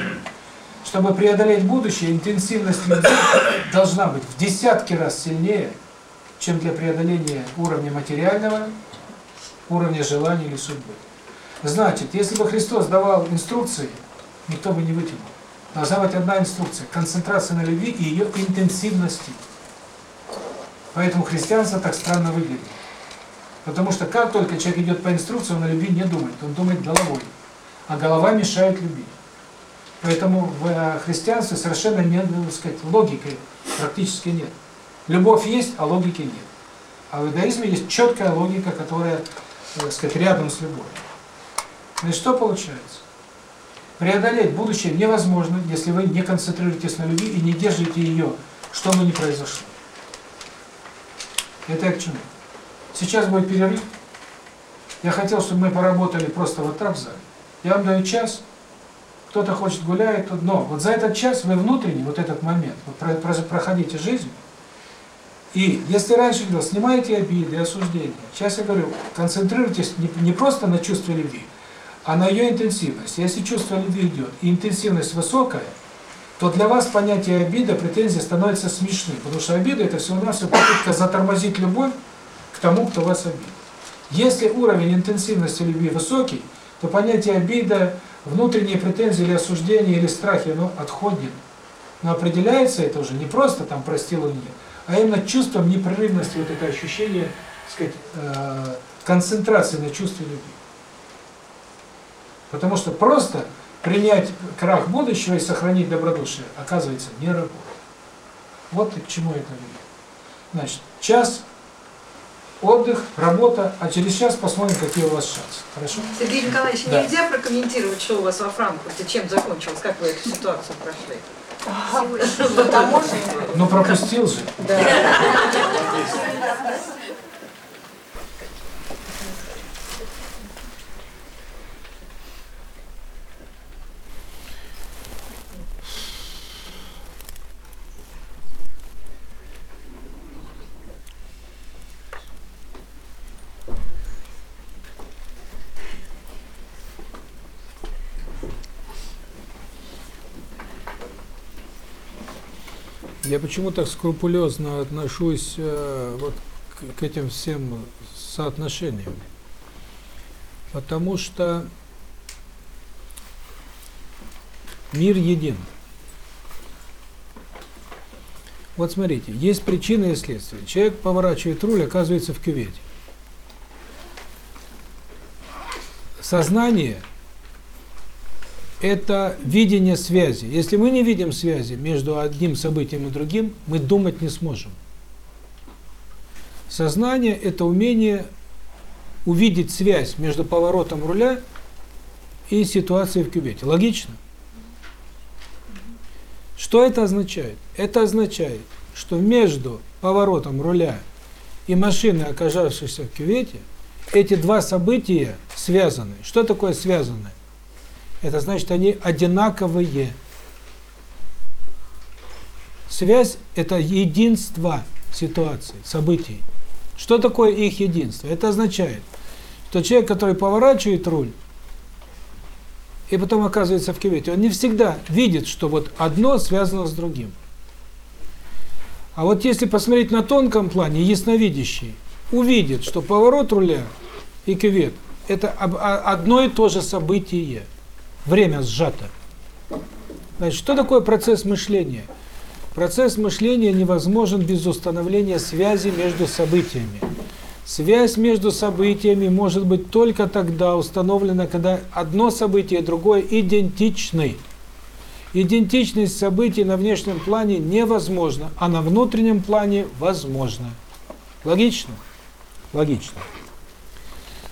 чтобы преодолеть будущее, интенсивность должна быть в десятки раз сильнее, чем для преодоления уровня материального, уровня желаний или судьбы. Значит, если бы Христос давал инструкции, никто бы не вытянул. Должна быть одна инструкция – концентрация на любви и ее интенсивности. Поэтому христианство так странно выглядит. Потому что как только человек идет по инструкции, он о любви не думает, он думает головой. А голова мешает любить. Поэтому в э, христианстве совершенно нет, ну, так сказать, логики практически нет. Любовь есть, а логики нет. А в иудаизме есть четкая логика, которая, э, так сказать, рядом с любовью. Значит, что получается? Преодолеть будущее невозможно, если вы не концентрируетесь на любви и не держите ее, что бы ни произошло. Это я к чему? Сейчас будет перерыв. Я хотел, чтобы мы поработали просто вот так в зале. Я вам даю час, кто-то хочет гуляет, но вот за этот час вы внутренний, вот этот момент, вот про, про, проходите жизнь, и если раньше говорил, снимайте обиды, осуждения, сейчас я говорю, концентрируйтесь не просто на чувстве любви, а на ее интенсивность. Если чувство любви идет, и интенсивность высокая, то для вас понятие обида, претензия становится смешным, потому что обида это всего-навсего попытка затормозить любовь к тому, кто вас обидел. Если уровень интенсивности любви высокий, то понятие обида, внутренние претензии или осуждения, или страхи, оно отходит. Но определяется это уже не просто там простил или нет, а именно чувством непрерывности, вот это ощущение, так сказать, э, концентрации на чувстве любви. Потому что просто принять крах будущего и сохранить добродушие, оказывается, не работает. Вот и к чему это ведет. Значит, час, отдых, работа, а через час посмотрим, какие у вас шансы. Хорошо? Сергей Николаевич, Да. нельзя прокомментировать, что у вас во Франкфурте, чем закончилось, как вы эту ситуацию прошли? Ну пропустил же. Я почему так скрупулезно отношусь э, вот к, к этим всем соотношениям? Потому что мир един. Вот смотрите, есть причина и следствие. Человек поворачивает руль, оказывается в кювете. Сознание – это видение связи. Если мы не видим связи между одним событием и другим, мы думать не сможем. Сознание – это умение увидеть связь между поворотом руля и ситуацией в кювете. Логично? Что это означает? Это означает, что между поворотом руля и машиной, оказавшейся в кювете, эти два события связаны. Что такое связаны? Это значит, они одинаковые. Связь – это единство ситуаций, событий. Что такое их единство? Это означает, что человек, который поворачивает руль, и потом оказывается в кювете, он не всегда видит, что вот одно связано с другим. А вот если посмотреть на тонком плане, ясновидящий увидит, что поворот руля и кювет – это одно и то же событие. Время сжато. Значит, что такое процесс мышления? Процесс мышления невозможен без установления связи между событиями. Связь между событиями может быть только тогда установлена, когда одно событие и другое идентичны. Идентичность событий на внешнем плане невозможна, а на внутреннем плане возможна. Логично? Логично.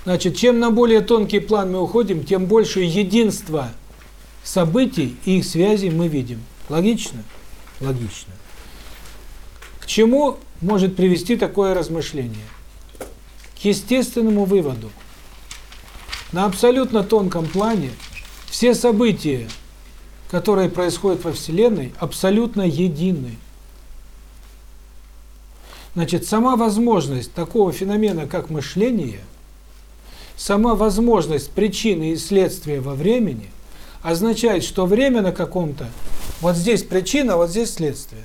Значит, чем на более тонкий план мы уходим, тем больше единства событий и их связей мы видим. Логично? Логично. К чему может привести такое размышление? К естественному выводу. На абсолютно тонком плане все события, которые происходят во Вселенной, абсолютно едины. Значит, сама возможность такого феномена, как мышление, сама возможность причины и следствия во времени означает, что время на каком-то, вот здесь причина, вот здесь следствие.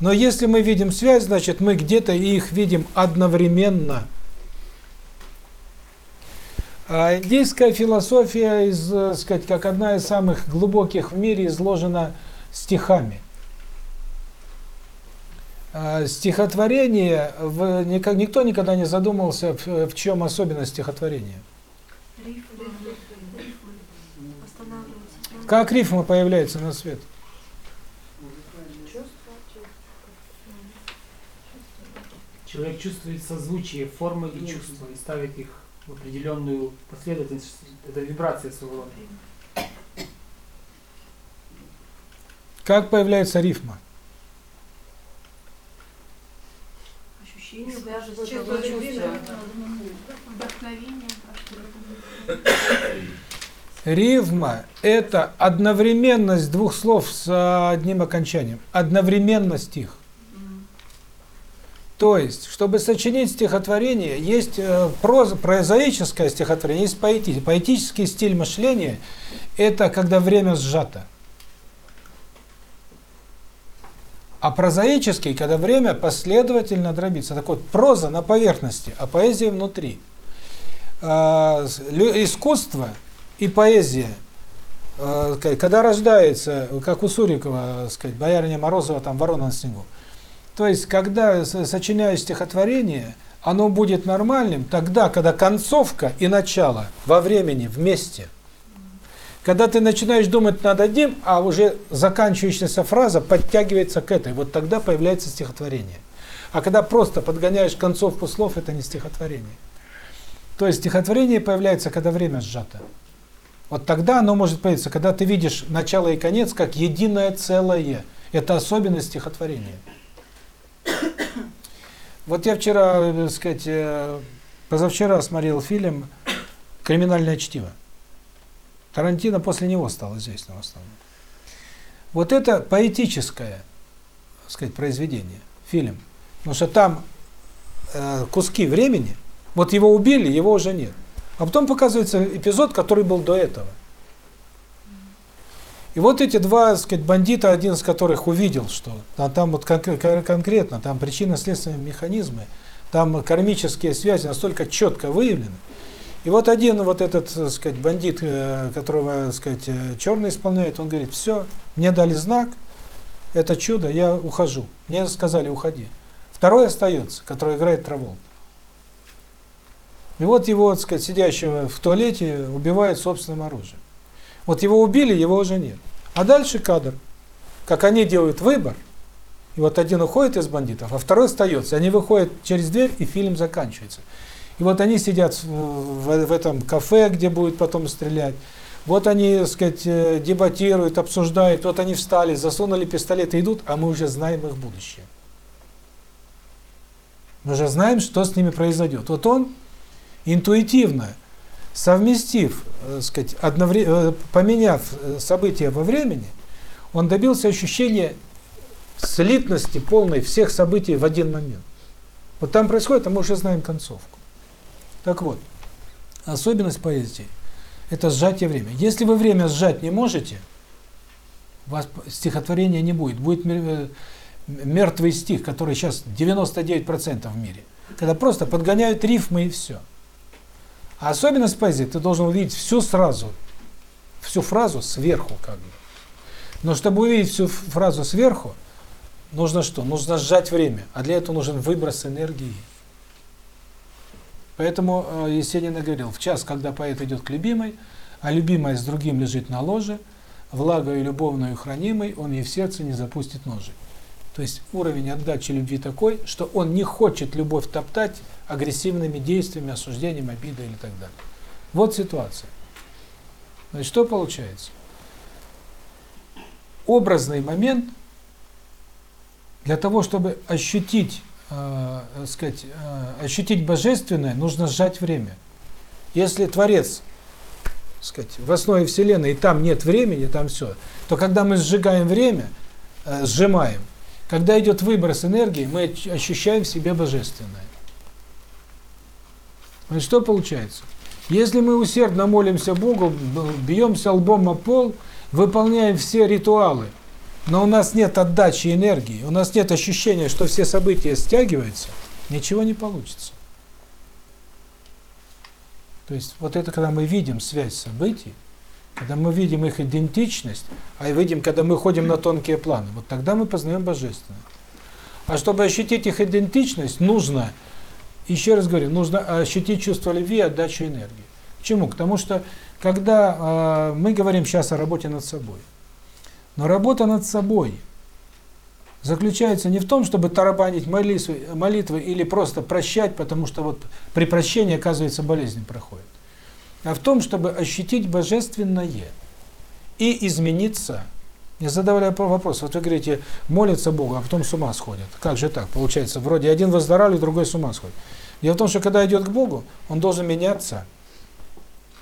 Но если мы видим связь, значит мы где-то их видим одновременно. А индийская философия, из, э, сказать, как одна из самых глубоких в мире, изложена стихами. А, Стихотворение, в, никто никогда не задумывался, в чем особенность стихотворения. Как рифма появляется на свет? Человек чувствует созвучие формы и чувства и ставит их в определенную последовательность. Это вибрация своего рода. Как появляется рифма? Ощущение, вдохновение. [coughs] Рифма – это одновременность двух слов с одним окончанием. Одновременность их. То есть, чтобы сочинить стихотворение, есть э, проза, прозаическое стихотворение, есть поэтический. Поэтический стиль мышления – это когда время сжато. А прозаический, когда время последовательно дробится. Так вот, проза на поверхности, а поэзия внутри. Лю- Искусство и поэзия, э, когда рождается, как у Сурикова, э, сказать, боярыня Морозова, там «Ворона на снегу», то есть, когда сочиняешь стихотворение, оно будет нормальным тогда, когда концовка и начало во времени вместе. Когда ты начинаешь думать над одним, а уже заканчивающаяся фраза подтягивается к этой, вот тогда появляется стихотворение. А когда просто подгоняешь концовку слов, это не стихотворение. То есть стихотворение появляется, когда время сжато. Вот тогда оно может появиться, когда ты видишь начало и конец как единое целое. Это особенность стихотворения. Вот я вчера, э, так сказать, э, позавчера смотрел фильм «Криминальное чтиво». Тарантино после него стал известным в основном. Вот это поэтическое, так сказать, произведение, фильм. Потому что там э, куски времени, вот его убили, его уже нет. А потом показывается эпизод, который был до этого. И вот эти два, так сказать, бандита, один из которых увидел, что а там вот кон- кон- конкретно, там причинно-следственные механизмы, там кармические связи настолько четко выявлены. И вот один вот этот, так сказать, бандит, э, которого, так сказать, э, черный исполняет, он говорит, все, мне дали знак, это чудо, я ухожу. Мне сказали, уходи. Второй остается, который играет Траволт. И вот его, так сказать, сидящего в туалете убивают собственным оружием. Вот его убили, его уже нет. А дальше кадр. Как они делают выбор, и вот один уходит из бандитов, а второй остается. Они выходят через дверь, и фильм заканчивается. И вот они сидят в, в- этом кафе, где будет потом стрелять. Вот они, так сказать, э, дебатируют, обсуждают. Вот они встали, засунули пистолеты, идут, а мы уже знаем их будущее. Мы уже знаем, что с ними произойдет. Вот он интуитивно, совместив, э, сказать, одновре- э, поменяв э, события во времени, он добился ощущения слитности полной всех событий в один момент. Вот там происходит, а мы уже знаем концовку. Так вот, особенность поэзии – это сжатие времени. Если вы время сжать не можете, у вас стихотворения не будет. Будет мер- мертвый стих, который сейчас 99% в мире. Когда просто подгоняют рифмы и все. А особенность поэзии, ты должен увидеть всю сразу, всю фразу сверху как бы. Но чтобы увидеть всю фразу сверху, нужно что? Нужно сжать время, а для этого нужен выброс энергии. Поэтому э, Есенин говорил, в час, когда поэт идет к любимой, а любимая с другим лежит на ложе, влагою любовную хранимой, он ей в сердце не запустит ножи. То есть уровень отдачи любви такой, что он не хочет любовь топтать агрессивными действиями, осуждением, обидой или так далее. Вот ситуация. Значит, что получается? Образный момент для того, чтобы ощутить, э, э, сказать, э, ощутить божественное, нужно сжать время. Если Творец, сказать, в основе Вселенной, и там нет времени, там все, то когда мы сжигаем время, э, сжимаем, когда идет выброс энергии, мы ощущаем в себе божественное. Значит, что получается? Если мы усердно молимся Богу, бьемся лбом о пол, выполняем все ритуалы, но у нас нет отдачи энергии, у нас нет ощущения, что все события стягиваются, ничего не получится. То есть вот это когда мы видим связь событий, когда мы видим их идентичность, а и видим, когда мы ходим на тонкие планы, вот тогда мы познаем Божественное. А чтобы ощутить их идентичность, нужно, еще раз говорю, нужно ощутить чувство любви и отдачу энергии. Почему? Потому что, когда э, мы говорим сейчас о работе над собой, но работа над собой заключается не в том, чтобы тарабанить молитвы, молитвы или просто прощать, потому что вот при прощении, оказывается, болезнь проходит, а в том, чтобы ощутить божественное и измениться. Не задавая вопрос, вот вы говорите, молятся Богу, а потом с ума сходят. Как же так? Получается, вроде один выздоравливает, другой с ума сходит. Дело в том, что когда идет к Богу, он должен меняться.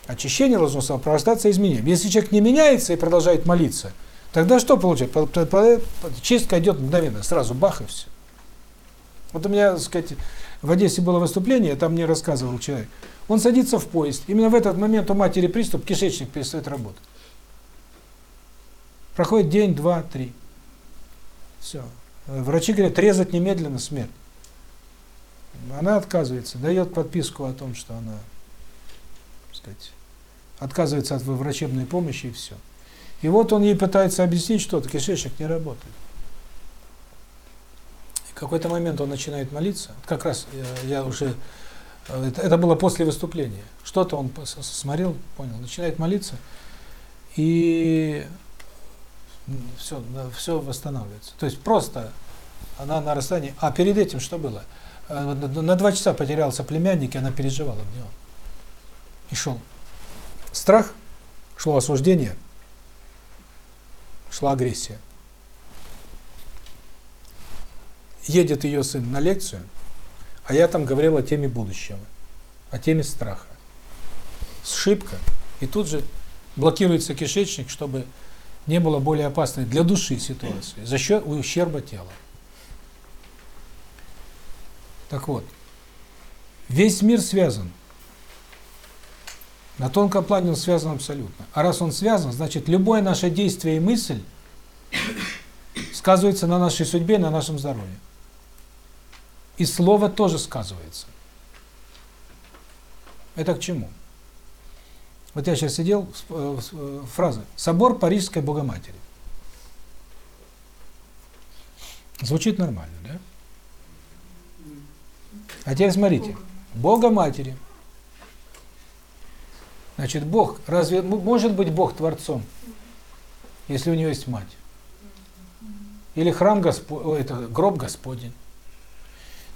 Очищение должно сопровождаться изменением. Если человек не меняется и продолжает молиться, тогда что получается? По- по- по- Чистка идет мгновенно, сразу бах и все. Вот у меня, так сказать, в Одессе было выступление, там мне рассказывал человек. Он садится в поезд, именно в этот момент у матери приступ, кишечник перестает работать. Проходит день, два, три. Все. Врачи говорят, резать немедленно смерть. Она отказывается, дает подписку о том, что она, так сказать, отказывается от врачебной помощи и все. И вот он ей пытается объяснить что-то, кишечник не работает. Какой-то момент он начинает молиться, как раз я, я уже, это, это было после выступления, что-то он пос- смотрел, понял, начинает молиться, и все, все восстанавливается. То есть просто она на расстоянии. А перед этим что было? Э, На два часа потерялся племянник, и она переживала в него. И шел страх, шло осуждение, шла агрессия. Едет ее сын на лекцию, а я там говорил о теме будущего, о теме страха. Сшибка, и тут же блокируется кишечник, чтобы не было более опасной для души ситуации, за счет ущерба тела. Так вот, весь мир связан. На тонком плане он связан абсолютно. А раз он связан, значит, любое наше действие и мысль сказывается на нашей судьбе, на нашем здоровье. И слово тоже сказывается. Это к чему? Вот я сейчас сидел, э, э, фраза «Собор Парижской Богоматери». Звучит нормально, да? А теперь смотрите. Бога Матери. Значит, Бог, разве может быть Бог Творцом, если у него есть мать? Или храм Господь, это гроб Господень?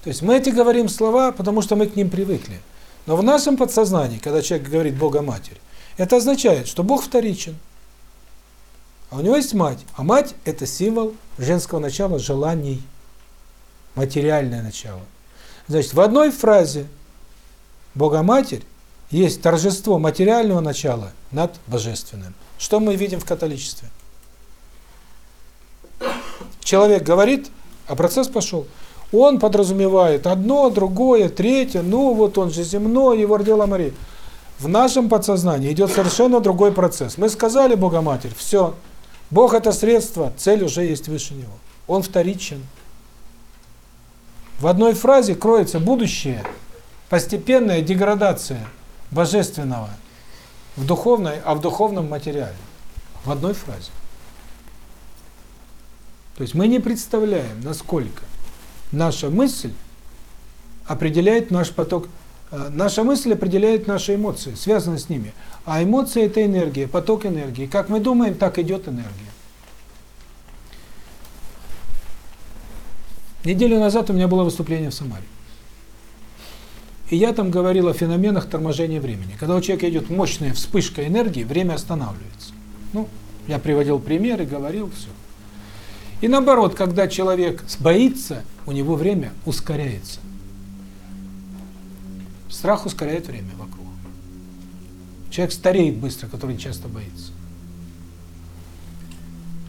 То есть мы эти говорим слова, потому что мы к ним привыкли. Но в нашем подсознании, когда человек говорит Бога Матерь, это означает, что Бог вторичен. А у него есть мать. А мать – это символ женского начала желаний, материальное начало. Значит, в одной фразе Бога-Матерь есть торжество материального начала над божественным. Что мы видим в католичестве? Человек говорит, а процесс пошел. Он подразумевает одно, другое, третье, ну вот он же земной, его родила Мария. В нашем подсознании идет совершенно другой процесс. Мы сказали Бога-Матерь, все. Бог это средство, цель уже есть выше него. Он вторичен. В одной фразе кроется будущее, постепенная деградация божественного в духовной, а в духовном материале. В одной фразе. То есть мы не представляем, насколько наша мысль определяет наш поток. э, Наша мысль определяет наши эмоции, связаны с ними. А эмоции – это энергия, поток энергии. Как мы думаем, так идет энергия. Неделю назад у меня было выступление в Самаре. И я там говорил о феноменах торможения времени. Когда у человека идет мощная вспышка энергии, время останавливается. Ну, я приводил примеры, говорил все. И наоборот, когда человек боится, у него время ускоряется. Страх ускоряет время вокруг. Человек стареет быстро, который часто боится.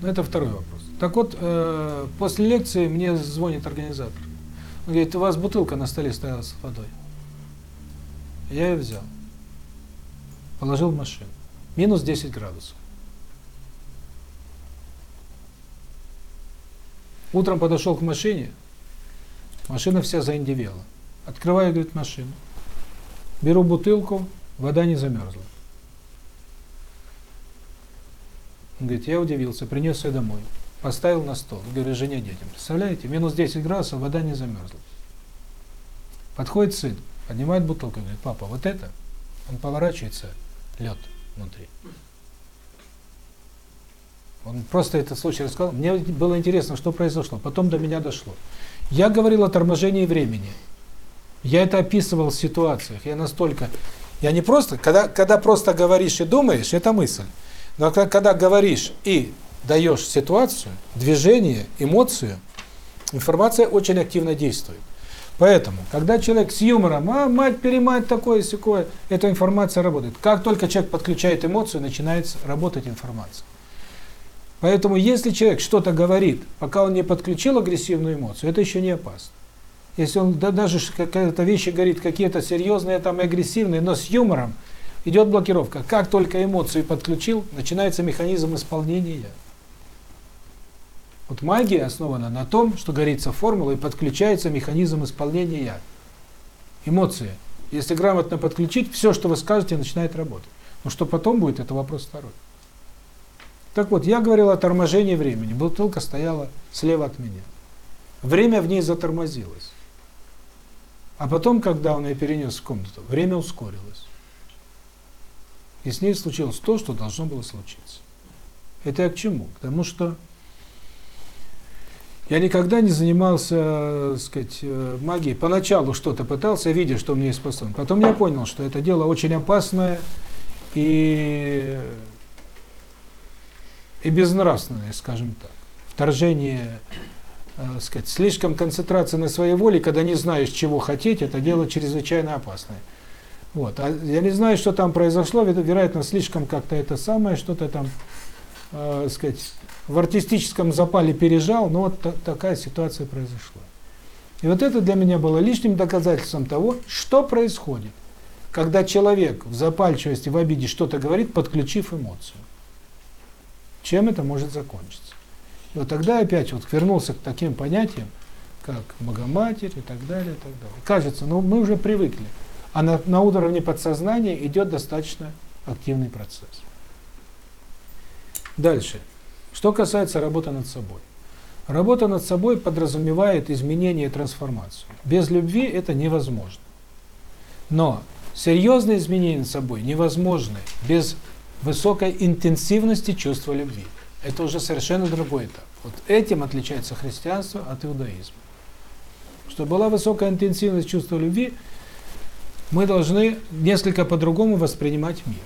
Но это второй вопрос. Так вот, э, после лекции мне звонит организатор. Он говорит, у вас бутылка на столе стояла с водой. Я ее взял. положил в машину. Минус 10 градусов. Утром подошел к машине, машина вся заиндевела. Открываю, говорит, машину. Беру бутылку, вода не замерзла. Он говорит, я удивился, принес ее домой. Поставил на стол, говорю, жене, детям. Представляете, минус 10 градусов, вода не замерзла. Подходит сын, поднимает бутылку, говорит, папа, вот это, он поворачивается, лед внутри. Он просто этот случай рассказал. Мне было интересно, что произошло. Потом до меня дошло. Я говорил о торможении времени. Я это описывал в ситуациях. Я настолько... Я не просто... Когда, когда просто говоришь и думаешь, это мысль. Но когда, когда говоришь и даешь ситуацию, движение, эмоцию, информация очень активно действует. Поэтому, когда человек с юмором, а, мать-перемать, такое секое, эта информация работает. Как только человек подключает эмоцию, начинает работать информация. Поэтому, если человек что-то говорит, пока он не подключил агрессивную эмоцию, это еще не опасно. Если он да, даже какая-то вещи говорит, какие-то серьезные там и агрессивные, но с юмором, идет блокировка. Как только эмоции подключил, начинается механизм исполнения. Вот магия основана на том, что горится формула и подключается механизм исполнения. Эмоции. Если грамотно подключить, все, что вы скажете, начинает работать. Но что потом будет, это вопрос второй. Так вот, я говорил о торможении времени. Бутылка стояла слева от меня. Время в ней затормозилось. А потом, когда он ее перенес в комнату, время ускорилось. И с ней случилось то, что должно было случиться. Это я к чему? К что я никогда не занимался, так сказать, э, магией. Поначалу что-то пытался, видя, что мне способен. Потом я понял, что это дело очень опасное и, и безнравственное, скажем так. Вторжение, э, сказать, слишком концентрация на своей воле, когда не знаешь, чего хотеть, это дело чрезвычайно опасное. Вот. А я не знаю, что там произошло, вероятно, слишком как-то это самое, что-то там, э, сказать, в артистическом запале пережал, но вот та такая ситуация произошла. И вот это для меня было лишним доказательством того, что происходит, когда человек в запальчивости, в обиде что-то говорит, подключив эмоцию. Чем это может закончиться? И вот тогда опять вот вернулся к таким понятиям, как Богоматерь и так далее, и так далее. Кажется, ну мы уже привыкли. А на, на уровне подсознания идет достаточно активный процесс. Дальше. Что касается работы над собой. Работа над собой подразумевает изменение и трансформацию. Без любви это невозможно. Но серьезные изменения над собой невозможны без высокой интенсивности чувства любви. Это уже совершенно другой этап. Вот этим отличается христианство от иудаизма. Чтобы была высокая интенсивность чувства любви, мы должны несколько по-другому воспринимать мир.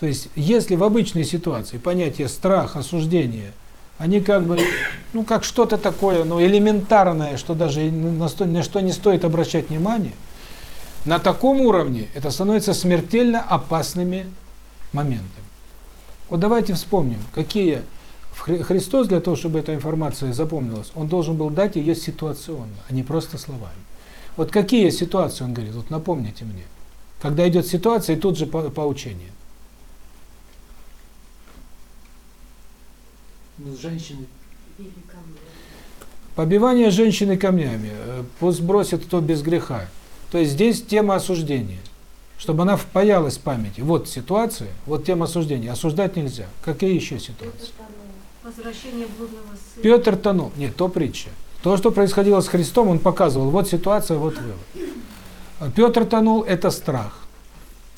То есть, если в обычной ситуации понятие страх, осуждение, они как бы, ну, как что-то такое, ну, элементарное, что даже на, сто, на что не стоит обращать внимание, на таком уровне это становится смертельно опасными моментами. Вот давайте вспомним, какие Христос для того, чтобы эта информация запомнилась, Он должен был дать ее ситуационно, а не просто словами. Вот какие ситуации, он говорит, вот напомните мне. Когда идет ситуация, и тут же поучение. Ну, женщины. Побивание женщины камнями. Э, пусть бросит кто без греха. То есть здесь тема осуждения. Чтобы она впаялась в памяти. Вот ситуация, вот тема осуждения. Осуждать нельзя. Какие еще ситуации? Возвращение блудного сына. Петр тонул. Нет, то притча. То, что происходило с Христом, он показывал. Вот ситуация, вот вывод. Петр тонул – это страх.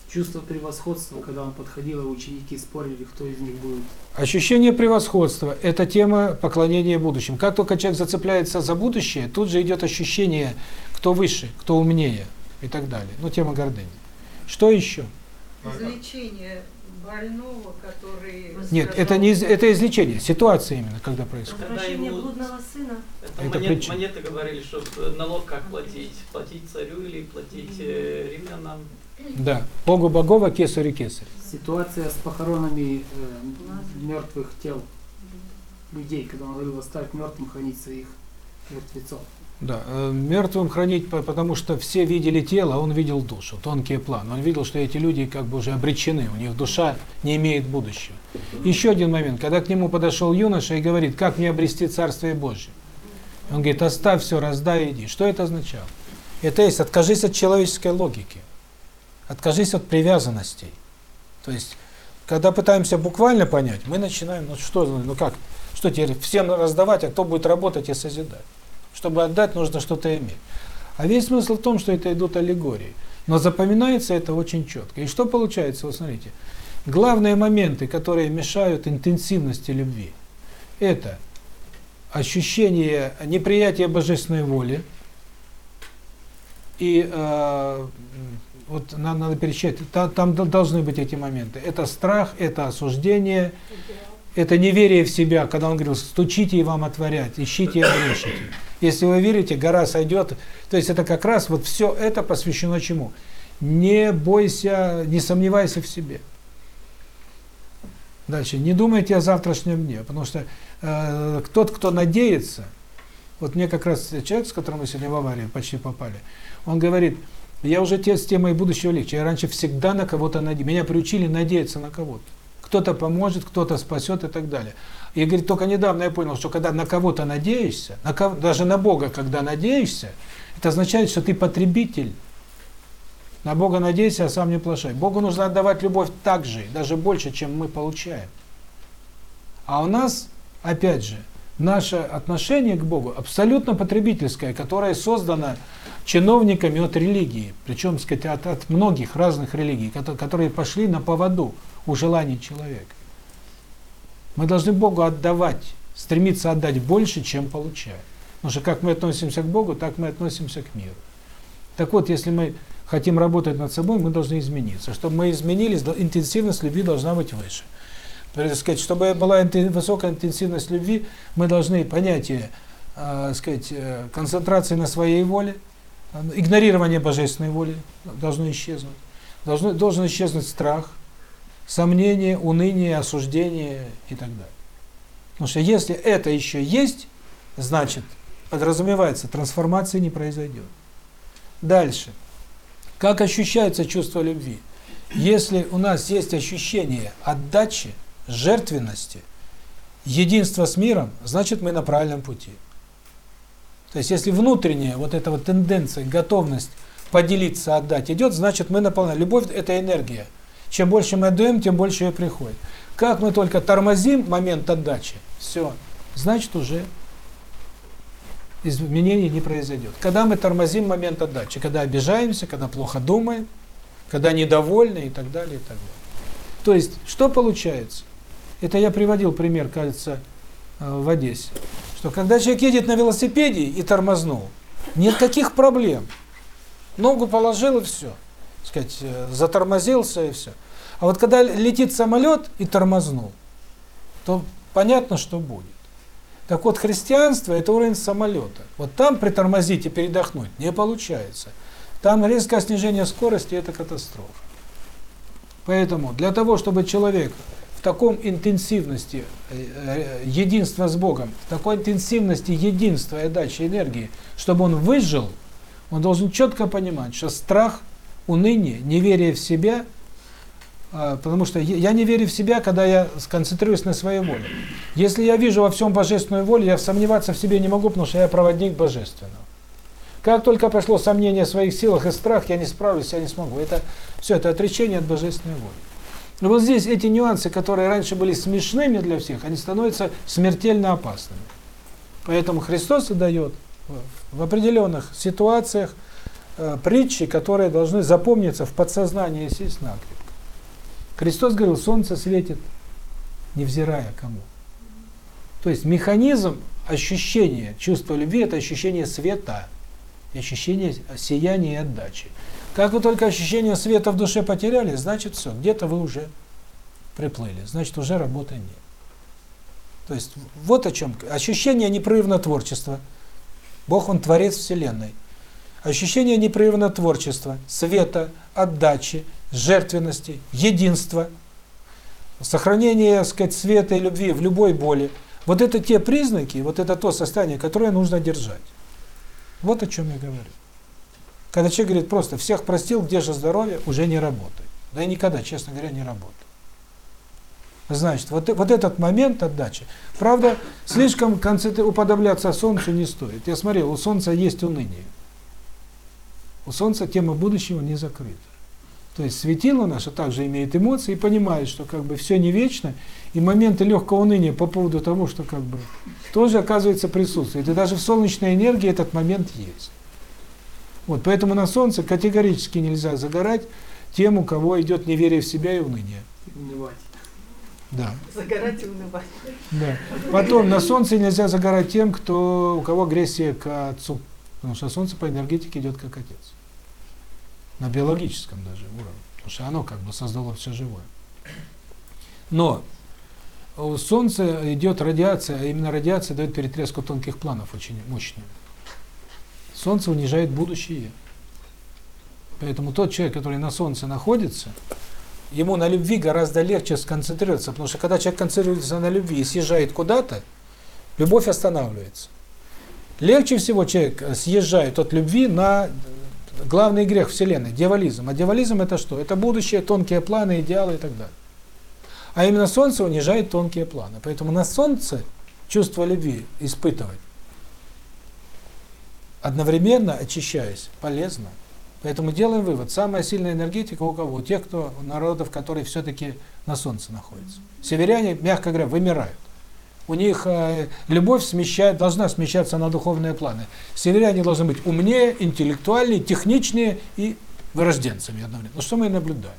Чувство превосходства, когда он подходил, и ученики спорили, кто из них будет. Ощущение превосходства – это тема поклонения будущим. Как только человек зацепляется за будущее, тут же идет ощущение, кто выше, кто умнее и так далее. Ну, тема гордыни. Что еще? Излечение больного, который... Нет, это не из, это излечение, ситуация именно, когда происходит. Возвращение ему- блудного сына. Это, Это монет- монеты говорили, что налог как платить? Платить царю или платить э, римлянам? Да, Богу богова, кесарю кесарь. Ситуация с похоронами э, мертвых тел людей, когда он говорил оставить мертвым хранить своих мертвецов. Да, э, мертвым хранить, по- потому что все видели тело, а он видел душу, тонкий план. Он видел, что эти люди как бы уже обречены, у них душа не имеет будущего. Еще один момент, когда к нему подошел юноша и говорит, как мне обрести Царствие Божье? Он говорит, оставь все, раздай иди. Что это означало? Это есть, откажись от человеческой логики, откажись от привязанностей. То есть, когда пытаемся буквально понять, мы начинаем, ну что, ну как, что теперь всем раздавать, а кто будет работать и созидать? Чтобы отдать, нужно что-то иметь. А весь смысл в том, что это идут аллегории. Но запоминается это очень четко. И что получается, вот смотрите, главные моменты, которые мешают интенсивности любви, это ощущение неприятия божественной воли, и э, вот надо, надо перечислять, та- там, дол- должны быть эти моменты. Это страх, это осуждение, это неверие в себя, когда он говорил, стучите и вам отворят, ищите и обрешите. Если вы верите, гора сойдет. То есть это как раз вот все это посвящено чему? Не бойся, не сомневайся в себе. Дальше, не думайте о завтрашнем дне, потому что э, тот, кто надеется, вот мне как раз человек, с которым мы сегодня в аварию почти попали, он говорит, я уже те, с темой будущего легче, я раньше всегда на кого-то надеялся, меня приучили надеяться на кого-то. Кто-то поможет, кто-то спасет и так далее. И говорит, только недавно я понял, что когда на кого-то надеешься, на кого, даже на Бога, когда надеешься, это означает, что ты потребитель. На Бога надейся, а сам не плашай. Богу нужно отдавать любовь так же, даже больше, чем мы получаем. А у нас, опять же, наше отношение к Богу абсолютно потребительское, которое создано чиновниками от религии, причем, сказать, от, от многих разных религий, кото- которые пошли на поводу у желаний человека. Мы должны Богу отдавать, стремиться отдать больше, чем получаем. Потому что как мы относимся к Богу, так мы относимся к миру. Так вот, если мы хотим работать над собой, мы должны измениться. Чтобы мы изменились, интенсивность любви должна быть выше. Сказать, чтобы была высокая интенсивность любви, мы должны понятие, э, сказать, э, концентрации на своей воле, э, игнорирование божественной воли должно исчезнуть. Должно, должен исчезнуть страх, сомнение, уныние, осуждение и так далее. Потому что если это еще есть, значит, подразумевается, трансформации не произойдет. Дальше. Как ощущается чувство любви? Если у нас есть ощущение отдачи, жертвенности, единства с миром, значит мы на правильном пути. То есть если внутренняя вот эта вот тенденция, готовность поделиться, отдать идет, значит мы наполняем. Любовь – это энергия. Чем больше мы отдаем, тем больше ее приходит. Как мы только тормозим момент отдачи, все, значит уже изменений не произойдет. Когда мы тормозим момент отдачи, когда обижаемся, когда плохо думаем, когда недовольны и так далее, и так далее. То есть, что получается? Это я приводил пример, кажется, э, в Одессе. Что когда человек едет на велосипеде и тормознул, никаких проблем. Ногу положил и все. Сказать, э, затормозился и все. А вот когда летит самолет и тормознул, то понятно, что будет. Так вот, христианство – это уровень самолета. Вот там притормозить и передохнуть не получается. Там резкое снижение скорости – это катастрофа. Поэтому для того, чтобы человек в таком интенсивности э, э, единства с Богом, в такой интенсивности единства и отдачи энергии, чтобы он выжил, он должен четко понимать, что страх, уныние, неверие в себя, а, потому что я не верю в себя, когда я сконцентрируюсь на своей воле. Если я вижу во всем божественную волю, я сомневаться в себе не могу, потому что я проводник божественного. Как только прошло сомнение в своих силах и страх, я не справлюсь, я не смогу. Это все, это отречение от божественной воли. И вот здесь эти нюансы, которые раньше были смешными для всех, они становятся смертельно опасными. Поэтому Христос и дает в определенных ситуациях притчи, которые должны запомниться в подсознании сесть накрепко. Христос говорил, солнце светит, невзирая кому. То есть механизм ощущения чувства любви – это ощущение света, ощущение сияния и отдачи. Как вы только ощущение света в душе потеряли, значит все, где-то вы уже приплыли, значит уже работы нет. То есть вот о чем. Ощущение непрерывного творчества. Бог, Он творец Вселенной. Ощущение непрерывного творчества, света, отдачи, жертвенности, единства, сохранение, так сказать, света и любви в любой боли. Вот это те признаки, вот это то состояние, которое нужно держать. Вот о чем я говорю. Когда человек говорит просто «всех простил, где же здоровье?» уже не работает. Да и никогда, честно говоря, не работает. Значит, вот, вот этот момент отдачи. Правда, слишком уподобляться Солнцу не стоит. Я смотрел, у Солнца есть уныние. У Солнца тема будущего не закрыта. То есть светило наше также имеет эмоции и понимает, что как бы все не вечно, и моменты легкого уныния по поводу того, что как бы тоже оказывается присутствует. И даже в солнечной энергии этот момент есть. Вот, поэтому на Солнце категорически нельзя загорать тем, у кого идет неверие в себя и уныние. Унывать. Да. Загорать и унывать. Да. Потом на Солнце нельзя загорать тем, кто у кого агрессия к отцу. Потому что Солнце по энергетике идет как отец. На биологическом даже уровне. Потому что оно как бы создало все живое. Но у Солнца идет радиация, а именно радиация дает перетряску тонких планов очень мощную. Солнце унижает будущее. Поэтому тот человек, который на Солнце находится, ему на любви гораздо легче сконцентрироваться, потому что когда человек концентрируется на любви и съезжает куда-то, любовь останавливается. Легче всего человек съезжает от любви на главный грех Вселенной – дьяволизм. А дьяволизм – это что? Это будущее, тонкие планы, идеалы и так далее. А именно Солнце унижает тонкие планы. Поэтому на Солнце чувство любви испытывать, одновременно очищаясь, полезно. Поэтому делаем вывод. Самая сильная энергетика у кого? У тех, кто, народов, которые все-таки на Солнце находятся. Северяне, мягко говоря, вымирают. У них э, любовь смещает, должна смещаться на духовные планы. Северяне должны быть умнее, интеллектуальнее, техничнее и вырожденцами одновременно. Ну что мы и наблюдаем.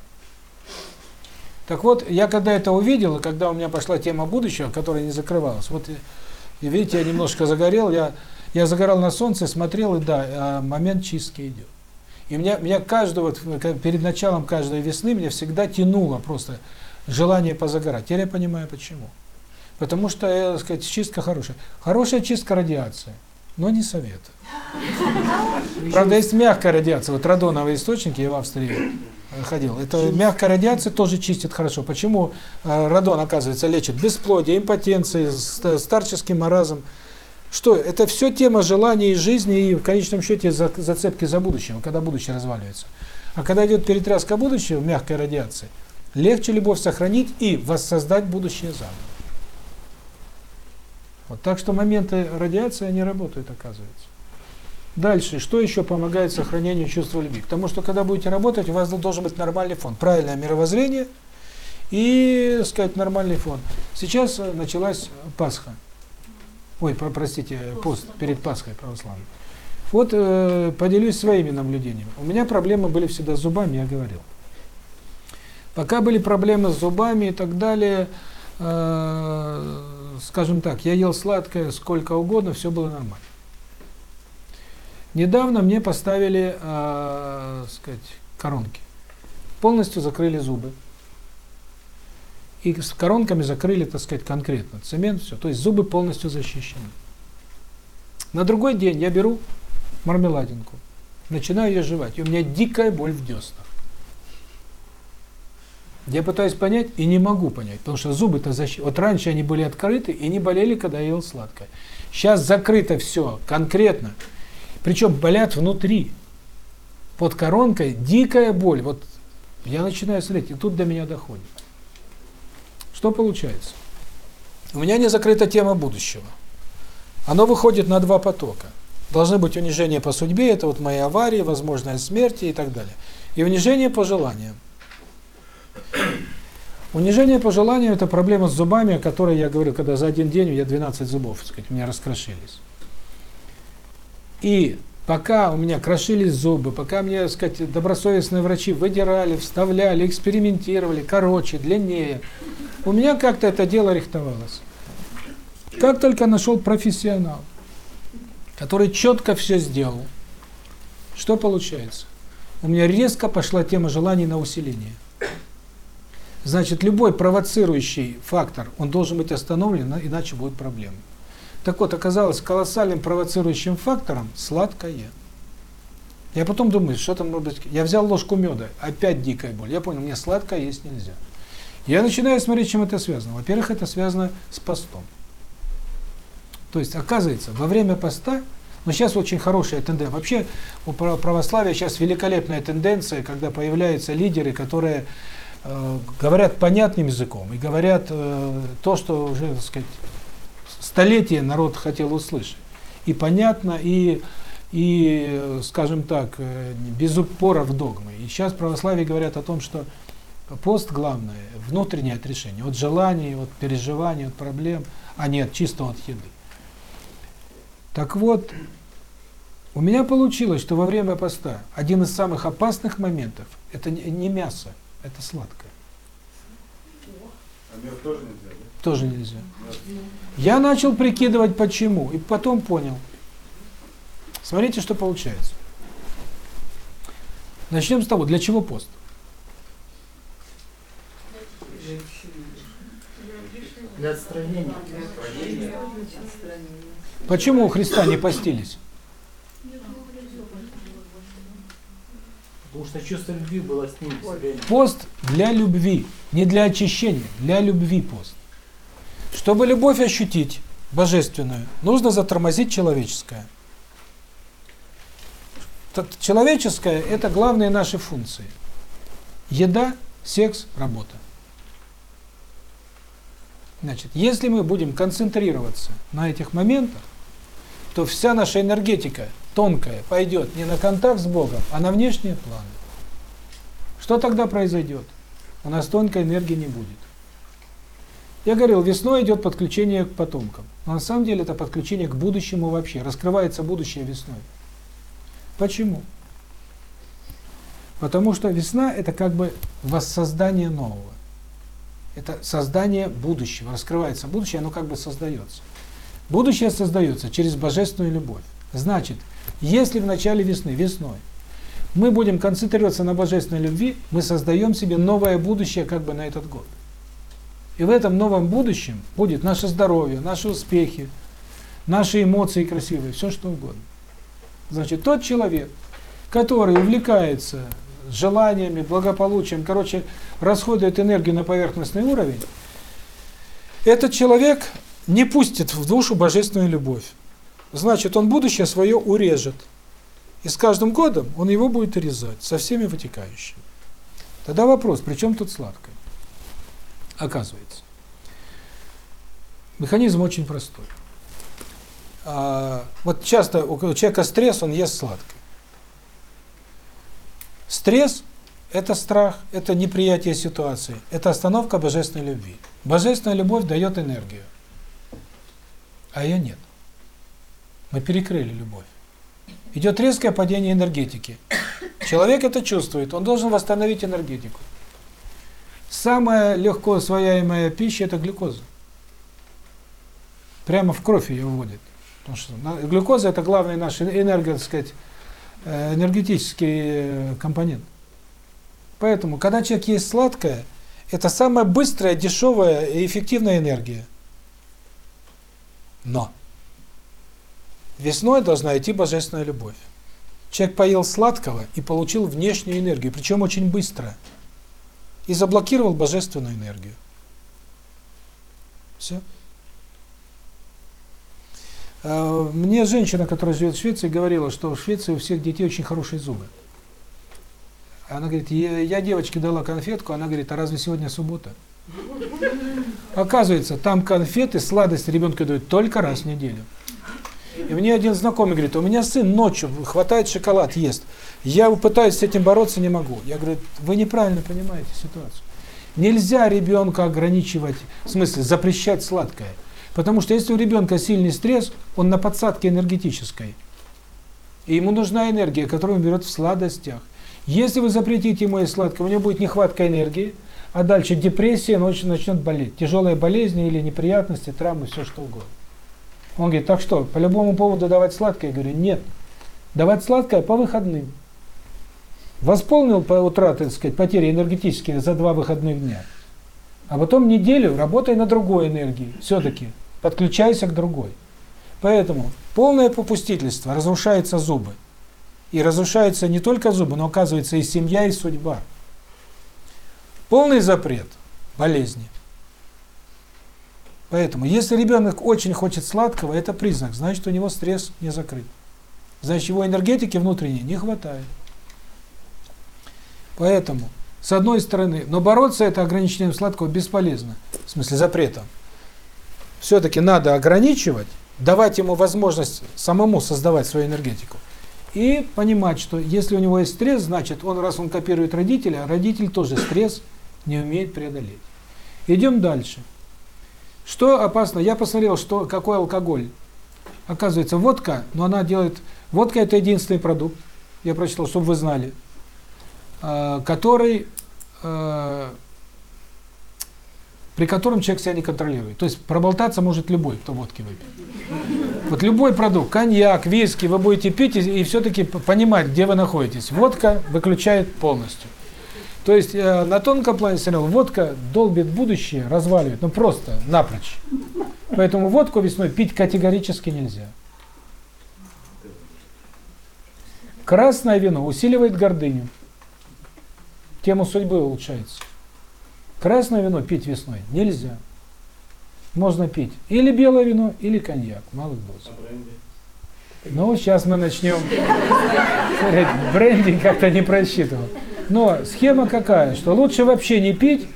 Так вот, я когда это увидел, и когда у меня пошла тема будущего, которая не закрывалась, вот, и, видите, я немножко загорел, я, я загорал на солнце, смотрел, и да, а момент чистки идет. И меня, меня каждый, вот, перед началом каждой весны, меня всегда тянуло просто желание позагорать. Теперь я понимаю, почему. Потому что, я, так сказать, чистка хорошая. Хорошая чистка радиации, но не совет. [laughs] Правда, есть мягкая радиация. Вот радоновые источники, я в Австрии ходил. Это мягкая радиация тоже чистит хорошо. Почему радон, оказывается, лечит бесплодие, импотенции, старческий маразм. Что? Это все тема желаний жизни и в конечном счете зацепки за будущее, когда будущее разваливается. А когда идет перетряска будущего, мягкой радиации, легче любовь сохранить и воссоздать будущее заново. Вот так что моменты радиации, они работают, оказывается. Дальше, что еще помогает сохранению чувства любви? Потому что, когда будете работать, у вас должен быть нормальный фон, правильное мировоззрение и, так сказать, нормальный фон. Сейчас началась Пасха. Ой, про, простите, пост перед Пасхой православной. Вот э, поделюсь своими наблюдениями. У меня проблемы были всегда с зубами, я говорил. Пока были проблемы с зубами и так далее, э, скажем так, я ел сладкое сколько угодно, все было нормально. Недавно мне поставили, э, сказать, коронки. Полностью закрыли зубы. И с коронками закрыли, так сказать, конкретно цемент, все. То есть зубы полностью защищены. На другой день я беру мармеладинку, начинаю ее жевать, и у меня дикая боль в деснах. Я пытаюсь понять и не могу понять, потому что зубы-то защищены. Вот раньше они были открыты и не болели, когда я ел сладкое. Сейчас закрыто все конкретно. Причем болят внутри. Под коронкой дикая боль. Вот я начинаю смотреть, и тут до меня доходит. Что получается? У меня не закрыта тема будущего. Оно выходит на два потока. Должны быть унижения по судьбе, это вот мои аварии, возможная смерть и так далее. И унижение по желаниям. Унижение по желанию – это проблема с зубами, о которой я говорю, когда за один день у меня 12 зубов, так сказать, у меня раскрошились. И пока у меня крошились зубы, пока мне, так сказать, добросовестные врачи выдирали, вставляли, экспериментировали, короче, длиннее, у меня как-то это дело рихтовалось. Как только нашел профессионал, который четко все сделал, что получается? У меня резко пошла тема желаний на усиление. Значит, любой провоцирующий фактор, он должен быть остановлен, иначе будут проблемы. Так вот, оказалось колоссальным провоцирующим фактором сладкое. Я потом думаю, что там может быть. Я взял ложку меда, опять дикая боль. Я понял, мне сладкое есть нельзя. Я начинаю смотреть, чем это связано. Во-первых, это связано с постом. То есть, оказывается, во время поста, но сейчас очень хорошая тенденция. Вообще у право- православия сейчас великолепная тенденция, когда появляются лидеры, которые говорят понятным языком и говорят э, то, что уже, так сказать, столетия народ хотел услышать. И понятно, и, и э, скажем так, э, без упора в догмы. И сейчас православие говорят о том, что пост главное – внутреннее отрешение от желаний, от переживаний, от проблем, а не от чисто от еды. Так вот, у меня получилось, что во время поста один из самых опасных моментов – это не мясо, это сладкое. А мед тоже нельзя, да? Тоже нельзя. Я начал прикидывать, почему, и потом понял. Смотрите, что получается. Начнем с того, для чего пост? Для отстранения. Почему у Христа не постились? Потому что чувство любви было с ним все время. Пост для любви, не для очищения, для любви пост. Чтобы любовь ощутить, божественную, нужно затормозить человеческое. Человеческое – это главные наши функции. Еда, секс, работа. Значит, если мы будем концентрироваться на этих моментах, то вся наша энергетика тонкая пойдет не на контакт с Богом, а на внешние планы. Что тогда произойдет? У нас тонкой энергии не будет. Я говорил, весной идет подключение к потомкам. Но на самом деле это подключение к будущему вообще. Раскрывается будущее весной. Почему? Потому что весна – это как бы воссоздание нового. Это создание будущего. Раскрывается будущее, оно как бы создается. Будущее создается через божественную любовь. Значит, если в начале весны, весной, мы будем концентрироваться на божественной любви, мы создаем себе новое будущее как бы на этот год. И в этом новом будущем будет наше здоровье, наши успехи, наши эмоции красивые, все что угодно. Значит, тот человек, который увлекается желаниями, благополучием, короче, расходует энергию на поверхностный уровень, этот человек не пустит в душу божественную любовь. Значит, он будущее свое урежет. И с каждым годом он его будет урезать со всеми вытекающими. Тогда вопрос, при чем тут сладкое? Оказывается, механизм очень простой. А, вот часто у человека стресс, он ест сладкое. Стресс – это страх, это неприятие ситуации, это остановка божественной любви. Божественная любовь дает энергию, а ее нет. Мы перекрыли любовь. Идет резкое падение энергетики. Человек это чувствует, он должен восстановить энергетику. Самая легко усвояемая пища – это глюкоза. Прямо в кровь ее вводит. Потому что глюкоза – это главный наш энерго, так сказать, э, энергетический э, компонент. Поэтому, когда человек ест сладкое, это самая быстрая, дешевая и эффективная энергия. Но весной должна идти божественная любовь. Человек поел сладкого и получил внешнюю энергию, причем очень быстро. И заблокировал божественную энергию. Все. Э, Мне женщина, которая живет в Швеции, говорила, что в Швеции у всех детей очень хорошие зубы. Она говорит, я девочке дала конфетку, она говорит, а разве сегодня суббота? Оказывается, там конфеты, сладости ребенку дают только раз в неделю. И мне один знакомый говорит, у меня сын ночью хватает шоколад, ест. Я пытаюсь с этим бороться, не могу. Я говорю, вы неправильно понимаете ситуацию. Нельзя ребенка ограничивать, в смысле запрещать сладкое. Потому что если у ребенка сильный стресс, он на подсадке энергетической. И ему нужна энергия, которую он берет в сладостях. Если вы запретите ему есть сладкое, у него будет нехватка энергии, а дальше депрессия, очень начнет болеть. Тяжелые болезни или неприятности, травмы, все что угодно. Он говорит, так что, по любому поводу давать сладкое? Я говорю, нет. Давать сладкое по выходным. Восполнил по утраты, так сказать, потери энергетические за два выходных дня. А потом неделю работай на другой энергии. Все-таки подключайся к другой. Поэтому полное попустительство разрушается зубы. И разрушаются не только зубы, но оказывается и семья, и судьба. Полный запрет – болезни. Поэтому, если ребенок очень хочет сладкого, это признак, значит, у него стресс не закрыт. Значит, его энергетики внутренней не хватает. Поэтому, с одной стороны, но бороться это ограничением сладкого бесполезно, в смысле запретом. Все-таки надо ограничивать, давать ему возможность самому создавать свою энергетику. И понимать, что если у него есть стресс, значит, он раз он копирует родителя, родитель тоже стресс не умеет преодолеть. Идем дальше. Что опасно? Я посмотрел, что какой алкоголь. Оказывается, водка, но она делает... Водка – это единственный продукт, я прочитал, чтобы вы знали, э, который... Э, при котором человек себя не контролирует. То есть проболтаться может любой, кто водки выпьет. Вот любой продукт, коньяк, виски, вы будете пить и, и все-таки понимать, где вы находитесь. Водка выключает полностью. То есть э, на тонком плане смотрел, водка долбит будущее, разваливает, ну просто напрочь. Поэтому водку весной пить категорически нельзя. Красное вино усиливает гордыню. Тема судьбы улучшается. Красное вино пить весной нельзя. Можно пить или белое вино, или коньяк, малых доз. Ну, сейчас мы начнем. Брендинг как-то не просчитывал. Но схема какая? Что лучше вообще не пить,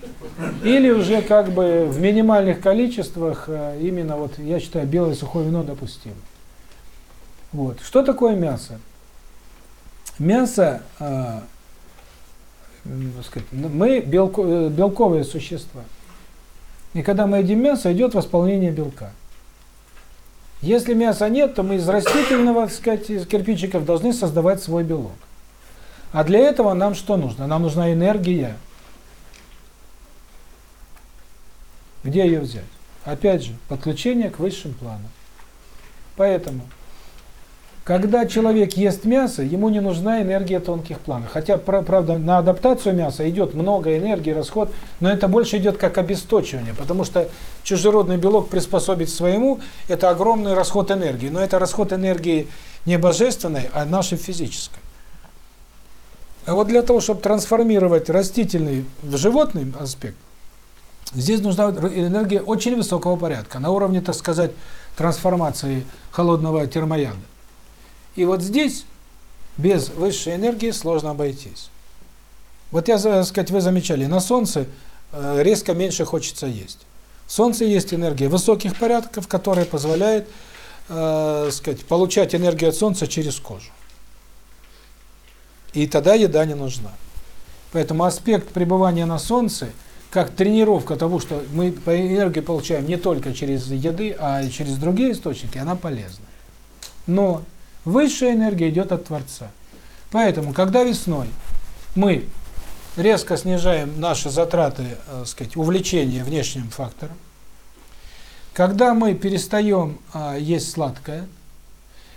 или уже как бы в минимальных количествах, э, именно вот, я считаю, белое сухое вино допустимо. Вот. Что такое мясо? Мясо, э, сказать, мы белко, э, белковые существа. И когда мы едим мясо, идет восполнение белка. Если мяса нет, то мы из растительного, так сказать, из кирпичиков должны создавать свой белок. А для этого нам что нужно? Нам нужна энергия. Где ее взять? Опять же, подключение к высшим планам. Поэтому когда человек ест мясо, ему не нужна энергия тонких планов. Хотя, правда, на адаптацию мяса идет много энергии, расход, но это больше идет как обесточивание, потому что чужеродный белок приспособить своему – это огромный расход энергии. Но это расход энергии не божественной, а нашей физической. А вот для того, чтобы трансформировать растительный в животный аспект, здесь нужна энергия очень высокого порядка, на уровне, так сказать, трансформации холодного термояда. И вот здесь без высшей энергии сложно обойтись. Вот я, так сказать, вы замечали, на Солнце э, резко меньше хочется есть. В Солнце есть энергия высоких порядков, которая позволяет, э, сказать, получать энергию от Солнца через кожу. И тогда еда не нужна. Поэтому аспект пребывания на Солнце, как тренировка того, что мы энергию получаем не только через еды, а и через другие источники, она полезна. Но Высшая энергия идет от Творца. Поэтому, когда весной мы резко снижаем наши затраты, э, сказать, увлечения внешним фактором, когда мы перестаем э, есть сладкое,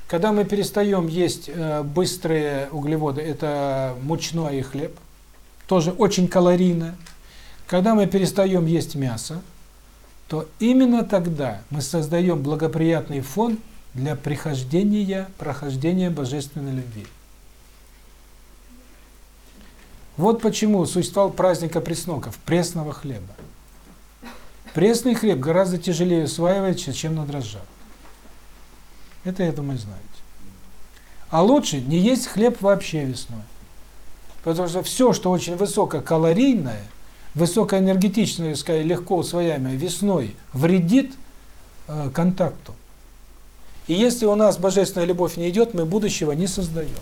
когда мы перестаем есть э, быстрые углеводы, это мучной и хлеб, тоже очень калорийно, когда мы перестаем есть мясо, то именно тогда мы создаем благоприятный фон для прихождения, прохождения божественной любви. Вот почему существовал праздник опресноков, пресного хлеба. Пресный хлеб гораздо тяжелее усваивается, чем на дрожжах. Это, я думаю, знаете. А лучше не есть хлеб вообще весной. Потому что все, что очень высококалорийное, высокоэнергетичное, сказать, легко усвояемое весной, вредит э, контакту. И если у нас божественная любовь не идет, мы будущего не создаем.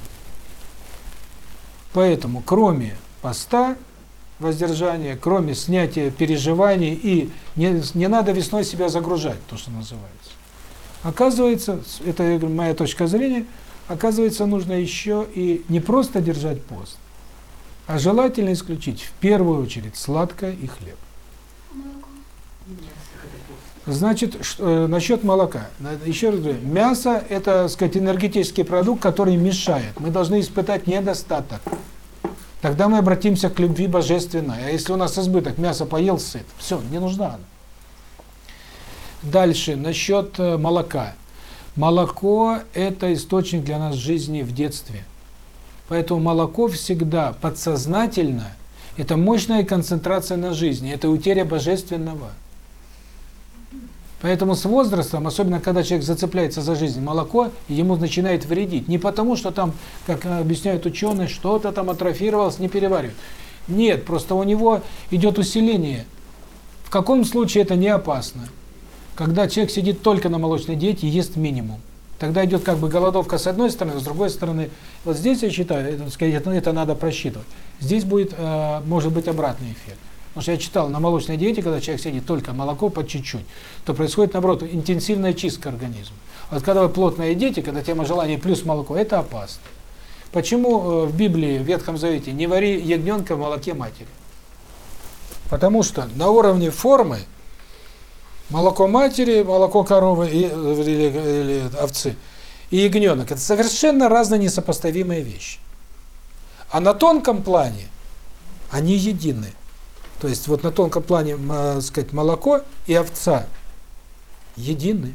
Поэтому, кроме поста, воздержания, кроме снятия переживаний, и не, не надо весной себя загружать, то, что называется. Оказывается, это моя точка зрения, оказывается, нужно еще и не просто держать пост, а желательно исключить в первую очередь сладкое и хлеб. Значит, что, э, насчет молока. Еще раз говорю, мясо – это, сказать, энергетический продукт, который мешает. Мы должны испытать недостаток. Тогда мы обратимся к любви божественной. А если у нас избыток, мясо поел, сыт, все, не нужна она. Дальше, насчет э, молока. Молоко – это источник для нас жизни в детстве. Поэтому молоко всегда подсознательно – это мощная концентрация на жизни, это утеря божественного. Поэтому с возрастом, особенно когда человек зацепляется за жизнь, молоко ему начинает вредить. Не потому, что там, как объясняют ученые, что-то там атрофировалось, не переваривает. Нет, просто у него идет усиление. В каком случае это не опасно? Когда человек сидит только на молочной диете и ест минимум. Тогда идет как бы голодовка с одной стороны, с другой стороны. Вот здесь я считаю, это, это надо просчитывать. Здесь будет, э, может быть обратный эффект. Потому что я читал, на молочной диете, когда человек сидит только молоко по чуть-чуть, то происходит, наоборот, интенсивная чистка организма. Вот когда вы плотно едите, когда тема желания плюс молоко, это опасно. Почему э, в Библии, в Ветхом Завете, не вари ягненка в молоке матери? Потому что на уровне формы молоко матери, молоко коровы и, э, или, или овцы и ягненок – это совершенно разные несопоставимые вещи. А на тонком плане они едины. То есть вот на тонком плане, э, сказать, молоко и овца едины.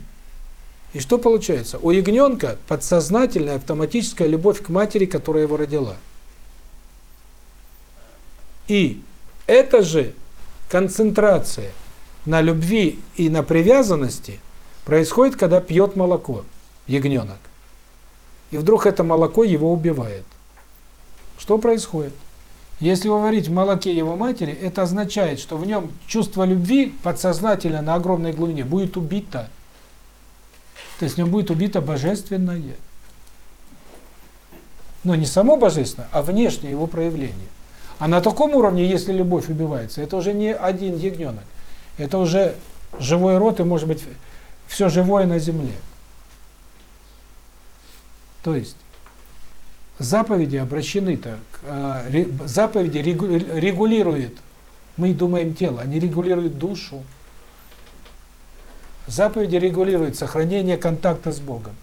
И что получается? У ягненка подсознательная автоматическая любовь к матери, которая его родила. И это же концентрация на любви и на привязанности происходит, когда пьет молоко ягненок. И вдруг это молоко его убивает. Что происходит? Если варить в молоке его матери, это означает, что в нем чувство любви подсознательно на огромной глубине будет убито. То есть в нем будет убито божественное. Но не само божественное, а внешнее его проявление. А на таком уровне, если любовь убивается, это уже не один ягненок. Это уже живой род и, может быть, все живое на земле. То есть заповеди обращены-то, э, заповеди регулируют, мы думаем тело, они регулируют душу. Заповеди регулируют сохранение контакта с Богом.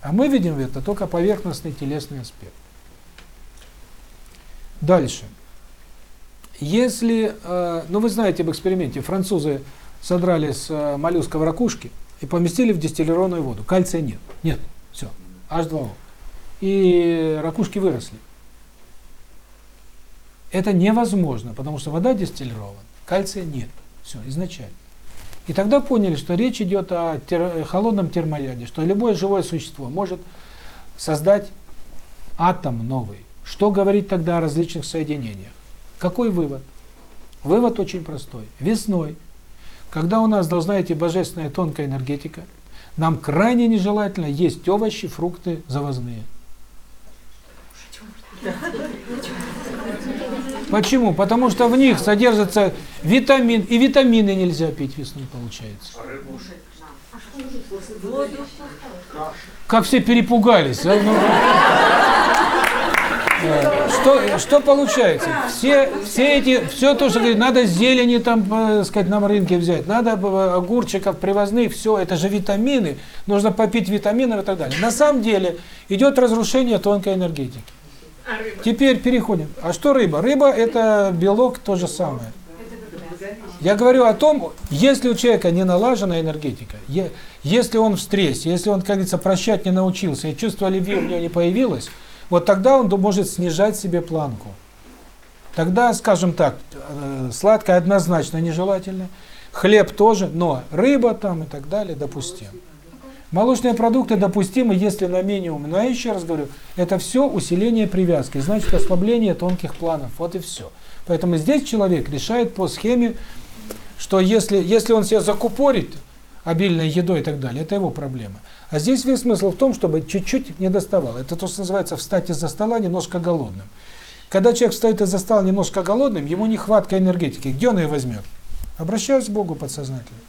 А мы видим это только поверхностный телесный аспект. Дальше. Если, э, ну вы знаете об эксперименте, французы содрали с э, моллюсков ракушки и поместили в дистиллированную воду. Кальция нет. Нет. Все. H2O. И ракушки выросли. Это невозможно, потому что вода дистиллирована, кальция нет. Все, изначально. И тогда поняли, что речь идет о тер холодном термояде, что любое живое существо может создать атом новый. Что говорить тогда о различных соединениях? Какой вывод? Вывод очень простой. Весной, когда у нас должна идти божественная тонкая энергетика, нам крайне нежелательно есть овощи, фрукты завозные. Почему? Потому что в них содержится витамин, и витамины нельзя пить весной, получается. Как все перепугались. А? Ну, что, что получается? Все, все эти, все то, что говорит, надо зелени там, э, сказать, на рынке взять, надо э, огурчиков привозных, все, это же витамины, нужно попить витаминов и так далее. На самом деле идет разрушение тонкой энергетики. А рыба? Теперь переходим. А что рыба? Рыба это белок то же самое. Я говорю о том, если у человека не налажена энергетика, если он в стрессе, если он, как говорится, прощать не научился, и чувство любви у него не появилось, вот тогда он может снижать себе планку. Тогда, скажем так, э, сладкое однозначно нежелательно, хлеб тоже, но рыба там и так далее допустим. Молочные продукты допустимы, если на минимум. Но я еще раз говорю, это все усиление привязки, значит ослабление тонких планов. Вот и все. Поэтому здесь человек решает по схеме, что если, если он себя закупорит обильной едой и так далее, это его проблема. А здесь весь смысл в том, чтобы чуть-чуть не доставал. Это то, что называется встать из-за стола немножко голодным. Когда человек встает из-за стола немножко голодным, ему нехватка энергетики. Где он ее возьмет? Обращаюсь к Богу подсознательно.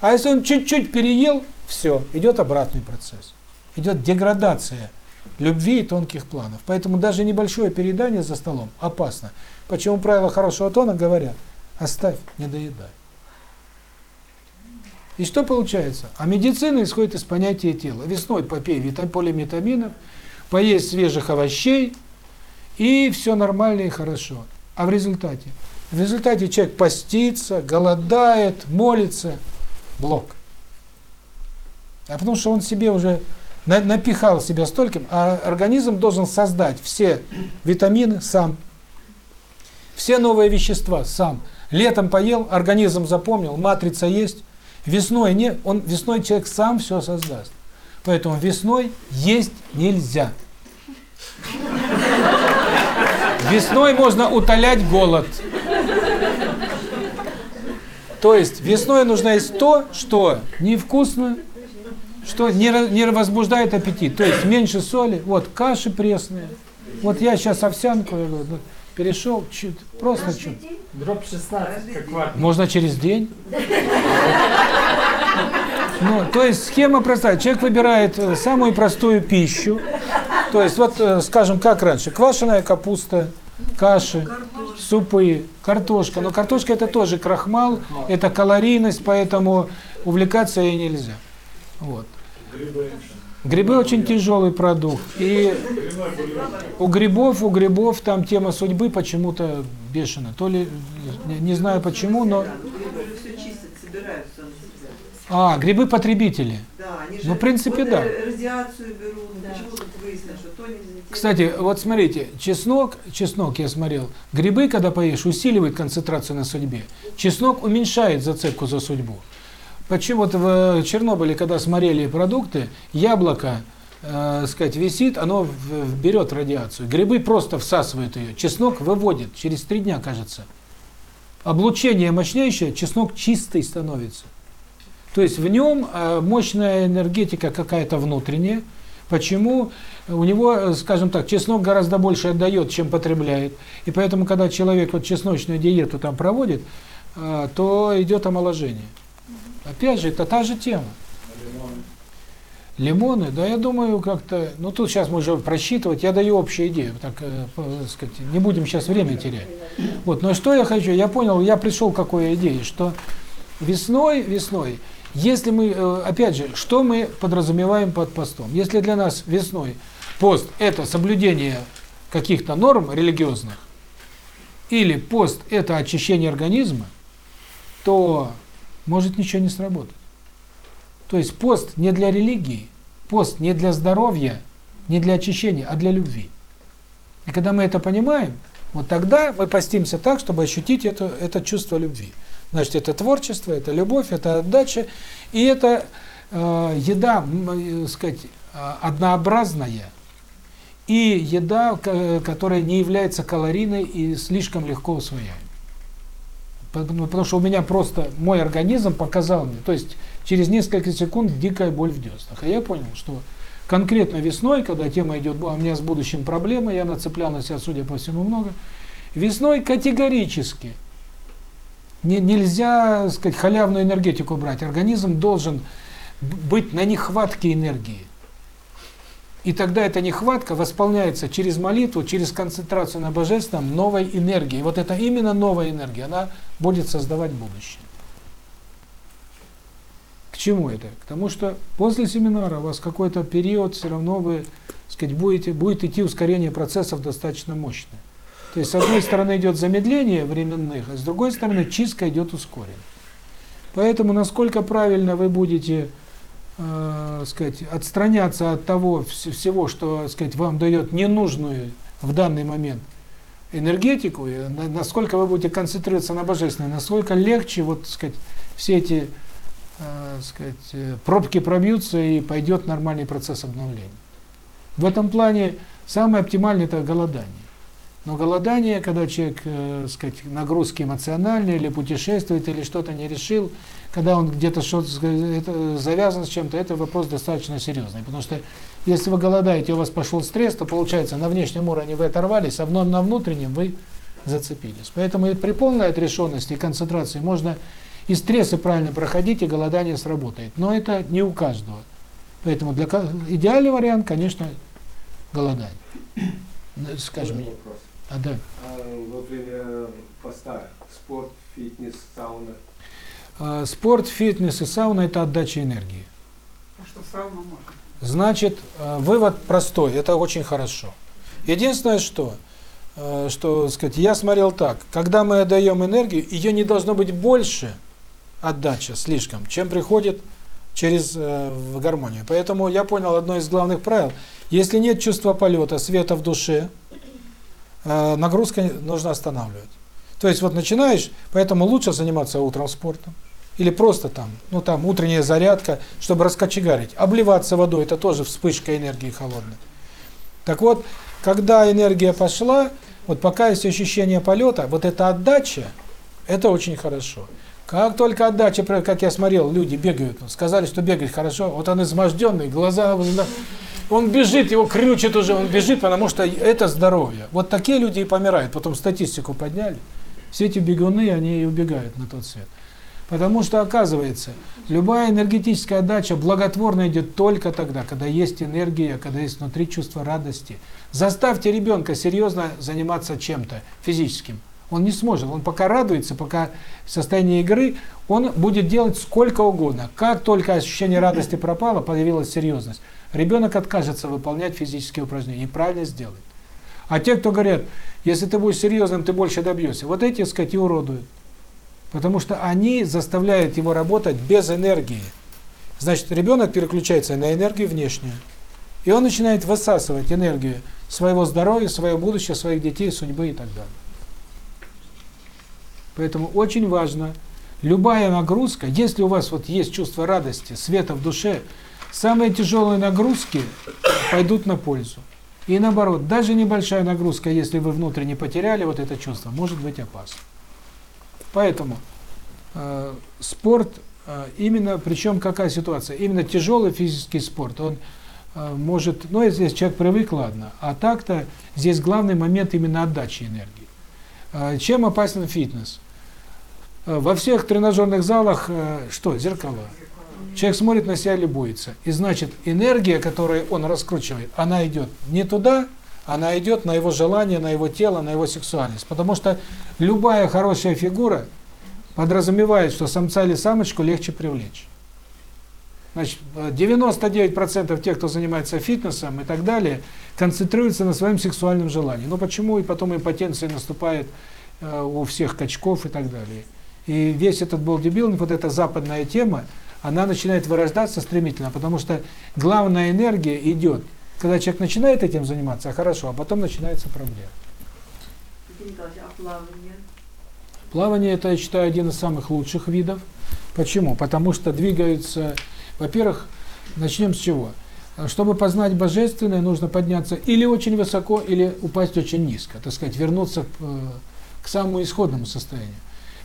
А если он чуть-чуть переел, все, идет обратный процесс. Идет деградация любви и тонких планов. Поэтому даже небольшое переедание за столом опасно. Почему правила хорошего тона говорят, оставь, не доедай. И что получается? А медицина исходит из понятия тела. Весной попей полиметаминов, поесть свежих овощей, и все нормально и хорошо. А в результате? В результате человек постится, голодает, молится, блок. А потому что он себе уже напихал себя стольким, а организм должен создать все витамины сам, все новые вещества сам. Летом поел, организм запомнил, матрица есть, Весной не, он весной человек сам все создаст. Поэтому весной есть нельзя. Весной можно утолять голод. То есть весной нужно есть то, что невкусно, что не, не возбуждает аппетит. То есть меньше соли. Вот каши пресные. Вот я сейчас овсянку я говорю, ну, перешел чуть, просто чуть. Дробь 16, как варь. Можно через день. Ну, то есть схема простая. Человек выбирает э, самую простую пищу. То есть вот, э, скажем, как раньше, квашеная капуста, каши, супы, картошка. Но картошка это тоже крахмал, это калорийность, поэтому увлекаться ей нельзя. Вот. Грибы очень тяжелый продукт. И у грибов, у грибов там тема судьбы почему-то бешена. То ли, не, не знаю почему, но... все чистят, собираются. А, грибы-потребители. Да, они Ну, в принципе, да. радиацию берут. Почему тут выяснилось, что то нельзя. Кстати, вот смотрите, чеснок, чеснок я смотрел, грибы, когда поешь, усиливает концентрацию на судьбе. Чеснок уменьшает зацепку за судьбу. Почему вот в Чернобыле, когда смотрели продукты, яблоко, э, сказать, висит, оно берет радиацию. Грибы просто всасывают ее. Чеснок выводит через три дня, кажется. Облучение мощнейшее, чеснок чистый становится. То есть в нем э, мощная энергетика какая-то внутренняя. Почему? У него, э, скажем так, чеснок гораздо больше отдает, чем потребляет. И поэтому, когда человек вот чесночную диету там проводит, э, то идет омоложение. Опять же, это та же тема. Лимоны, да, я думаю, как-то, ну тут сейчас мы уже просчитывать, я даю общую идею, так э, по- сказать, не будем сейчас время терять. Вот, но что я хочу, я понял, я пришел к какой идее, что весной, весной, если мы, э, опять же, что мы подразумеваем под постом? Если для нас весной пост – это соблюдение каких-то норм религиозных, или пост – это очищение организма, то может ничего не сработать. То есть пост не для религии, пост не для здоровья, не для очищения, а для любви. И когда мы это понимаем, вот тогда мы постимся так, чтобы ощутить это, это чувство любви. Значит, это творчество, это любовь, это отдача, и это э, еда, э, сказать, э, однообразная, и еда, ка- которая не является калорийной и слишком легко усвояемой. Потому, что у меня просто мой организм показал мне, то есть через несколько секунд дикая боль в деснах. А я понял, что конкретно весной, когда тема идет, у меня с будущим проблемы, я нацеплял на себя, судя по всему, много, весной категорически не, нельзя, сказать, халявную энергетику брать. Организм должен быть на нехватке энергии. И тогда эта нехватка восполняется через молитву, через концентрацию на Божественном новой энергией. Вот это именно новая энергия, она будет создавать будущее. К чему это? К тому, что после семинара у вас какой-то период все равно вы, сказать, будете, будет идти ускорение процессов достаточно мощное. То есть, с одной стороны идет замедление временных, а с другой стороны чистка идет ускоренно. Поэтому, насколько правильно вы будете э, сказать, отстраняться от того вс- всего, что сказать, вам дает ненужную в данный момент энергетику, и на- насколько вы будете концентрироваться на божественной, насколько легче вот, сказать, все эти э, сказать, э, пробки пробьются и пойдет нормальный процесс обновления. В этом плане самое оптимальное это голодание. Но голодание, когда человек, э, сказать, нагрузки эмоциональные или путешествует, или что-то не решил, когда он где-то что-то завязан с чем-то, это вопрос достаточно серьезный. Потому что если вы голодаете, у вас пошел стресс, то получается на внешнем уровне вы оторвались, а на внутреннем вы зацепились. Поэтому и при полной отрешенности и концентрации можно и стрессы правильно проходить, и голодание сработает. Но это не у каждого. Поэтому для идеальный вариант, конечно, голодание. Ну, Скажем. А, да. А во время поста спорт, фитнес, сауна. А, Спорт, фитнес и сауна – это отдача энергии. А что сауна можно? Значит, э, вывод простой, это очень хорошо. Единственное, что, что сказать, я смотрел так, когда мы отдаем энергию, ее не должно быть больше, отдача слишком, чем приходит через э, в гармонию. Поэтому я понял одно из главных правил. Если нет чувства полета, света в душе, э, нагрузка нужно останавливать. То есть вот начинаешь, поэтому лучше заниматься утром спортом, или просто там, ну там утренняя зарядка, чтобы раскочегарить. Обливаться водой – это тоже вспышка энергии холодной. Так вот, когда энергия пошла, вот пока есть ощущение полета, вот эта отдача, это очень хорошо. Как только отдача, как я смотрел, люди бегают, ну, сказали, что бегать хорошо, вот он изможденный, глаза, он бежит, его крючит уже, он бежит, потому что это здоровье. Вот такие люди и помирают, потом статистику подняли. Все эти бегуны, они и убегают на тот свет. Потому что, оказывается, любая энергетическая отдача благотворно идет только тогда, когда есть энергия, когда есть внутри чувство радости. Заставьте ребенка серьезно заниматься чем-то физическим. Он не сможет. Он пока радуется, пока в состоянии игры, он будет делать сколько угодно. Как только ощущение радости пропало, появилась серьезность. Ребенок откажется выполнять физические упражнения. И правильно сделает. А те, кто говорят, если ты будешь серьезным, ты больше добьешься, вот эти, так сказать, и уродуют. Потому что они заставляют его работать без энергии. Значит, ребенок переключается на энергию внешнюю. И он начинает высасывать энергию своего здоровья, своего будущего, своих детей, судьбы и так далее. Поэтому очень важно, любая нагрузка, если у вас вот есть чувство радости, света в душе, самые тяжелые нагрузки пойдут на пользу. И наоборот, даже небольшая нагрузка, если вы внутренне потеряли вот это чувство, может быть опасна. Поэтому э, спорт, э, именно, причем какая ситуация, именно тяжелый физический спорт, он э, может, ну если человек привык, ладно, а так-то здесь главный момент именно отдачи энергии. Э, чем опасен фитнес? Э, во всех тренажерных залах э, что? Зеркала. Человек смотрит на себя и любуется. И значит, энергия, которую он раскручивает, она идет не туда, она идет на его желание, на его тело, на его сексуальность. Потому что любая хорошая фигура подразумевает, что самца или самочку легче привлечь. Значит, 99% тех, кто занимается фитнесом и так далее, концентрируются на своем сексуальном желании. Ну почему и потом импотенция наступает э, у всех качков и так далее. И весь этот бодибилдинг, вот эта западная тема, она начинает вырождаться стремительно, потому что главная энергия идет, когда человек начинает этим заниматься, хорошо, а потом начинается проблема. А плавание? Плавание, это, я считаю, один из самых лучших видов. Почему? Потому что двигаются, во-первых, начнем с чего? Чтобы познать божественное, нужно подняться или очень высоко, или упасть очень низко, так сказать, вернуться к, э, к самому исходному состоянию.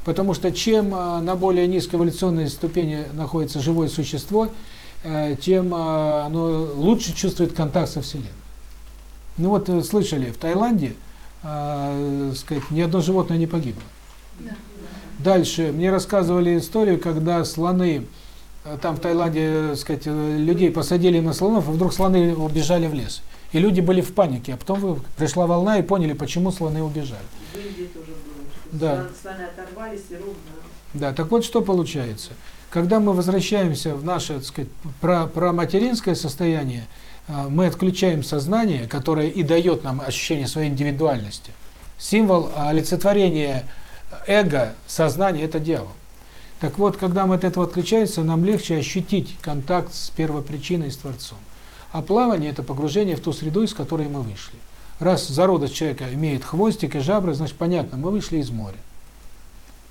Потому что чем э, на более низкой эволюционной ступени находится живое существо, тем э, оно лучше чувствует контакт со Вселенной. Ну вот э, слышали, в Таиланде, э, сказать, ни одно животное не погибло. Дальше мне рассказывали историю, когда слоны, э, там в Таиланде, э, сказать, э, людей посадили на слонов, и вдруг слоны убежали в лес. И люди были в панике, а потом пришла волна и поняли, почему слоны убежали. Да. слон- Слоны оторвались и ровно. Да, так вот что получается. Когда мы возвращаемся в наше, так сказать, про, про материнское состояние, а, мы отключаем сознание, которое и дает нам ощущение своей индивидуальности. Символ а, олицетворения эго, сознания – это дьявол. Так вот, когда мы от этого отключаемся, нам легче ощутить контакт с первопричиной, с Творцом. А плавание – это погружение в ту среду, из которой мы вышли. Раз зародыш человека имеет хвостик и жабры, значит, понятно, мы вышли из моря.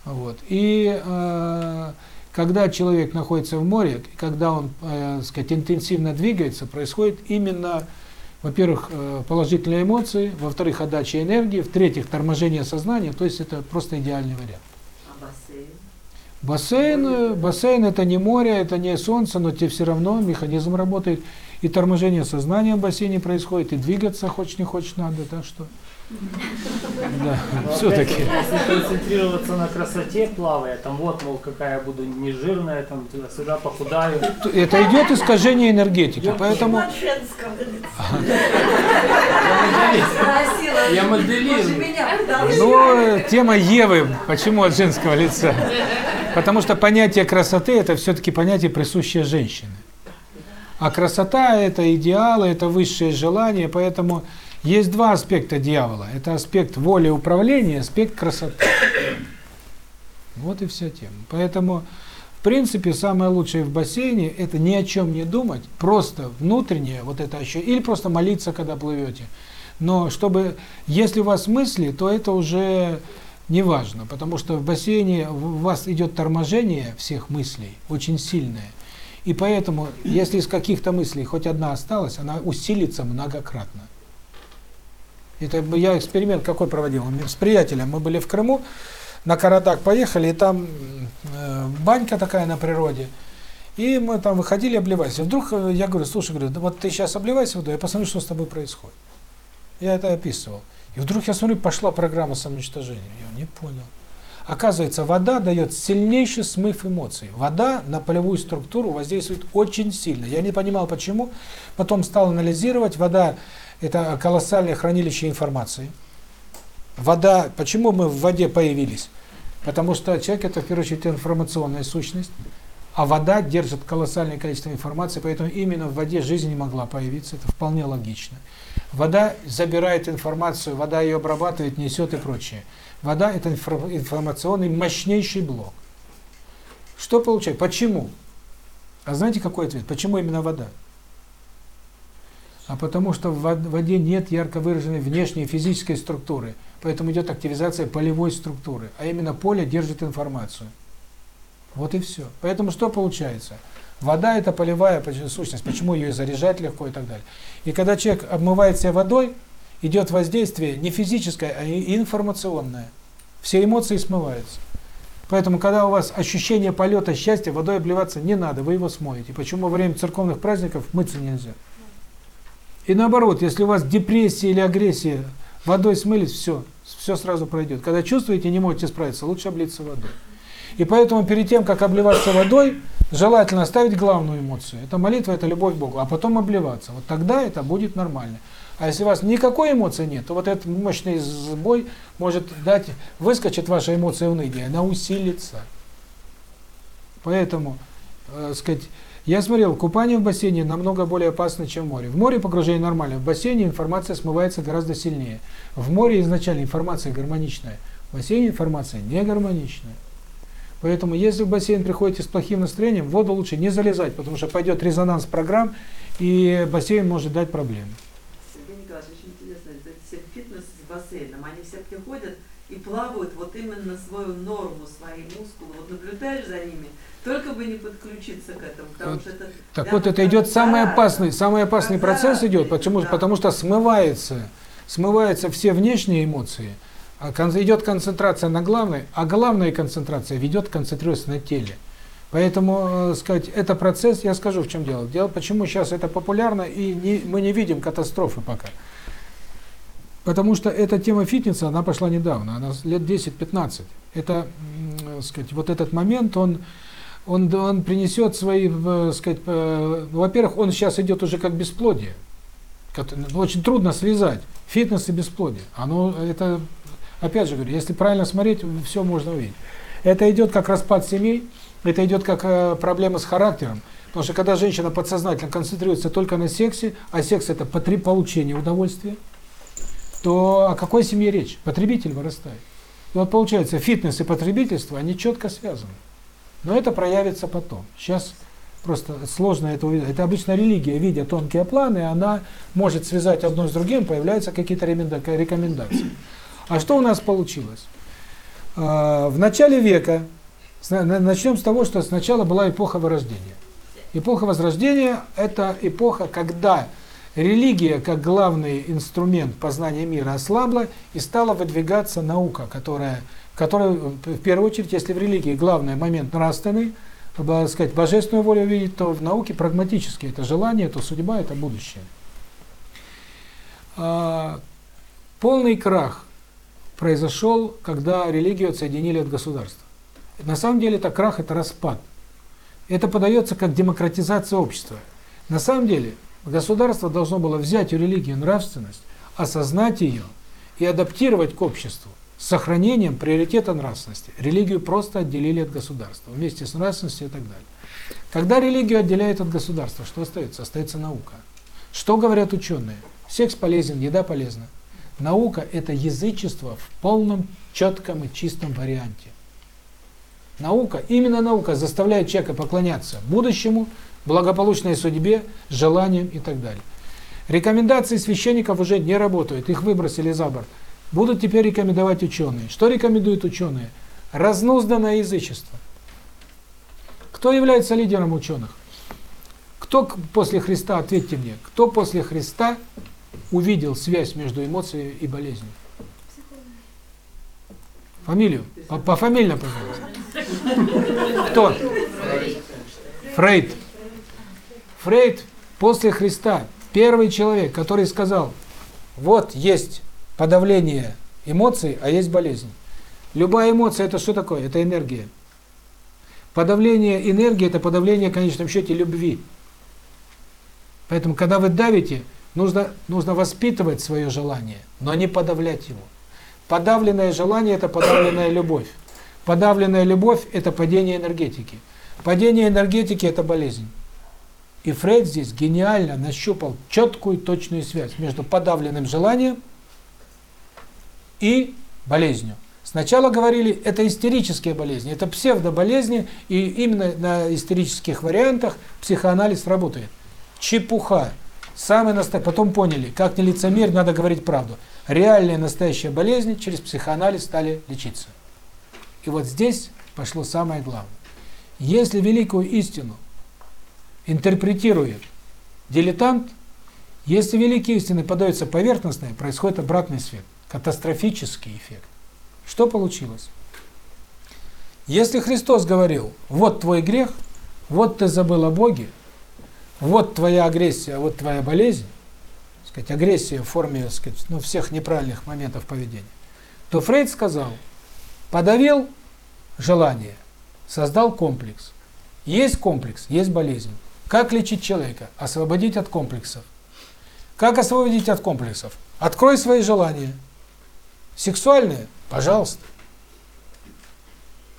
Вот. И э, когда человек находится в море, когда он, э, сказать, интенсивно двигается, происходит именно, во-первых, э, положительные эмоции, во-вторых, отдача энергии, в-третьих, торможение сознания, то есть это просто идеальный вариант. А бассейн? Бассейн, э, бассейн это не море, это не солнце, но тебе все равно механизм работает. И торможение сознания в бассейне происходит, и двигаться хочешь не хочешь надо, так что... [laughs] Да, Но все-таки. Если концентрироваться на красоте, плавая, там вот, мол, какая я буду не жирная, там туда-сюда похудаю. Это идет искажение энергетики, поэтому... Я моделирую. Но тема Евы, почему от женского лица? Потому что понятие красоты – это все-таки понятие, присущее женщине. А красота – это идеалы, это высшее желание, поэтому есть два аспекта дьявола. Это аспект воли управления, аспект красоты. Вот и вся тема. Поэтому, в принципе, самое лучшее в бассейне – это ни о чем не думать, просто внутреннее вот это ощущение, или просто молиться, когда плывете. Но чтобы, если у вас мысли, то это уже неважно, потому что в бассейне у вас идет торможение всех мыслей, очень сильное. И поэтому, если из каких-то мыслей хоть одна осталась, она усилится многократно. Это я эксперимент какой проводил? С приятелем мы были в Крыму, на Карадак поехали, и там э, банька такая на природе. И мы там выходили, обливались. И вдруг э, я говорю, слушай, говорю, вот ты сейчас обливайся водой, я посмотрю, что с тобой происходит. Я это описывал. И вдруг я смотрю, пошла программа самоуничтожения. Я не понял. Оказывается, вода дает сильнейший смыв эмоций. Вода на полевую структуру воздействует очень сильно. Я не понимал, почему. Потом стал анализировать. Вода – это колоссальное хранилище информации. Вода, почему мы в воде появились? Потому что человек – это, в первую очередь, информационная сущность. А вода держит колоссальное количество информации, поэтому именно в воде жизнь не могла появиться. Это вполне логично. Вода забирает информацию, вода ее обрабатывает, несет и прочее. Вода – это информационный мощнейший блок. Что получает? Почему? А знаете, какой ответ? Почему именно вода? А потому что в воде нет ярко выраженной внешней физической структуры, поэтому идет активизация полевой структуры, а именно поле держит информацию. Вот и все. Поэтому что получается? Вода – это полевая сущность, почему ее заряжать легко и так далее. И когда человек обмывает себя водой, идет воздействие не физическое, а информационное. Все эмоции смываются. Поэтому, когда у вас ощущение полета счастья, водой обливаться не надо, вы его смоете. Почему во время церковных праздников мыться нельзя? И наоборот, если у вас депрессия или агрессия, водой смылись, все, все сразу пройдет. Когда чувствуете, не можете справиться, лучше облиться водой. И поэтому перед тем, как обливаться водой, желательно оставить главную эмоцию. Это молитва, это любовь к Богу, а потом обливаться. Вот тогда это будет нормально. А если у вас никакой эмоции нет, то вот этот мощный сбой может дать, выскочит ваша эмоция уныния, она усилится. Поэтому, э, сказать, я смотрел, купание в бассейне намного более опасно, чем в море. В море погружение нормально, в бассейне информация смывается гораздо сильнее. В море изначально информация гармоничная, в бассейне информация не гармоничная. Поэтому, если в бассейн приходите с плохим настроением, в воду лучше не залезать, потому что пойдет резонанс программ, и бассейн может дать проблемы. Сергей Николаевич, очень интересно, это все фитнес с бассейном, они все приходят и плавают вот именно свою норму, свои мускулы, вот наблюдаешь за ними, только бы не подключиться к этому, потому что это... Так да, вот, это идет самый опасный, самый опасный Как процесс идет, почему? да. Потому что смывается, смываются все внешние эмоции, а кон- идет концентрация на главной, а главная концентрация ведет концентрируется на теле. Поэтому, э, сказать, это процесс, я скажу, в чем дело. Дело, почему сейчас это популярно, и не, мы не видим катастрофы пока. Потому что эта тема фитнеса, она пошла недавно, она лет 10-15. Это, э, сказать, вот этот момент, он, он, он принесет свои, э, сказать, во-первых, он сейчас идет уже как бесплодие. Очень трудно связать фитнес и бесплодие. Оно, это, опять же говорю, если правильно смотреть, все можно увидеть. Это идет как распад семей, это идет как э, проблема с характером. Потому что когда женщина подсознательно концентрируется только на сексе, а секс это потри- получение удовольствия, то о какой семье речь? Потребитель вырастает. И вот получается, фитнес и потребительство, они четко связаны. Но это проявится потом. Сейчас просто сложно это увидеть. Это обычно религия, видя тонкие планы, она может связать одно с другим, появляются какие-то рекомендации. А что у нас получилось? А, В начале века, начнем с того, что сначала была эпоха Возрождения. Эпоха Возрождения – это эпоха, когда религия, как главный инструмент познания мира, ослабла и стала выдвигаться наука, которая, которая в первую очередь, если в религии главный момент нравственный, сказать, божественную волю видеть, то в науке прагматически это желание, это судьба, это будущее. А, полный крах произошел, когда религию отсоединили от государства. На самом деле это крах, это распад. Это подается как демократизация общества. На самом деле государство должно было взять у религии нравственность, осознать ее и адаптировать к обществу сохранением приоритета нравственности. Религию просто отделили от государства, вместе с нравственностью и так далее. Когда религию отделяют от государства, что остается? Остается наука. Что говорят ученые? Секс полезен, еда полезна. Наука – это язычество в полном, четком и чистом варианте. Наука, именно наука заставляет человека поклоняться будущему, благополучной судьбе, желаниям и так далее. Рекомендации священников уже не работают, их выбросили за борт. Будут теперь рекомендовать ученые. Что рекомендуют ученые? Разнузданное язычество. Кто является лидером ученых? Кто после Христа, ответьте мне, кто после Христа увидел связь между эмоцией и болезнью? Фамилию? По, пофамильно, пожалуйста. Кто? Фрейд. Фрейд после Христа, первый человек, который сказал, вот есть подавление эмоций, а есть болезнь. Любая эмоция это что такое? Это энергия. Подавление энергии это подавление в конечном счете любви. Поэтому, когда вы давите, нужно, нужно воспитывать свое желание, но не подавлять его. Подавленное желание – это подавленная любовь. Подавленная любовь – это падение энергетики. Падение энергетики – это болезнь. И Фрейд здесь гениально нащупал четкую точную связь между подавленным желанием и болезнью. Сначала говорили, это истерические болезни, это псевдоболезни, и именно на истерических вариантах психоанализ работает. Чепуха. Самый настоящий. Потом поняли, как не лицемерь, надо говорить правду. Реальные настоящие болезни через психоанализ стали лечиться. И вот здесь пошло самое главное. Если великую истину интерпретирует дилетант, если великие истины подаются поверхностно, происходит обратный свет, катастрофический эффект. Что получилось? Если Христос говорил, вот твой грех, вот ты забыл о Боге, вот твоя агрессия, вот твоя болезнь, сказать, агрессия в форме сказать, ну, всех неправильных моментов поведения, то Фрейд сказал, подавил желание, создал комплекс. Есть комплекс, есть болезнь. Как лечить человека? Освободить от комплексов. Как освободить от комплексов? Открой свои желания. Сексуальные? Пожалуйста.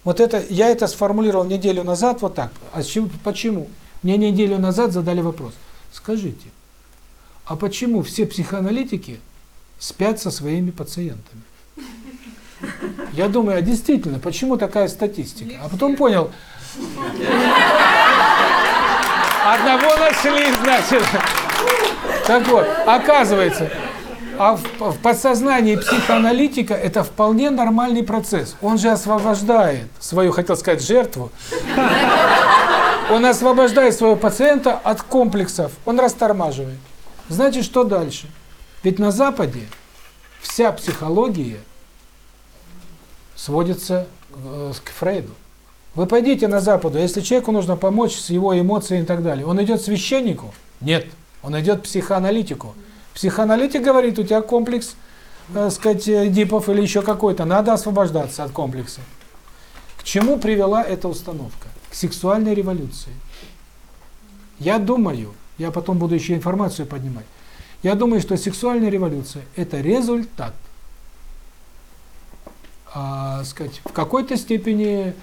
Вот это, я это сформулировал неделю назад вот так. А чем, почему? Мне неделю назад задали вопрос. Скажите, а почему все психоаналитики спят со своими пациентами? Я думаю, а действительно, почему такая статистика? А потом понял, одного нашли, значит. Так вот, оказывается, а в, в подсознании психоаналитика это вполне нормальный процесс. Он же освобождает свою, хотел сказать, жертву. Он освобождает своего пациента от комплексов, он растормаживает. Значит, что дальше? Ведь на Западе вся психология сводится э, к Фрейду. Вы пойдите на Западу, если человеку нужно помочь с его эмоциями и так далее, он идет священнику? Нет, он идет психоаналитику. Психоаналитик говорит, у тебя комплекс, так сказать, Эдипов или еще какой-то, надо освобождаться от комплекса. К чему привела эта установка? К сексуальной революции. Я думаю, я потом буду еще информацию поднимать, я думаю, что сексуальная революция – это результат, а, сказать, в какой-то степени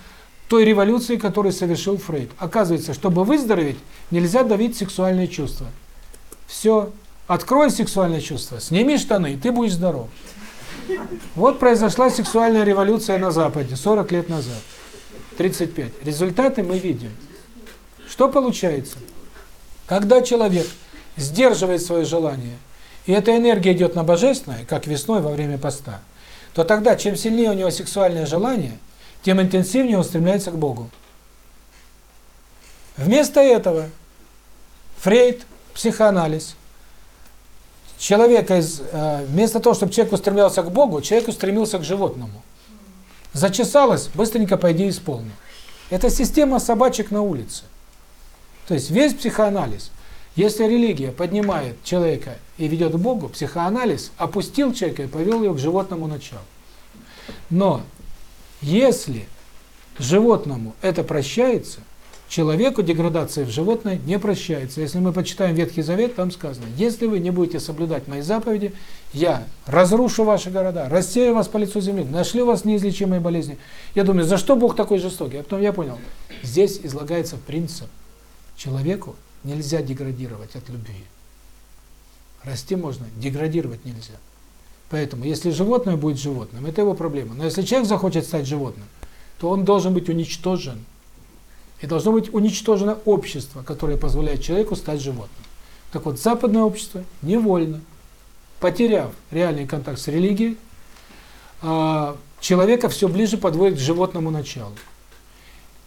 той революции, которую совершил Фрейд. Оказывается, чтобы выздороветь, нельзя давить сексуальные чувства. Все, открой сексуальные чувства, сними штаны, и ты будешь здоров. Вот произошла сексуальная революция на Западе 40 лет назад, 35. Результаты мы видим. Что получается? Когда человек сдерживает свое желание, и эта энергия идет на божественное, как весной во время поста, то тогда, чем сильнее у него сексуальное желание, тем интенсивнее он стремляется к Богу. Вместо этого Фрейд, психоанализ, человека из, э, вместо того, чтобы человек устремлялся к Богу, человек устремился к животному. Зачесалось, быстренько пойди исполни. Это система собачек на улице. То есть весь психоанализ, если религия поднимает человека и ведет к Богу, психоанализ опустил человека и повел его к животному началу. Но если животному это прощается, человеку деградация в животное не прощается. Если мы почитаем Ветхий Завет, там сказано, если вы не будете соблюдать мои заповеди, я разрушу ваши города, рассею вас по лицу земли, нашлю вас неизлечимые болезни. Я думаю, за что Бог такой жестокий? А потом я понял, здесь излагается принцип. Человеку нельзя деградировать от любви. Расти можно, деградировать нельзя. Поэтому, если животное будет животным, это его проблема. Но если человек захочет стать животным, то он должен быть уничтожен. И должно быть уничтожено общество, которое позволяет человеку стать животным. Так вот, западное общество невольно, потеряв реальный контакт с религией, а, человека все ближе подводит к животному началу.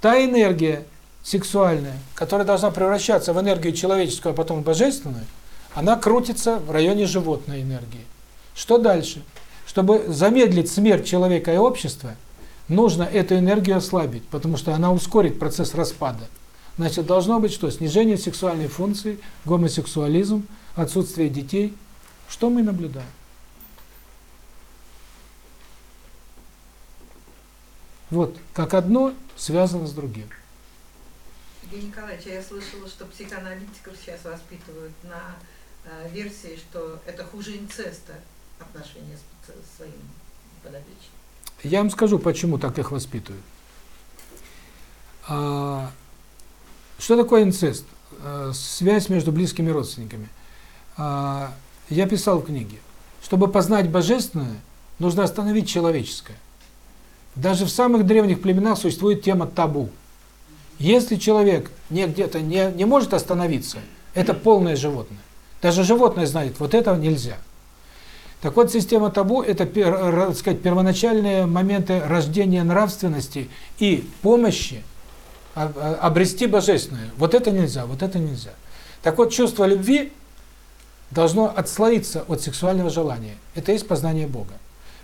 Та энергия сексуальная, которая должна превращаться в энергию человеческую, а потом в божественную, она крутится в районе животной энергии. Что дальше? Чтобы замедлить смерть человека и общества, нужно эту энергию ослабить, потому что она ускорит процесс распада. Значит, должно быть что? Снижение сексуальной функции, гомосексуализм, отсутствие детей. Что мы наблюдаем? Вот, как одно связано с другим. Евгений Николаевич, а я слышала, что психоаналитиков сейчас воспитывают на э, версии, что это хуже инцеста отношения с, с своим подопечным. Я вам скажу, почему так их воспитывают. А, что такое инцест? А, связь между близкими родственниками. А, я писал в книге, чтобы познать божественное, нужно остановить человеческое. Даже в самых древних племенах существует тема табу. Если человек не где-то не, не может остановиться, это полное животное. Даже животное знает, вот этого нельзя. Так вот, система табу – это, так сказать, первоначальные моменты рождения нравственности и помощи а, а, обрести божественное. Вот это нельзя, вот это нельзя. Так вот, чувство любви должно отслоиться от сексуального желания. Это есть познание Бога.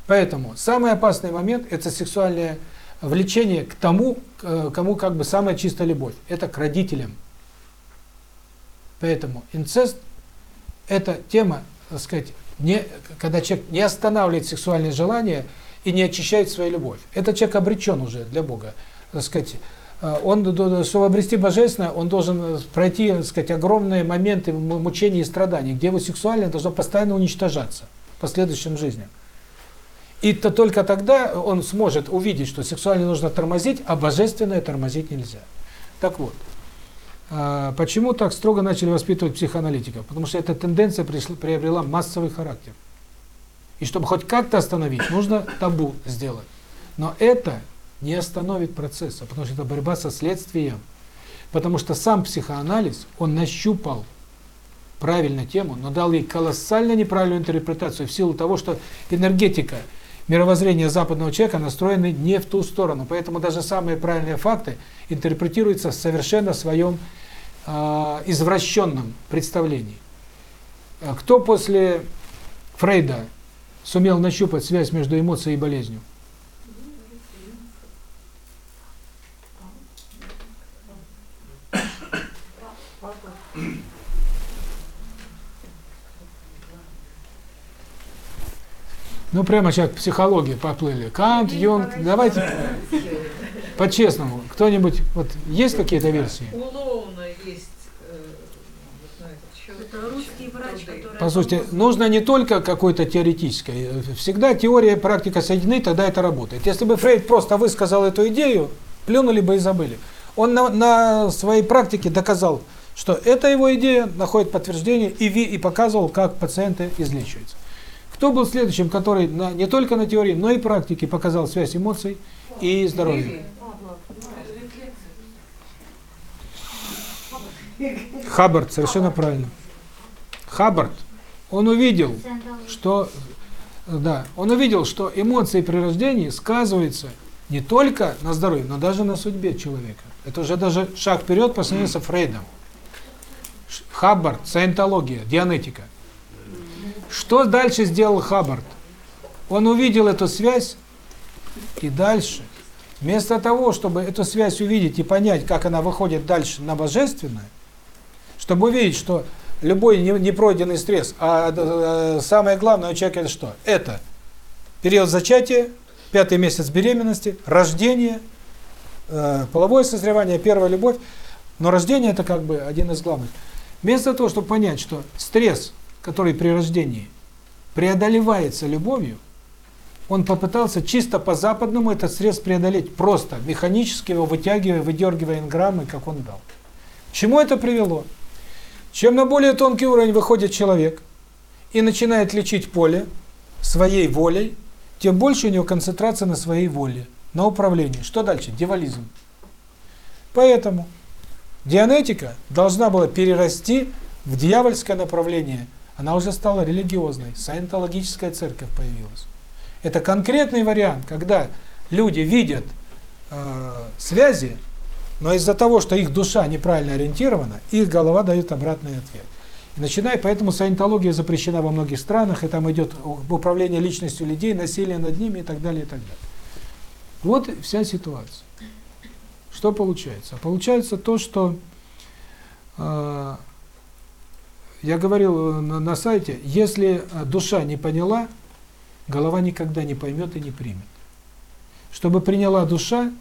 Поэтому самый опасный момент – это сексуальное влечение к тому, кому как бы самая чистая любовь. Это к родителям. Поэтому инцест – это тема, так сказать, не, когда человек не останавливает сексуальное желание и не очищает свою любовь. Этот человек обречен уже для Бога. Так сказать, он, чтобы обрести божественное, он должен пройти, так сказать, огромные моменты мучений и страданий, где его сексуальное должно постоянно уничтожаться в последующем жизни. И то только тогда он сможет увидеть, что сексуальное нужно тормозить, а божественное тормозить нельзя. Так вот, почему так строго начали воспитывать психоаналитиков? Потому что эта тенденция пришла, приобрела массовый характер. И чтобы хоть как-то остановить, нужно табу сделать. Но это не остановит процесса, потому что это борьба со следствием. Потому что сам психоанализ, он нащупал правильно тему, но дал ей колоссально неправильную интерпретацию в силу того, что энергетика – мировоззрение западного человека настроено не в ту сторону. Поэтому даже самые правильные факты интерпретируются в совершенно своем э, извращенном представлении. А кто после Фрейда сумел нащупать связь между эмоцией и болезнью? Ну, прямо сейчас психологии поплыли. Кант, Юнг, давайте по-честному. Кто-нибудь, вот есть какие-то версии? У Лоуна есть это русский врач, который... Послушайте, нужно не только какой-то теоретической. Всегда теория и практика соединены, тогда это работает. Если бы Фрейд просто высказал эту идею, плюнули бы и забыли. Он на, на своей практике доказал, что эта его идея находит подтверждение и, ви, и показывал, как пациенты излечиваются. Кто был следующим, который на, не только на теории, но и практике показал связь эмоций и здоровья? Хаббард, совершенно правильно. Хаббард, он увидел, что да, он увидел, что эмоции при рождении сказываются не только на здоровье, но даже на судьбе человека. Это уже даже шаг вперед по сравнению с Фрейдом. Хаббард, саентология, дианетика. Что дальше сделал Хаббард? Он увидел эту связь, и дальше, вместо того, чтобы эту связь увидеть и понять, как она выходит дальше на божественное, чтобы увидеть, что любой непройденный стресс, а э, самое главное у человека это что? Это период зачатия, пятый месяц беременности, рождение, э, половое созревание, первая любовь, но рождение это как бы один из главных. Вместо того, чтобы понять, что стресс который при рождении преодолевается любовью, он попытался чисто по-западному этот средств преодолеть, просто механически его вытягивая, выдергивая инграммы, как он дал. К чему это привело? Чем на более тонкий уровень выходит человек и начинает лечить поле своей волей, тем больше у него концентрация на своей воле, на управлении. Что дальше? Девализм. Поэтому дианетика должна была перерасти в дьявольское направление – она уже стала религиозной, саентологическая церковь появилась. Это конкретный вариант, когда люди видят э, связи, но из-за того, что их душа неправильно ориентирована, их голова дает обратный ответ. И начиная, поэтому саентология запрещена во многих странах, и там идет управление личностью людей, насилие над ними и так далее, и так далее. Вот вся ситуация. Что получается? Получается то, что э, я говорил на, на сайте, если душа не поняла, голова никогда не поймет и не примет. Чтобы приняла душа,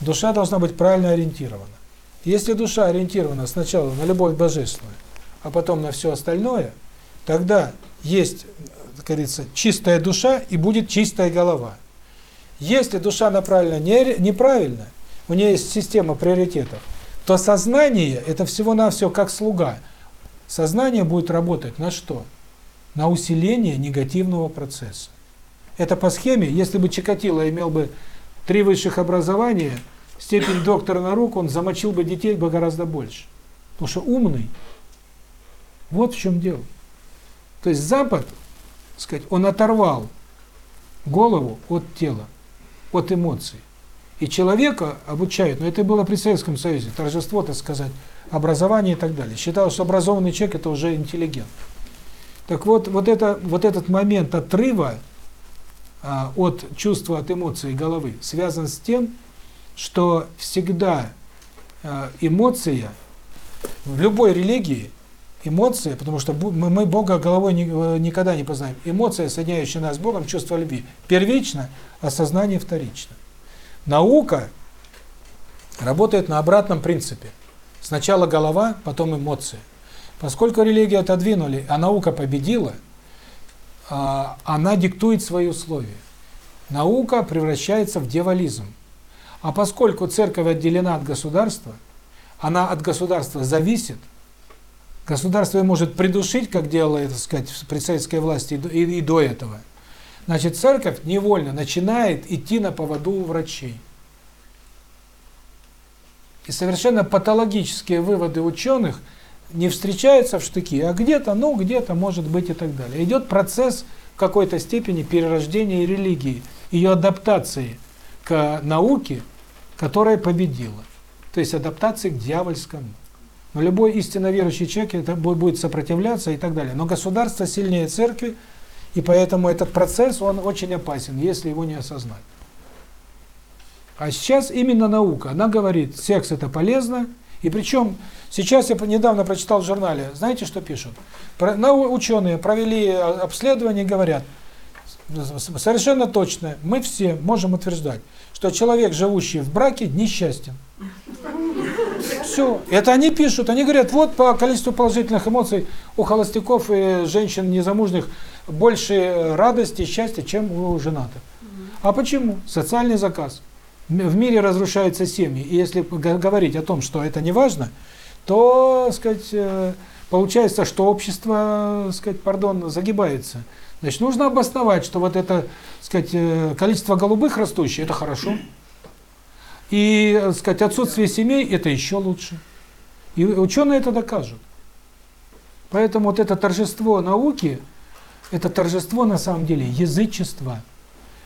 душа должна быть правильно ориентирована. Если душа ориентирована сначала на любовь божественную, а потом на все остальное, тогда есть, как говорится, чистая душа и будет чистая голова. Если душа направлена не, неправильно, у нее есть система приоритетов, то сознание – это всего-навсего как слуга. Сознание будет работать на что? На усиление негативного процесса. Это по схеме, если бы Чикатило имел бы три высших образования, степень доктора наук, он замочил бы детей бы гораздо больше. Потому что умный. Вот в чем дело. То есть Запад, сказать, он оторвал голову от тела от эмоций. И человека обучают, но это было при Советском Союзе, торжество, так сказать, образование и так далее. Считалось, что образованный человек – это уже интеллигент. Так вот, вот, это, вот этот момент отрыва от чувства, от эмоций головы связан с тем, что всегда а, эмоция в любой религии, эмоция, потому что мы, Бога головой ни, никогда не познаем, эмоция, соединяющая нас с Богом, чувство любви, первично, а сознание вторично. Наука работает на обратном принципе. Сначала голова, потом эмоции. Поскольку религию отодвинули, а наука победила, а, она диктует свои условия. Наука превращается в девализм. А поскольку церковь отделена от государства, она от государства зависит, государство может придушить, как делала это, сказать, при советской власти и, и до этого – Значит, церковь невольно начинает идти на поводу у врачей. И совершенно патологические выводы ученых не встречаются в штыки, а где-то, ну, где-то, может быть, и так далее. Идет процесс в какой-то степени перерождения религии, ее адаптации к науке, которая победила. То есть адаптации к дьявольскому. Но любой истинно верующий человек это будет сопротивляться и так далее. Но государство сильнее церкви, и поэтому этот процесс, он очень опасен, если его не осознать. А сейчас именно наука, она говорит, секс это полезно, и причем сейчас я недавно прочитал в журнале, знаете, что пишут? Про, ученые провели обследование и говорят, совершенно точно, мы все можем утверждать, что человек, живущий в браке, несчастен. Все. Это они пишут, они говорят, вот по количеству положительных эмоций у холостяков и женщин незамужних больше радости, счастья, чем у женатых. А почему? Социальный заказ. В мире разрушаются семьи. И если говорить о том, что это не важно, то, сказать, э, получается, что общество, сказать, пардон, загибается. Значит, нужно обосновать, что вот это, сказать, э, количество голубых растущее это хорошо. И, сказать, отсутствие семей это еще лучше. И ученые это докажут. Поэтому вот это торжество науки это торжество на самом деле язычество.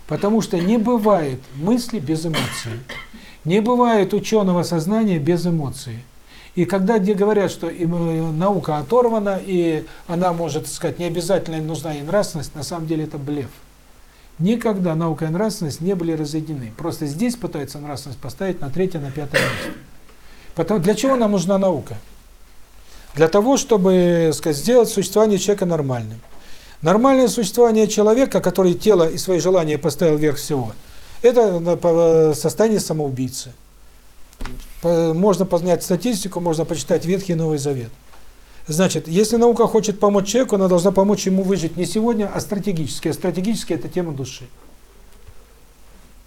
Потому что не бывает мысли без эмоций. Не бывает ученого сознания без эмоций. И когда где говорят, что э, наука оторвана, и она может сказать, не обязательно нужна и нравственность, на самом деле это блеф. Никогда наука и нравственность не были разъединены. Просто здесь пытаются нравственность поставить на третье, на пятое место. Потому, для чего нам нужна наука? Для того, чтобы сказать, сделать существование человека нормальным. Нормальное существование человека, который тело и свои желания поставил вверх всего, это состояние самоубийцы. Можно познать статистику, можно почитать Ветхий Новый Завет. Значит, если наука хочет помочь человеку, она должна помочь ему выжить не сегодня, а стратегически. А стратегически это тема души.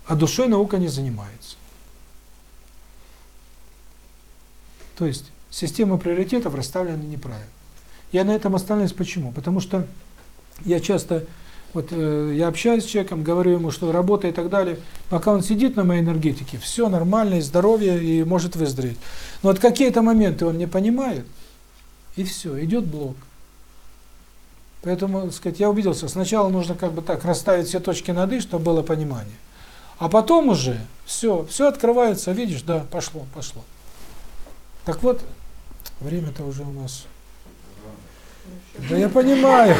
А душой наука не занимается. То есть система приоритетов расставлена неправильно. Я на этом остановлюсь почему? Потому что я часто, вот э, я общаюсь с человеком, говорю ему, что работа и так далее, пока он сидит на моей энергетике, все нормально, здоровье, и может выздороветь. Но вот какие-то моменты он не понимает, и все, идет блок. Поэтому, сказать, я убедился, сначала нужно как бы так расставить все точки над «и», чтобы было понимание. А потом уже все, все открывается, видишь, да, пошло, пошло. Так вот, время-то уже у нас... Да я понимаю.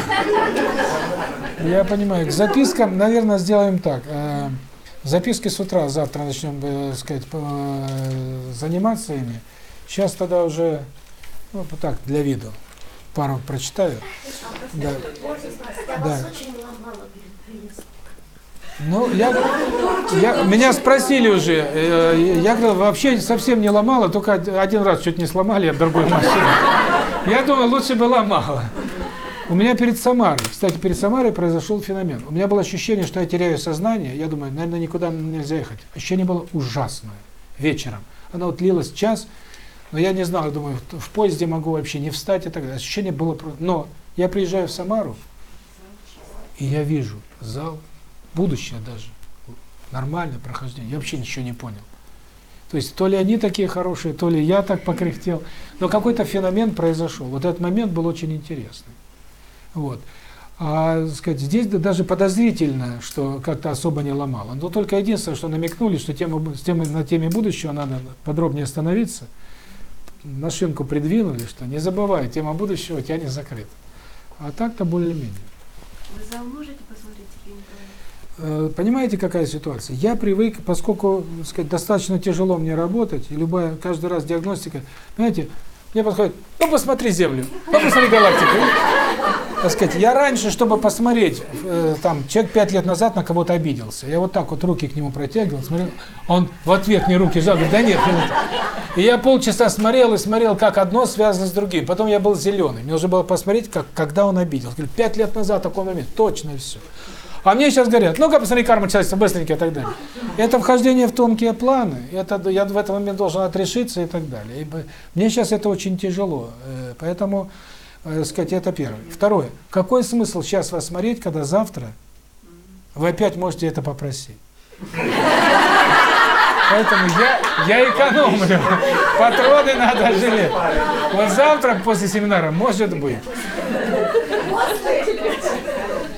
Я понимаю. К запискам, наверное, сделаем так. Э, Записки с утра, завтра начнем, э, сказать, э, заниматься ими. Сейчас тогда уже, ну, вот так, для виду, пару прочитаю. Да. Я Да. вас очень ломала перед принципом. Ну, я, я, меня спросили уже, э, я говорил, вообще совсем не ломала, только од- один раз чуть не сломали от другой машины. Я думаю, лучше бы ломала. У меня перед Самарой, кстати, перед Самарой произошел феномен. У меня было ощущение, что я теряю сознание, я думаю, наверное, никуда нельзя ехать. Ощущение было ужасное вечером. Оно вот длилось час, но я не знал, я думаю, в поезде могу вообще не встать и так далее. Ощущение было... Но я приезжаю в Самару, и я вижу зал, будущее даже, нормальное прохождение. Я вообще ничего не понял. То есть то ли они такие хорошие, то ли я так покряхтел, но какой-то феномен произошел. Вот этот момент был очень интересный. Вот. А, сказать, здесь да- даже подозрительно, что как-то особо не ломало. Но только единственное, что намекнули, что тема, темой, на теме будущего надо подробнее остановиться. Машинку придвинули, что не забывай, тема будущего у тебя не закрыта. А так-то более-менее. Вы зал посмотреть, Сергей Николаевич? Э, Понимаете, какая ситуация? Я привык, поскольку, сказать, достаточно тяжело мне работать, и любая, каждый раз диагностика, понимаете, мне подходит, ну посмотри Землю, ну посмотри галактику. Так сказать, я раньше, чтобы посмотреть, э, там, человек пять лет назад на кого-то обиделся, я вот так вот руки к нему протягивал, смотрел, он в ответ мне руки жал, говорит, да нет, нет. И я полчаса смотрел и смотрел, как одно связано с другим. Потом я был зеленый, мне нужно было посмотреть, как, когда он обиделся. Говорит, пять лет назад такой момент, точно все. А мне сейчас говорят, ну-ка посмотри карма человечества, быстренько и так далее. Это вхождение в тонкие планы, это я в этот момент должен отрешиться и так далее. И мне сейчас это очень тяжело, э, поэтому, э, сказать, это первое. Второе, какой смысл сейчас вас смотреть, когда завтра вы опять можете это попросить? Поэтому я, я экономлю. Патроны надо жалеть. Вот завтра после семинара может быть.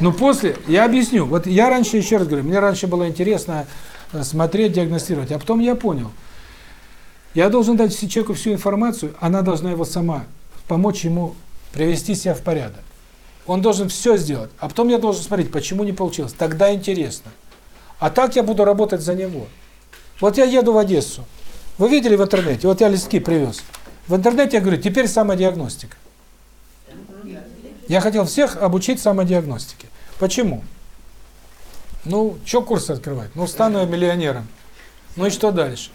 Ну, после, я объясню. Вот я раньше, еще раз говорю, мне раньше было интересно э, смотреть, диагностировать, а потом я понял. Я должен дать человеку всю информацию, она должна его сама помочь ему привести себя в порядок. Он должен все сделать, а потом я должен смотреть, почему не получилось. Тогда интересно. А так я буду работать за него. Вот я еду в Одессу. Вы видели в интернете? Вот я листки привез. В интернете я говорю, теперь самодиагностика. Я хотел всех обучить самодиагностике. Почему? Ну, что курсы открывать? Ну, стану я миллионером. Ну и что дальше?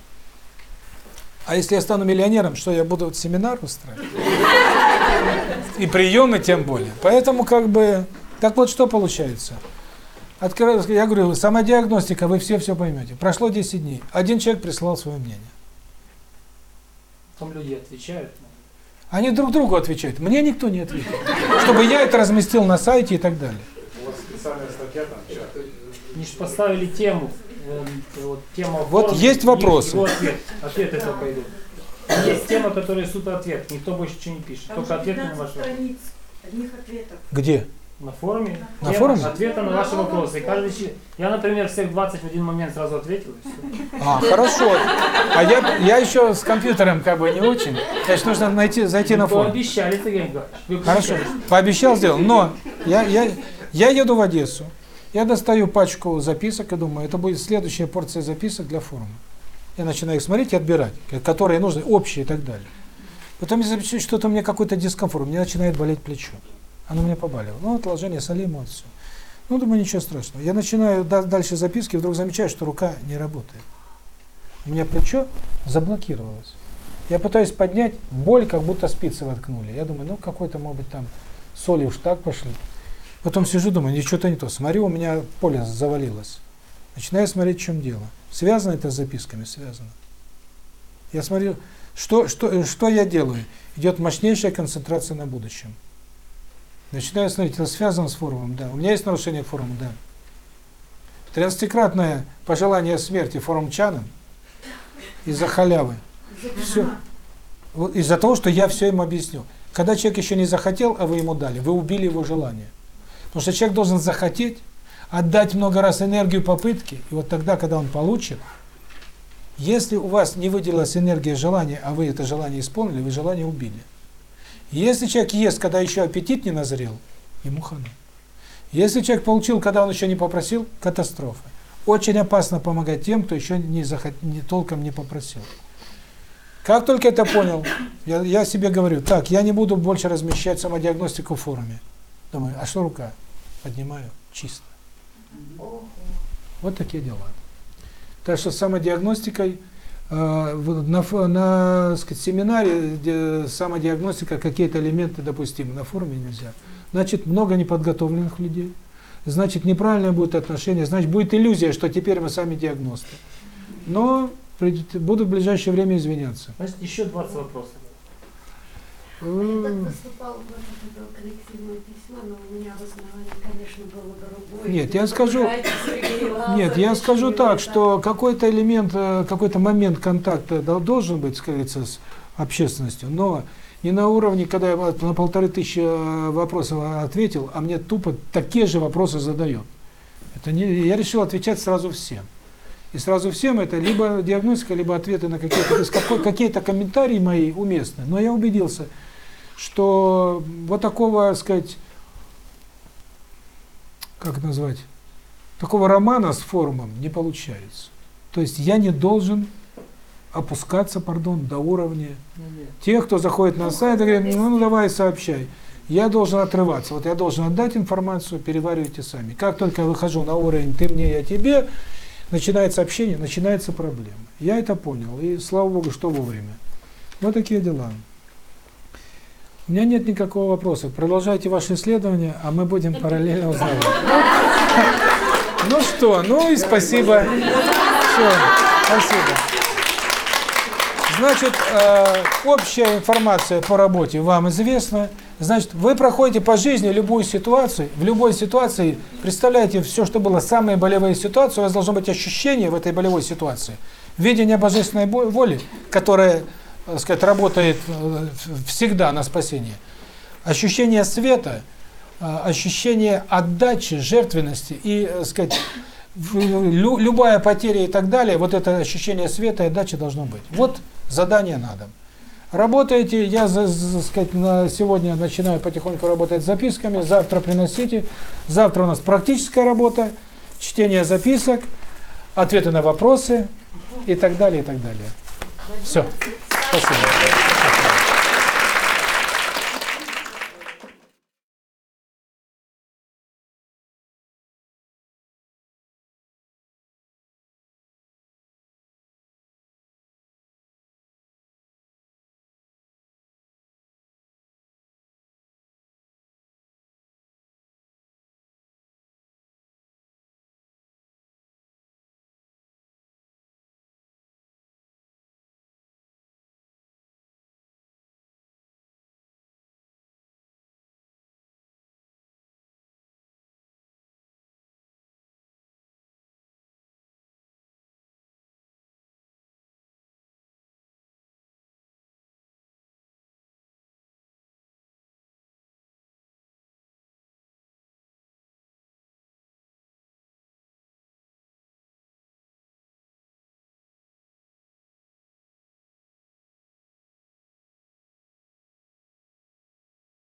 А если я стану миллионером, что я буду вот семинар устраивать? И приемы тем более. Поэтому как бы... Так вот, что получается? Открою, я говорю, самодиагностика, вы все все поймете. Прошло 10 дней. Один человек прислал свое мнение. Там люди отвечают. Они друг другу отвечают. Мне никто не ответил. Чтобы я это разместил на сайте и так далее. Специальная статья там. Они же поставили тему. э, вот тема Вот формы, есть вопросы. ответ. Ответы только пойдут. Есть тема, которая суд ответ. Никто больше ничего не пишет. Там Только ответы на 15 ваши вопросы. страниц одних ответов. Где? На форуме. На Тема форуме? Ответа на ваши вопросы. И каждый Я, например, всех 20 в один момент сразу ответил. А, хорошо. А я, я еще с компьютером как бы не очень. Значит, нужно найти, зайти на Вы форум. пообещали, Сергей Николаевич. Хорошо. Пообещал, сделал. Но я, я, я еду в Одессу. Я достаю пачку записок и думаю, это будет следующая порция записок для форума. Я начинаю их смотреть и отбирать, которые нужны, общие и так далее. Потом я замечаю, что-то у меня какой-то дискомфорт, у меня начинает болеть плечо. Оно меня побаливало. Ну, отложение вот все. Ну, думаю, ничего страшного. Я начинаю да- дальше записки, вдруг замечаю, что рука не работает. У меня плечо заблокировалось. Я пытаюсь поднять, боль, как будто спицы воткнули. Я думаю, ну, какой-то, может быть, там соли уж так пошли. Потом сижу, думаю, ничего-то не то. Смотрю, у меня поле завалилось. Начинаю смотреть, в чем дело. Связано это с записками? Связано. Я смотрю, что, что, э, что я делаю? Идет мощнейшая концентрация на будущем. Начинаю смотреть, это связано с форумом, да. У меня есть нарушение форума, да. Тринадцатикратное пожелание смерти форумчанам из-за халявы. Все. Из-за того, что я все им объяснил. Когда человек еще не захотел, а вы ему дали, вы убили его желание. Потому что человек должен захотеть, отдать много раз энергию попытки, и вот тогда, когда он получит, если у вас не выделилась энергия желания, а вы это желание исполнили, вы желание убили. Если человек ест, когда еще аппетит не назрел, ему хана. Если человек получил, когда он еще не попросил, катастрофа. Очень опасно помогать тем, кто еще не, захот... не толком не попросил. Как только это понял, я, я себе говорю, так, я не буду больше размещать самодиагностику в форуме. Думаю, а что рука? Поднимаю, чисто. Вот такие дела. Так что с самодиагностикой э, на, на сказать, семинаре самодиагностика какие-то элементы допустимы, на форуме нельзя. Значит, много неподготовленных людей, значит, неправильное будет отношение, значит, будет иллюзия, что теперь мы сами диагносты. Но придет- буду в ближайшее время извиняться. Значит, еще 20 вопросов. Я так поступал в это коллективное письмо, но у меня в основании, конечно, было другое. Нет, я скажу- Нет, я скажу так, что какой-то элемент, э, какой-то момент контакта дол- должен быть, как говорится, с общественностью, но не на уровне, когда я на полторы тысячи э, вопросов ответил, а мне тупо такие же вопросы задают. Это не, я решил отвечать сразу всем. И сразу всем это либо диагностика, либо ответы на какие-то, то какой- какие-то комментарии мои уместны. Но я убедился, что вот такого, так сказать, как назвать, такого романа с форумом не получается. То есть я не должен опускаться, пардон, до уровня тех, кто заходит на сайт и говорит, ну, ну давай сообщай. Я должен отрываться. Вот я должен отдать информацию, переваривайте сами. Как только я выхожу на уровень ты мне, я тебе, начинается общение, начинается проблема. Я это понял. И слава Богу, что вовремя. Вот такие дела. У меня нет никакого вопроса. Продолжайте ваши исследования, а мы будем параллельно узнавать. Ну что, ну и спасибо. Все, спасибо. Значит, э, общая информация по работе вам известна. Значит, вы проходите по жизни любую ситуацию, в любой ситуации представляете все, что было, самые болевые ситуации, у вас должно быть ощущение в этой болевой ситуации, видение божественной бо- воли, которая, так сказать, работает э, всегда на спасение, ощущение света, э, ощущение отдачи, жертвенности и, так сказать, в- лю- любая потеря и так далее, вот это ощущение света и отдачи должно быть. Вот задание на дом. Работаете, я, за- сказать, на сегодня начинаю потихоньку работать с записками, завтра приносите. Завтра у нас практическая работа, чтение записок, ответы на вопросы и так далее, и так далее. Все. Ustasın.